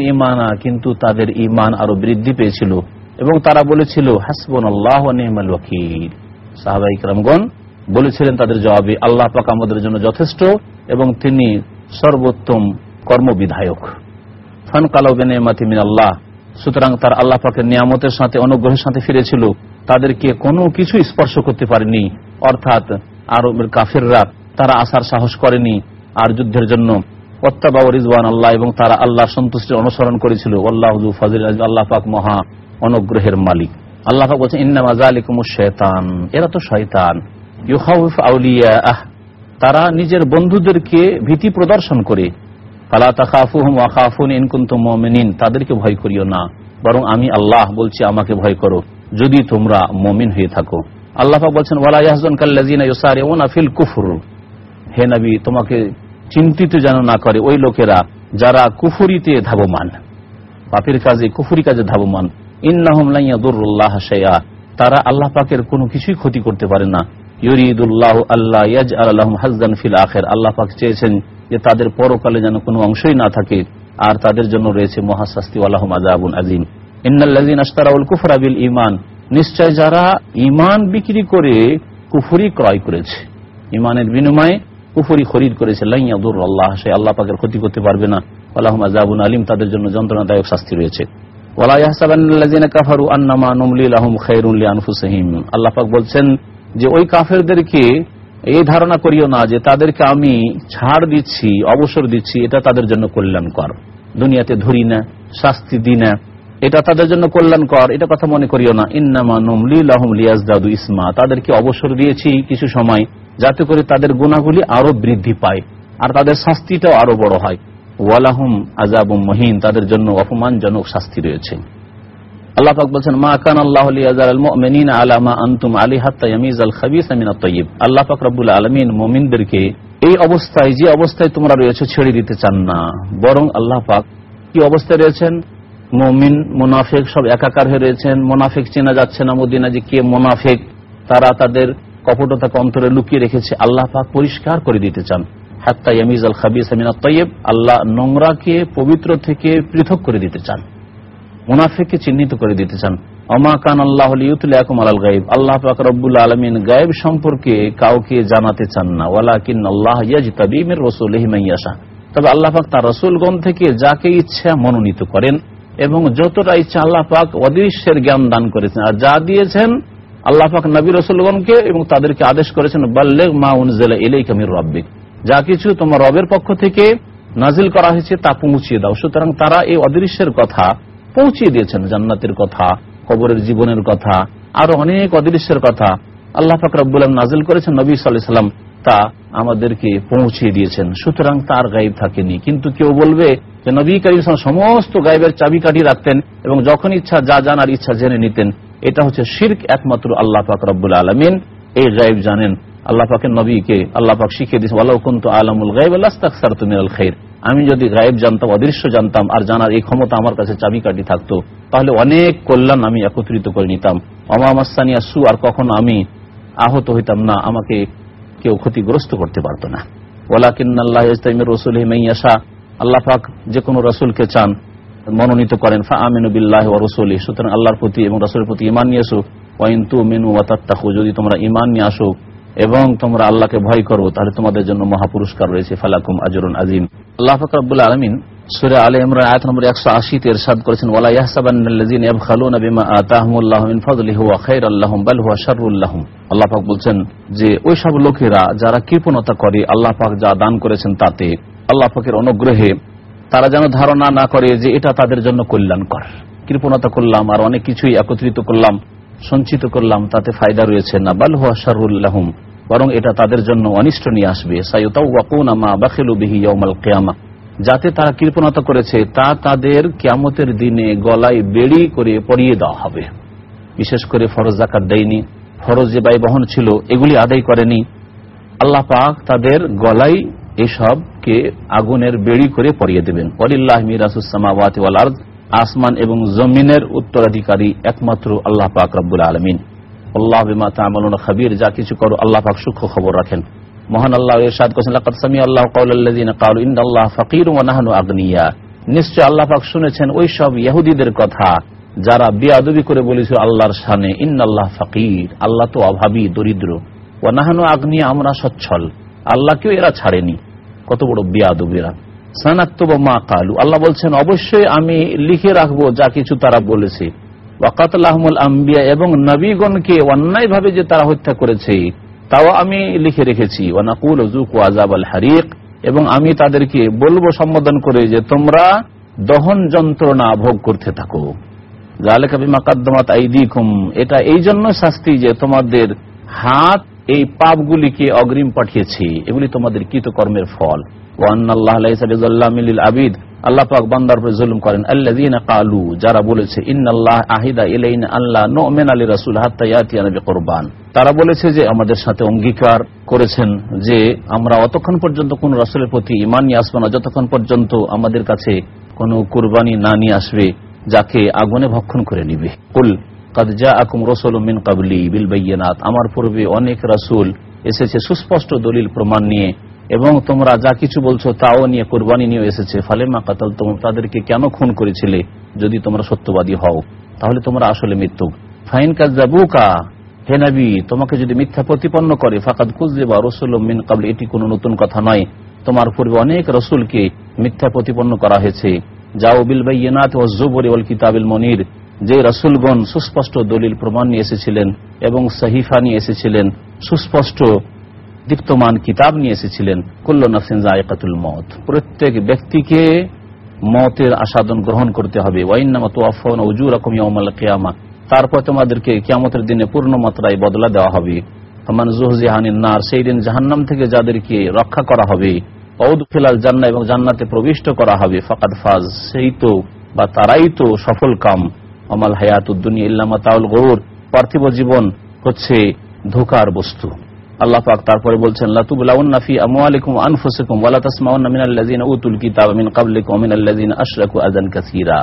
ইমানা কিন্তু তাদের ইমান আরও বৃদ্ধি পেয়েছিল। এবং তারা বলেছিল হাসবন আল্লাহ নেহমাল ওয়াকিল। সাহাবাই বলেছিলেন তাদের জবাবে, আল্লাহ পাক আমাদের জন্য যথেষ্ট এবং তিনি সর্বোত্তম কর্মবিধায়ক। ফান কালাউবেন আল্লাহ সুতরাং তার আল্লাহ পাকের নিয়ামতের সাথে, অনুগ্রহের সাথে ফিরেছিল। তাদেরকে কোনো কিছু স্পর্শ করতে পারেনি। অর্থাৎ আরবের কাফেররা তারা আসার সাহস করেনি আর যুদ্ধের জন্য। অত্যাবা রিজওয়ান আল্লাহ এবং তারা আল্লাহ সন্তুষ্টির অনুসরণ করেছিল। আল্লাহ আল্লাহ পাক মহা অনুগ্রহের মালিক। আল্লাহ পাক বলছেন ইন্নামাজা আলিকুম শেতান এরা তো শয়তান। ইউহাউফ আউলিয়া তারা নিজের বন্ধুদেরকে ভীতি প্রদর্শন করে। তাদেরকে ভয় করিও না। বরং আমি আল্লাহ বলছি, আমাকে ভয় করো। যদি তোমরা মুমিন হয়ে থাকো। আল্লাহ বলছেন, ওয়ালা ইয়াহজান হে নবী, তোমাকে চিন্তিত যেন না করে ওই লোকেরা যারা কুফুরিতে ধাবমান। পাপের কাজে, কুফুরি কাজে ধাবমান। তারা আল্লাহ পাকের কোনো কিছুই ক্ষতি করতে পারে না। ইউরিদুল্লাহ আল্লাহ হাজদান ফিল আখের। আল্লাহ পাক চেয়েছেন যে তাদের পরকালে যেন কোনো অংশই না থাকে, আর তাদের জন্য রয়েছে মহাশাস্তি আল্লাহ আজাবুন আজিম ইন্নাল্লাযীনা আশতারাউল কুফরা বিল ঈমান নিশ্চয় যারা ইমান বিক্রি করে কুফুরি ক্রয় করেছে ইমানের বিনিময়ে কুফুরি খরিদ করেছে লাইয়াদুর আল্লাহ সে আল্লাহ পাকের ক্ষতি করতে পারবে না। আল্লাহ আজাবুন আলিম, তাদের জন্য যন্ত্রণাদায়ক শাস্তি রয়েছে। আল্লাহ বলছেন যে ওই কাফেরদেরকে এই ধারণা করিও না যে তাদেরকে আমি ছাড় দিচ্ছি, অবসর দিচ্ছি, এটা তাদের জন্য কল্যাণকর। দুনিয়াতে ধরি না, শাস্তি দি না, এটা তাদের জন্য কল্যাণকর, এটা কথা মনে করিও না। ইন্নামা নমলি লাহম লিয়াজদাদু ইসমা, তাদেরকে অবসর দিয়েছি কিছু সময়, যাতে করে তাদের গুণাগুলি আরও বৃদ্ধি পায়, আর তাদের শাস্তিটাও আরও বড় হয়। ওয়ালাহুম আজাবুম মহিন, তাদের জন্য অপমানজনক শাস্তি রয়েছে। আল্লাহ পাক বলছেন, মা কান আল্লাহ মুমিনিন আলা মা আনতুম আলী হাত্তা ইয়ামিজ আল খাবিস মিন আত-তাইয়িব আল্লাহ পাক রব্বুল আলামিন মুমিনদেরকে এই অবস্থায়, যে অবস্থায় তোমরা রয়েছে ছেড়ে দিতে চান না। বরং আল্লাহ পাক কি অবস্থায় রয়েছেন? মুমিন, মুনাফিক সব একাকার হয়ে রয়েছেন। মুনাফিক চেনা যাচ্ছে না মদিনা যে কে মুনাফিক। তারা তাদের কপটতাকে অন্তরে লুকিয়ে রেখেছে। আল্লাহ পাক পরিষ্কার করে দিতে চান। হাত্তা ইয়ামিজ আল খাবিস মিন আত-তাইয়িব আল্লাহ নোংরাকে পবিত্র থেকে পৃথক করে দিতে চান। মুনাফিককে চিহ্নিত করে দিতে চান। অমা কান আল্লাহ আলাল গাইব আল্লাহ রব্বুল আলমিন গায়েব সম্পর্কে কাউকে জানাতে চান না। ওয়ালাকিন আল্লাহ ইয়াজতাবি মির রাসূলিহি মান তবে আল্লাহ পাক তার রাসূলগণ থেকে যাকে ইচ্ছা মনোনীত করেন এবং যতটা ইচ্ছা আল্লাহ পাক অদৃশ্যের জ্ঞান দান করেছেন। আর যা দিয়েছেন আল্লাহ পাক নবী রসুলগণকে এবং তাদেরকে আদেশ করেছেন, বাল্লেগ মা উনজিলা এলেই মির রাব্বিক। যা কিছু তোমার রবের পক্ষ থেকে নাজিল করা হয়েছে তা পৌঁছিয়ে দাও। সুতরাং তারা এই অদৃশ্যের কথা পৌঁছিয়ে দিয়েছেন জান্নাতের কথা, কবরের জীবনের কথা, আরও অনেক অদৃশ্যের কথা। আল্লাহ ফাকরাবুল নাজিল করেছেন নবী সাল্লাম তা আমাদেরকে পৌঁছিয়ে দিয়েছেন। সুতরাং তার গাইব থাকেনি। কিন্তু কেউ বলবে যে নবী করিম সমস্ত গাইবের চাবিকাঠি রাখতেন এবং যখন ইচ্ছা, যা জানার ইচ্ছা জেনে নিতেন। এটা হচ্ছে শির্ক একমাত্র আল্লাহ পাক রব্বুল আলমিন। এই গাইব জানেন, আল্লাহ পাকের নবীকে আল্লাহ পাক শিখিয়ে কুন্তু আলমুল গাইব আল্লাহ খের আমি যদি গায়েব জানতাম, অদৃশ্য জানতাম, আর জানার এই ক্ষমতা আমার কাছে চাবিকাঠি থাকতো, তাহলে অনেক কল্যাণ আমি একত্রিত করে নিতাম। অমামাস্তানিয়া সু, আর কখনো আমি আহত হইতাম না, আমাকে কেউ ক্ষতিগ্রস্ত করতে পারতো না। ওলাকিন্নাল্লাহ ইসলামের রসুল হিমাইয়াশা আল্লাহ পাক যে কোনো রসুলকে চান, মনোনীত করেন, ফা আমিনু বিল্লাহ ও রসুলি সুতরাং আল্লাহর প্রতি এবং রসুলের প্রতি ইমান নিয়ে আসুক। ওয়াইন্তু মেনু ওয়াতাত্তাহু যদি তোমরা ইমান নিয়ে আসুক এবং তোমরা আল্লাহকে ভয় করো, তাহলে তোমাদের জন্য মহাপুরস্কার রয়েছে। ফালাকুম আজরুন আজিম। আল্লাহ ফকরাবুল আলমিন সুরে আলে ইমরান আয়াত নম্বর একশো আশিতে এরশাদ করেছেন, ওয়ালা ইয়াহসাবান্নাল্লাযিন ইয়াবখালুনা বিমা আতাহুমুল্লাহু মিন ফাদলিহি ওয়া খায়রাল্লাহুম বাল হুয়া শাররুল্লাহুম আল্লাহ পাক বলছেন যে, ওই সব লোকেরা যারা কৃপণতা করে, আল্লাহ পাক যা দান করেছেন তাতে, আল্লাহ পাকের অনুগ্রহে তারা যেন ধারণা না করে যে এটা তাদের জন্য কল্যাণকর। কৃপণতা করলাম আর অনেক কিছুই একত্রিত করলাম। সঞ্চিত করলাম, তাতে ফায়দা রয়েছে না। বাল হুয়া শাররুল্লাহুম বরং এটা তাদের জন্য অনিষ্ট নিয়ে আসবে। যাতে তারা কৃপণতা করেছে, তা তাদের কেমতের দিনে গলায় বেড়ি করে পরিয়ে দেওয়া হবে। বিশেষ করে ফরজ জাকাত দেয়নি, ফরজ যে ব্যয় বহন ছিল, এগুলি আদায় করেনি। আল্লাহ পাক তাদের গলায় এসবকে আগুনের বেড়ি করে পরিয়ে দেবেন। অলিল্লাহ মিরাসুসামাওয়াত আসমান এবং জমিনের উত্তরাধিকারী একমাত্র আল্লাহ পাক রব্বুল আলমিন। আল্লাহ খাবির, যা কিছু করো, আল্লাহ পাক সূক্ষ্ম খবর রাখেন। মহান আল্লাহ ইরশাদ করেছেন আল্লাহ কাউলাল্লাযিনা ক্বালু আগনিয়া। নিশ্চয় আল্লাহ পাক শুনেছেন ওই সব ইহুদিদের কথা, যারা বিয়াদবি করে বলেছিল আল্লাহর শানে ইন্নাল্লাহ ফাকির, আল্লাহ তো অভাবী, দরিদ্র। ওয়া নাহনু আগনিয়া, আমরা সচ্ছল। আল্লাহকেও এরা ছাড়েনি। কত বড় বিয়াদবিরা। কালু। আল্লাহ বলছেন, অবশ্যই আমি লিখে রাখব যা কিছু তারা বলেছে। আম্বিয়া এবং নবীগণকে যে তারা হত্যা করেছে, তাও আমি লিখে রেখেছি। হারিক। এবং আমি তাদেরকে বলব সম্বোধন করে যে, তোমরা দহন যন্ত্রণা ভোগ করতে থাকো। এটা এই জন্য শাস্তি যে তোমাদের হাত এই পাপগুলিকে অগ্রিম পাঠিয়েছে। এগুলি তোমাদের কৃতকর্মের ফল। তারা বলেছে যে, আমাদের সাথে অঙ্গীকার করেছেন যে, আমরা অতক্ষণ পর্যন্ত কোন রাসূলের প্রতি ঈমান নিয়ে না। যতক্ষণ পর্যন্ত আমাদের কাছে কোন কুরবানি না নিয়ে আসবে, যাকে আগুনে ভক্ষণ করে নিবে। কুল বিল আমার পূর্বে অনেক রাসূল এসেছে সুস্পষ্ট দলিল প্রমাণ নিয়ে এবং তোমরা যা কিছু বলছো তাও নিয়ে কোরবানি নিয়ে এসেছে। ফালে মা কাতাল তোমরা তাদেরকে কেন খুন করেছিলে যদি তোমরা সত্যবাদী হও? তাহলে তোমরা আসলে মৃত্যু ফাইন কাজাবুকা হে নবী, তোমাকে যদি মিথ্যা প্রতিপন্ন করে, ফাকাদ কুজবা রসুল মিন কাবল এটি কোনো নতুন কথা নয়। তোমার পূর্বে অনেক রসুলকে মিথ্যা প্রতিপন্ন করা হয়েছে। যাও বিল বাইনাত ও জুবরি ওল কিতাবিল মনির, যে রসুলগণ সুস্পষ্ট দলিল প্রমাণ নিয়ে এসেছিলেন এবং সহিফা নিয়ে এসেছিলেন। সুস্পষ্ট দীপ্তমান কিতাব নিয়ে এসেছিলেন, কুল্ল নফসিন জায়কাতুল মত প্রত্যেক ব্যক্তিকে মতের আসাদন গ্রহণ করতে হবে। কেয়ামা তারপর তোমাদেরকে কিয়ামতের দিনে পূর্ণ মাত্রায় বদলা দেওয়া হবে। আমান জুহজিহানিন নার সেই দিন জাহান্নাম থেকে যাদেরকে রক্ষা করা হবে ঔদ ফিলাল জান্না এবং জান্নাতে প্রবিষ্ট করা হবে, ফাকাদ ফাজ, সেই তো বা তারাই তো সফল কাম। আমাল হায়াতুদ্দুনিয়া ইল্লামা তাউল গরুর। পার্থিব জীবন হচ্ছে ধোকার বস্তু। আল্লাহ পাক তারপরে বলছেন লাতুবুল্লাউন্না ফি আমওয়ালিকুম আনফুসিকুম ওয়ালা তাসমাউন্না মিনাল্লাযিনা উতুল কিতাবা মিন ক্বাবলিকুম ওয়া মিনাল্লাযিনা আশরাকু আযান কাসীরা।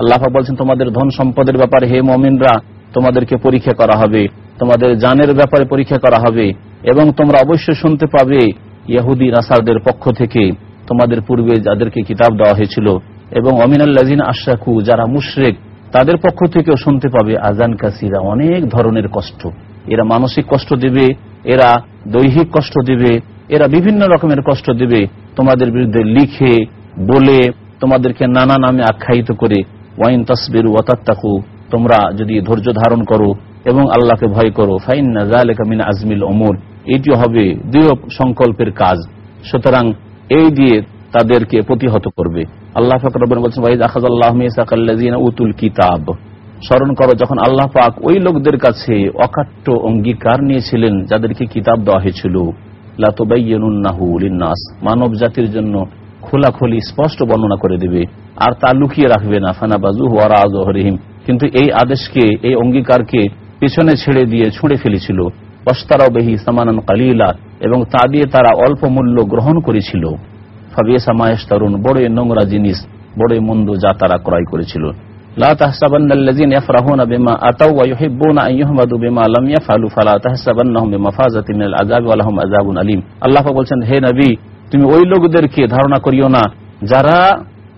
আল্লাহ পাক বলছেন, তোমাদের ধন সম্পদের ব্যাপারে হে মুমিনরা, তোমাদেরকে পরীক্ষা করা হবে, তোমাদের জানের ব্যাপারে পরীক্ষা করা হবে এবং তোমরা অবশ্যই শুনতে পাবে ইহুদি নাসারদের পক্ষ থেকে তোমাদের পূর্বে যাদেরকে কিতাব দেওয়া হয়েছিল এবং অমিনাল্লাযিন আশরাকু, যারা মুশরিক, তাদের পক্ষ থেকেও শুনতে পাবে আজান কাসিরা, অনেক ধরনের কষ্ট। এরা মানসিক কষ্ট দিবে এরা দৈহিক কষ্ট দিবে, এরা বিভিন্ন রকমের কষ্ট দিবে, তোমাদের বিরুদ্ধে লিখে, বলে, তোমাদেরকে নানা নামে আখ্যায়িত করে, ওয়াইন তসবির ওয়াতাত্তাকু তোমরা যদি ধৈর্য ধারণ করো এবং আল্লাহকে ভয় করো ফাইন নাজালিন আজমিল অমর এটি হবে দৃঢ় সংকল্পের কাজ। সুতরাং এই দিয়ে তাদেরকে প্রতিহত করবে। আল্লাহ ফকরবন বলছেন ওয়াইদ আখাজ আল্লাহ উতুল কিতাব। স্মরণ করো, যখন আল্লাহ পাক ওই লোকদের কাছে অকাট্য অঙ্গীকার নিয়েছিলেন, যাদেরকে কিতাব দেওয়া হয়েছিল লাতবাইনাস মানব জাতির জন্য খোলাখুলি স্পষ্ট বর্ণনা করে দেবে, আর তা লুকিয়ে রাখবে না ফানাবাজু হরিহিম কিন্তু এই আদেশকে, এই অঙ্গীকারকে পিছনে ছেড়ে দিয়ে ছুঁড়ে ফেলেছিল। পস্তারাও বেহি সামানান কালিলা, এবং তা দিয়ে তারা অল্প মূল্য গ্রহণ করেছিল। ফাবিয়া সামায়েশ তরুণ বড় নোংরা জিনিস, বড় মন্দ যা তারা ক্রয় করেছিল। لا تحسبن الذين يفرحون بما أتوا ويحبون أن يحمدوا بما لم يفعلوا فلا تحسبنهم بمفازة من العذاب ولهم عذاب أليم আল্লাহ বলছেন হে নবী তুমি ওই লোকদেরকে ধারণা করিও না যারা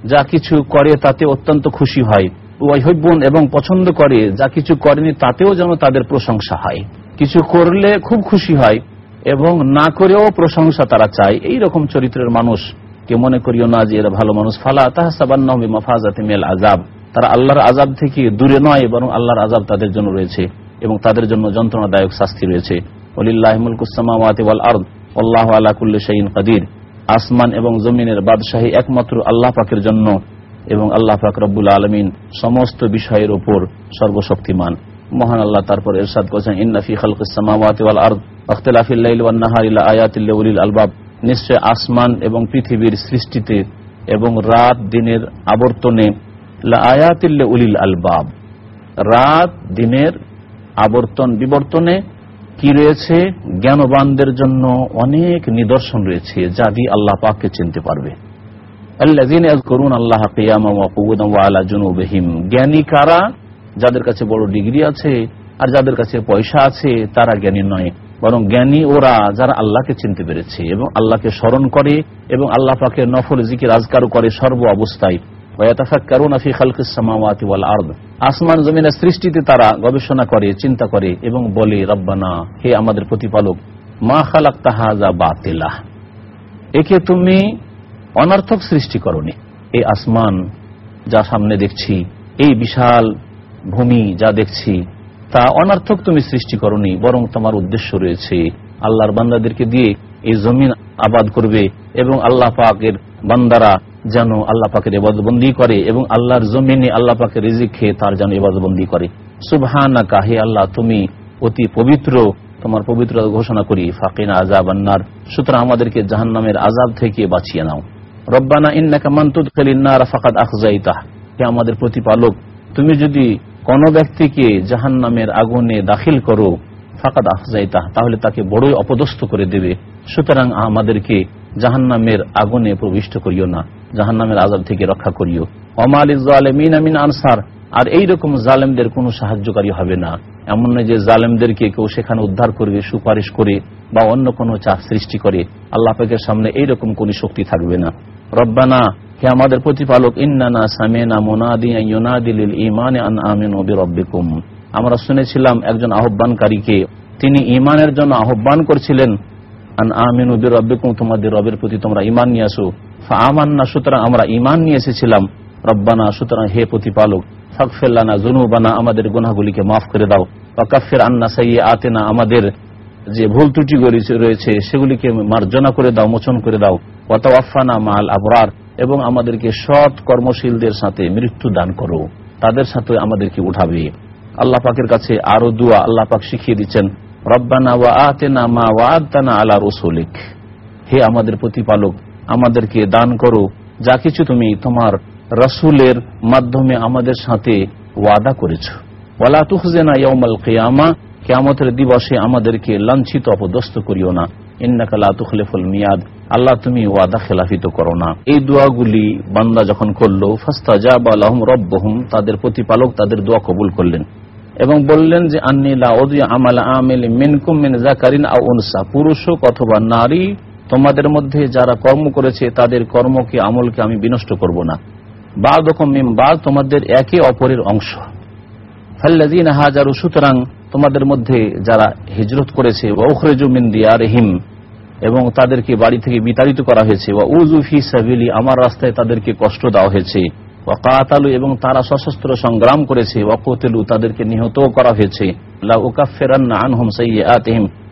যা কিছু করে তাতে অত্যন্ত খুশি হয় ওয়াইহব্বন এবং পছন্দ করে যা কিছু করেনি তাতেও যেন তাদের প্রশংসা হয় কিছু করলে খুব খুশি হয় এবং না করেও প্রশংসা তারা চায় এই রকম চরিত্রের মানুষ কে মনে করিও না যে এরা ভালো মানুষ ফালা তাহসাবান্না মাফাজাতে মেল আজাব তারা আল্লাহর আজাব থেকে দূরে নয়, বরং আল্লাহর আজাব তাদের জন্য রয়েছে এবং তাদের জন্য যন্ত্রণাদায়ক শাস্তি রয়েছে। আল্লাহ আসমান এবং জমিনের বাদশাহী একমাত্র আল্লাহ পাকের জন্য এবং আল্লাহ পাক রব্বুল আলমিন সমস্ত বিষয়ের ওপর সর্বশক্তিমান। মহান আল্লাহ তারপর এরশাদ করেছেন ইন্নাফি খালকুসামাওয়াতি ওয়াল আরদ আলবাব। নিশ্চয় আসমান এবং পৃথিবীর সৃষ্টিতে এবং রাত দিনের আবর্তনে আয়াতিল্লে উলিল আলবাব। রাত, দিনের আবর্তন, বিবর্তনে কি রয়েছে? জ্ঞানবানদের জন্য অনেক নিদর্শন রয়েছে যা দিয়ে আল্লাহ পাককে চিনতে পারবে। আল্লাহ জ্ঞানী কারা? যাদের কাছে বড় ডিগ্রি আছে আর যাদের কাছে পয়সা আছে, তারা জ্ঞানী নয়। বরং জ্ঞানী ওরা যারা আল্লাহকে চিনতে পেরেছে এবং আল্লাহকে স্মরণ করে এবং আল্লাহ পাকে নফল, জিকির রাজকার করে সর্ব অবস্থায় আসমান জমিনের সৃষ্টিতে তারা গবেষণা করে চিন্তা করে এবং বলে রব্বানা হে আমাদের প্রতিপালক মা খালাক তাহাজা বাতিলা একে তুমি অনর্থক সৃষ্টি করনি এই আসমান যা সামনে দেখছি এই বিশাল ভূমি যা দেখছি তা অনার্থক তুমি সৃষ্টি করনি বরং তোমার উদ্দেশ্য রয়েছে আল্লাহর বান্দাদেরকে দিয়ে এই জমিন আবাদ করবে এবং আল্লাহ পাকের বান্দারা যেন আল্লাহ পাকের এবাদবন্দি করে এবং আল্লাহর জমিনে আল্লাহ পাকের রিজিক খেয়ে তার যেন এবাদবন্দি করে। সুবহানা কাহে আল্লাহ, তুমি অতি পবিত্র। তোমার পবিত্র ঘোষণা করি, ফাকিনা আজাব আন্নার সুতরাং আমাদেরকে জাহান নামের আজাব থেকে বাঁচিয়ে নাও। রব্বানা ইন্নাকা মান্তুদ খেলিনার ফাকাদ আখজাইতাহ। হে আমাদের প্রতিপালক, তুমি যদি কোন ব্যক্তিকে জাহান নামের আগুনে দাখিল করো, ফাকাদ আফজাইতা তাহলে তাকে বড়ই অপদস্থ করে দেবে। সুতরাং আমাদেরকে জাহান্নামের আগুনে প্রবিষ্ট করিও না, জাহান্নামের আজাব থেকে রক্ষা করিও। অমাল ইজালেমিন আমিন আনসার, আর এই রকম জালেমদের কোনো সাহায্যকারী হবে না। এমন নয় যে জালেমদেরকে কেউ সেখানে উদ্ধার করবে, সুপারিশ করে, বা অন্য কোনো চাপ সৃষ্টি করে। আল্লাহ পাকের সামনে এইরকম কোন শক্তি থাকবে না। রব্বানা, হে আমাদের প্রতিপালক, ইন্নানা সামেনা মোনাদি ইমানে আমরা শুনেছিলাম একজন আহ্বানকারীকে, তিনি ইমানের জন্য আহ্বান করছিলেন আন রবের প্রতি তোমরা ইমান নিয়ে আসো। আমরা ইমান নিয়ে এসেছিলাম। রব্বানা, সুতরাং হে আমাদের গুনাহগুলিকে মাফ করে দাও। বা কাফের আন্না সাইয়ে আতেনা আমাদের যে ভুল ত্রুটি রয়েছে, সেগুলিকে মার্জনা করে দাও, মোচন করে দাও। ওয়াতাওয়াফানা মাল আবরার, এবং আমাদেরকে সৎ কর্মশীলদের সাথে মৃত্যু দান করো। তাদের সাথে আমাদেরকে উঠাবে। আল্লাহ পাকের কাছে আরও দুয়া আল্লাহ পাক শিখিয়ে দিচ্ছেন। রব্বানা ওয়া আতেনা মা ওয়াদানা আলা রসুলিক। হে আমাদের প্রতিপালক, আমাদেরকে দান করো, যা কিছু তুমি তোমার রসুলের মাধ্যমে আমাদের সাথে ওয়াদা করেছ। ওয়ালা তুহজেনা ইয়মাল কেয়ামা, কেয়ামতের দিবসে আমাদেরকে লাঞ্ছিত, অপদস্থ করিও না। ইন্নাকালা তুখলেফুল মিয়াদ, আল্লাহ তুমি ওয়াদা খেলাফিত করো না। এই দোয়াগুলি বান্দা যখন করল ফাস্তাজা বা আলহম রব্বহুম, তাদের প্রতিপালক তাদের দোয়া কবুল করলেন। এবং বললেন যে আন্নিলা ওদিয়া আমালা আমেল মিনকুম মিন জাকারিন আও উনসা। পুরুষ হোক অথবা নারী, তোমাদের মধ্যে যারা কর্ম করেছে, তাদের কর্মকে, আমলকে আমি বিনষ্ট করব না। বা দকম মিম বা তোমাদের একে অপরের অংশ। ফাল্লাদিন হাজারু, সুতরাং তোমাদের মধ্যে যারা হিজরত করেছে ওখরেজুমিন দিয়ারহিম, এবং তাদেরকে বাড়ি থেকে বিতাড়িত করা হয়েছে, ওয়া উজুফি সাবিলি, আমার রাস্তায় তাদেরকে কষ্ট দেওয়া হয়েছে। ওয়া কাতালু এবং তারা সশস্ত্র সংগ্রাম করেছে ওয়া তাদেরকে নিহত করা হয়েছে।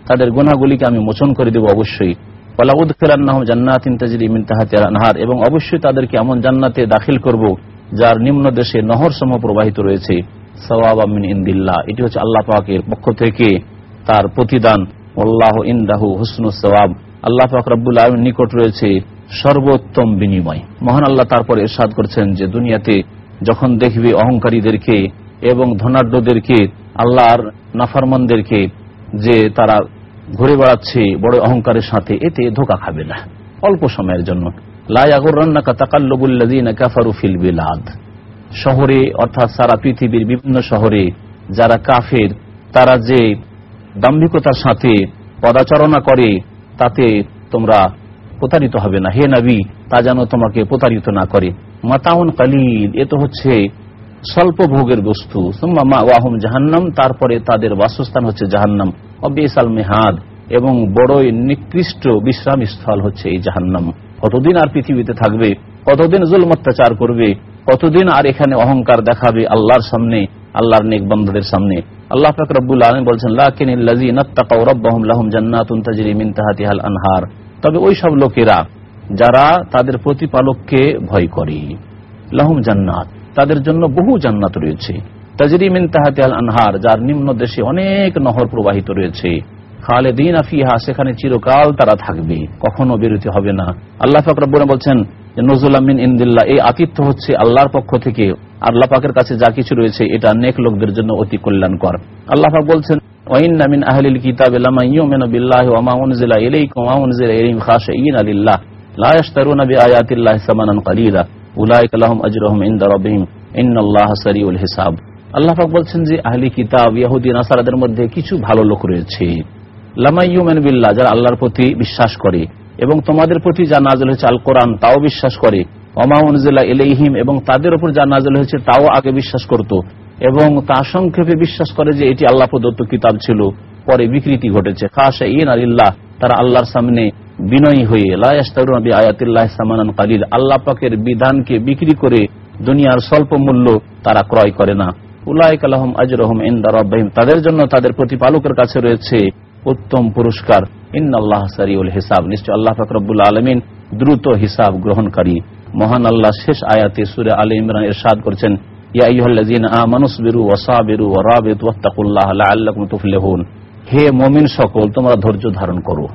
তাদের গুনাহগুলিকে আমি মোচন করে দেব অবশ্যই। ওয়ালা উদখিলান্নাহুম জান্নাতিন তাজরি মিন আনহার, এবং অবশ্যই তাদেরকে এমন জান্নাতে দাখিল করব, যার নিম্ন দেশে নহর সমূহ প্রবাহিত রয়েছে। সওয়াবা মিন ইনদিল্লাহ, এটি হচ্ছে আল্লাহ পাকের পক্ষ থেকে তার প্রতিদান। আল্লাহ ইন্দাহু হুসনু সওয়াব, আল্লাহ পাক রব্বুল আলমীর নিকট রয়েছে। সর্বোত্তম বিনিময়। মহান আল্লাহ তারপর এরশাদ করছেন যে, দুনিয়াতে যখন দেখবে অহংকারীদেরকে এবং ধনাঢ্যদেরকে, আল্লাহর নাফারমানদেরকে, যে তারা ঘুরে বেড়াচ্ছে বড় অহংকারের সাথে, এতে ধোকা খাবে না। অল্প সময়ের জন্য। শহরে, অর্থাৎ সারা পৃথিবীর বিভিন্ন শহরে যারা কাফের, তারা যে দাম্ভিকতার সাথে পদাচারণা করে, তাতে তোমরা প্রতারিত হবে না। হে নবী, তা যেন তোমাকে প্রতারিত না করে। মাতাউন কালিল, এ তো হচ্ছে স্বল্প ভোগের বস্তু। ওয়াহম জাহান্নাম, তারপরে তাদের বাসস্থান হচ্ছে জাহান্নাম। অবিসাল মেহাদ, এবং বড়ই নিকৃষ্ট বিশ্রাম স্থল হচ্ছে এই জাহান্নাম। কতদিন আর পৃথিবীতে থাকবে? কতদিন জুল অত্যাচার করবে? কতদিন আর এখানে অহংকার দেখাবে আল্লাহর সামনে, আল্লাহর নেক বন্ধুদের সামনে? আল্লাহ পাক রব্বুল আলম বলছেন আনহার। তবে ওই সব লোকেরা যারা তাদের প্রতিপালককে ভয় করে। লাহুম জান্নাত। তাদের জন্য বহু জান্নাত রয়েছে। তাজরিমিন তাহাতি আল আনহার যার নিম্ন দেশে অনেক নহর প্রবাহিত রয়েছে। খালেদিন আফিহা সেখানে চিরকাল তারা থাকবে। কখনো বিরতি হবে না। আল্লাহ ফাকরাবুল বলছেন নজুলামিন ইন্দিল্লা এই আতিথ্য হচ্ছে আল্লাহর পক্ষ থেকে। আল্লাহ পাকের কাছে যা কিছু রয়েছে, এটা নেক লোকদের জন্য অতি কল্যাণকর। আল্লাহ পাক বলছেন আল্লাহ পাক বলছেন যে আহলি কিতাব নাসারাদের মধ্যে কিছু ভালো লোক রয়েছে। লামা ইউমিনু বিল্লাহ, যারা আল্লাহর প্রতি বিশ্বাস করে এবং তোমাদের প্রতি যা নাজল হয়েছে আল কোরআন তাও বিশ্বাস করে। অমাউনজিল্লা এলেহিম এবং তাদের উপর যা নাজল হয়েছে, তাও আগে বিশ্বাস করত। এবং তা সংক্ষেপে বিশ্বাস করে যে এটি আল্লাহ প্রদত্ত কিতাব ছিল, পরে বিকৃতি ঘটেছে। খাস ইন আলিল্লাহ, তারা আল্লাহর সামনে বিনয়ী হয়ে লায়াস্তারুনবী আয়াতিল্লাহ সামানান কালিল, আল্লাহ পাকের বিধানকে বিক্রি করে দুনিয়ার স্বল্প মূল্য তারা ক্রয় করে না। উলাইক আলহম আজরহম ইন্দার তাদের জন্য তাদের প্রতিপালকের কাছে রয়েছে উত্তম পুরস্কার। ইন্নআল্লাহ সারিউল হিসাব, নিশ্চয় আল্লাহ ফাকরবুল আলমিন দ্রুত হিসাব গ্রহণকারী। মহান আল্লাহ শেষ আয়াতে সুরে আলী ইমরান এরশাদ করছেন হে মমিন সকল, তোমরা ধৈর্য ধারণ করো,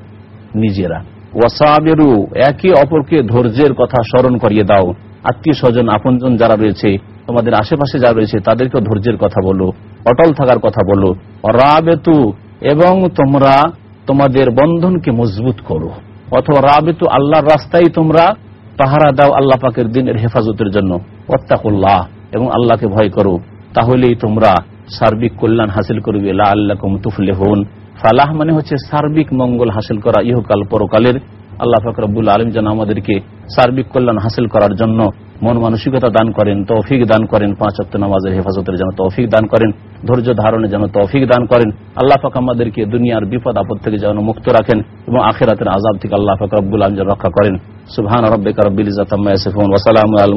নিজেরা। ওয়াসাবেরু, একে অপরকে ধৈর্যের কথা স্মরণ করিয়ে দাও। আত্মীয় স্বজন, আপনজন যারা রয়েছে, তোমাদের আশেপাশে যারা রয়েছে তাদেরকে ধৈর্যের কথা বলো, অটল থাকার কথা বলো। রাবেতু এবং তোমরা তোমাদের বন্ধনকে মজবুত করো। অথবা রাবেতু, আল্লাহর রাস্তায় তোমরা পাহারা দাও আল্লাহ পাকের দিনের হেফাজতের জন্য। অত্তাকুল্লাহ এবং আল্লাহকে ভয় করো, তাহলেই তোমরা সার্বিক কল্যাণ হাসিল করবে। লা আল্লাহ তুফলে হন ফালাহ মানে হচ্ছে সার্বিক মঙ্গল হাসিল করা ইহকাল পরকালের। আল্লাহ ফাকরাবুল আলম যেন আমাদেরকে সার্বিক কল্যাণ হাসিল করার জন্য মন মানসিকতা দান করেন, তৌফিক দান করেন, পাঁচ অক্ট নামাজের হেফাজতের যেন তৌফিক দান করেন, ধৈর্য ধারণের যেন তৌফিক দান করেন আল্লাহ পাক আমাদেরকে দুনিয়ার বিপদ আপদ থেকে যেন মুক্ত রাখেন এবং আখেরাতের আজাব থেকে আল্লাহ পাক রব্বুল আলম রক্ষা করেন সুবহান রব্বিক রব্বিল ইজ্জাতি আম্মা ইয়াসিফুন, ওয়া সালামু আলাল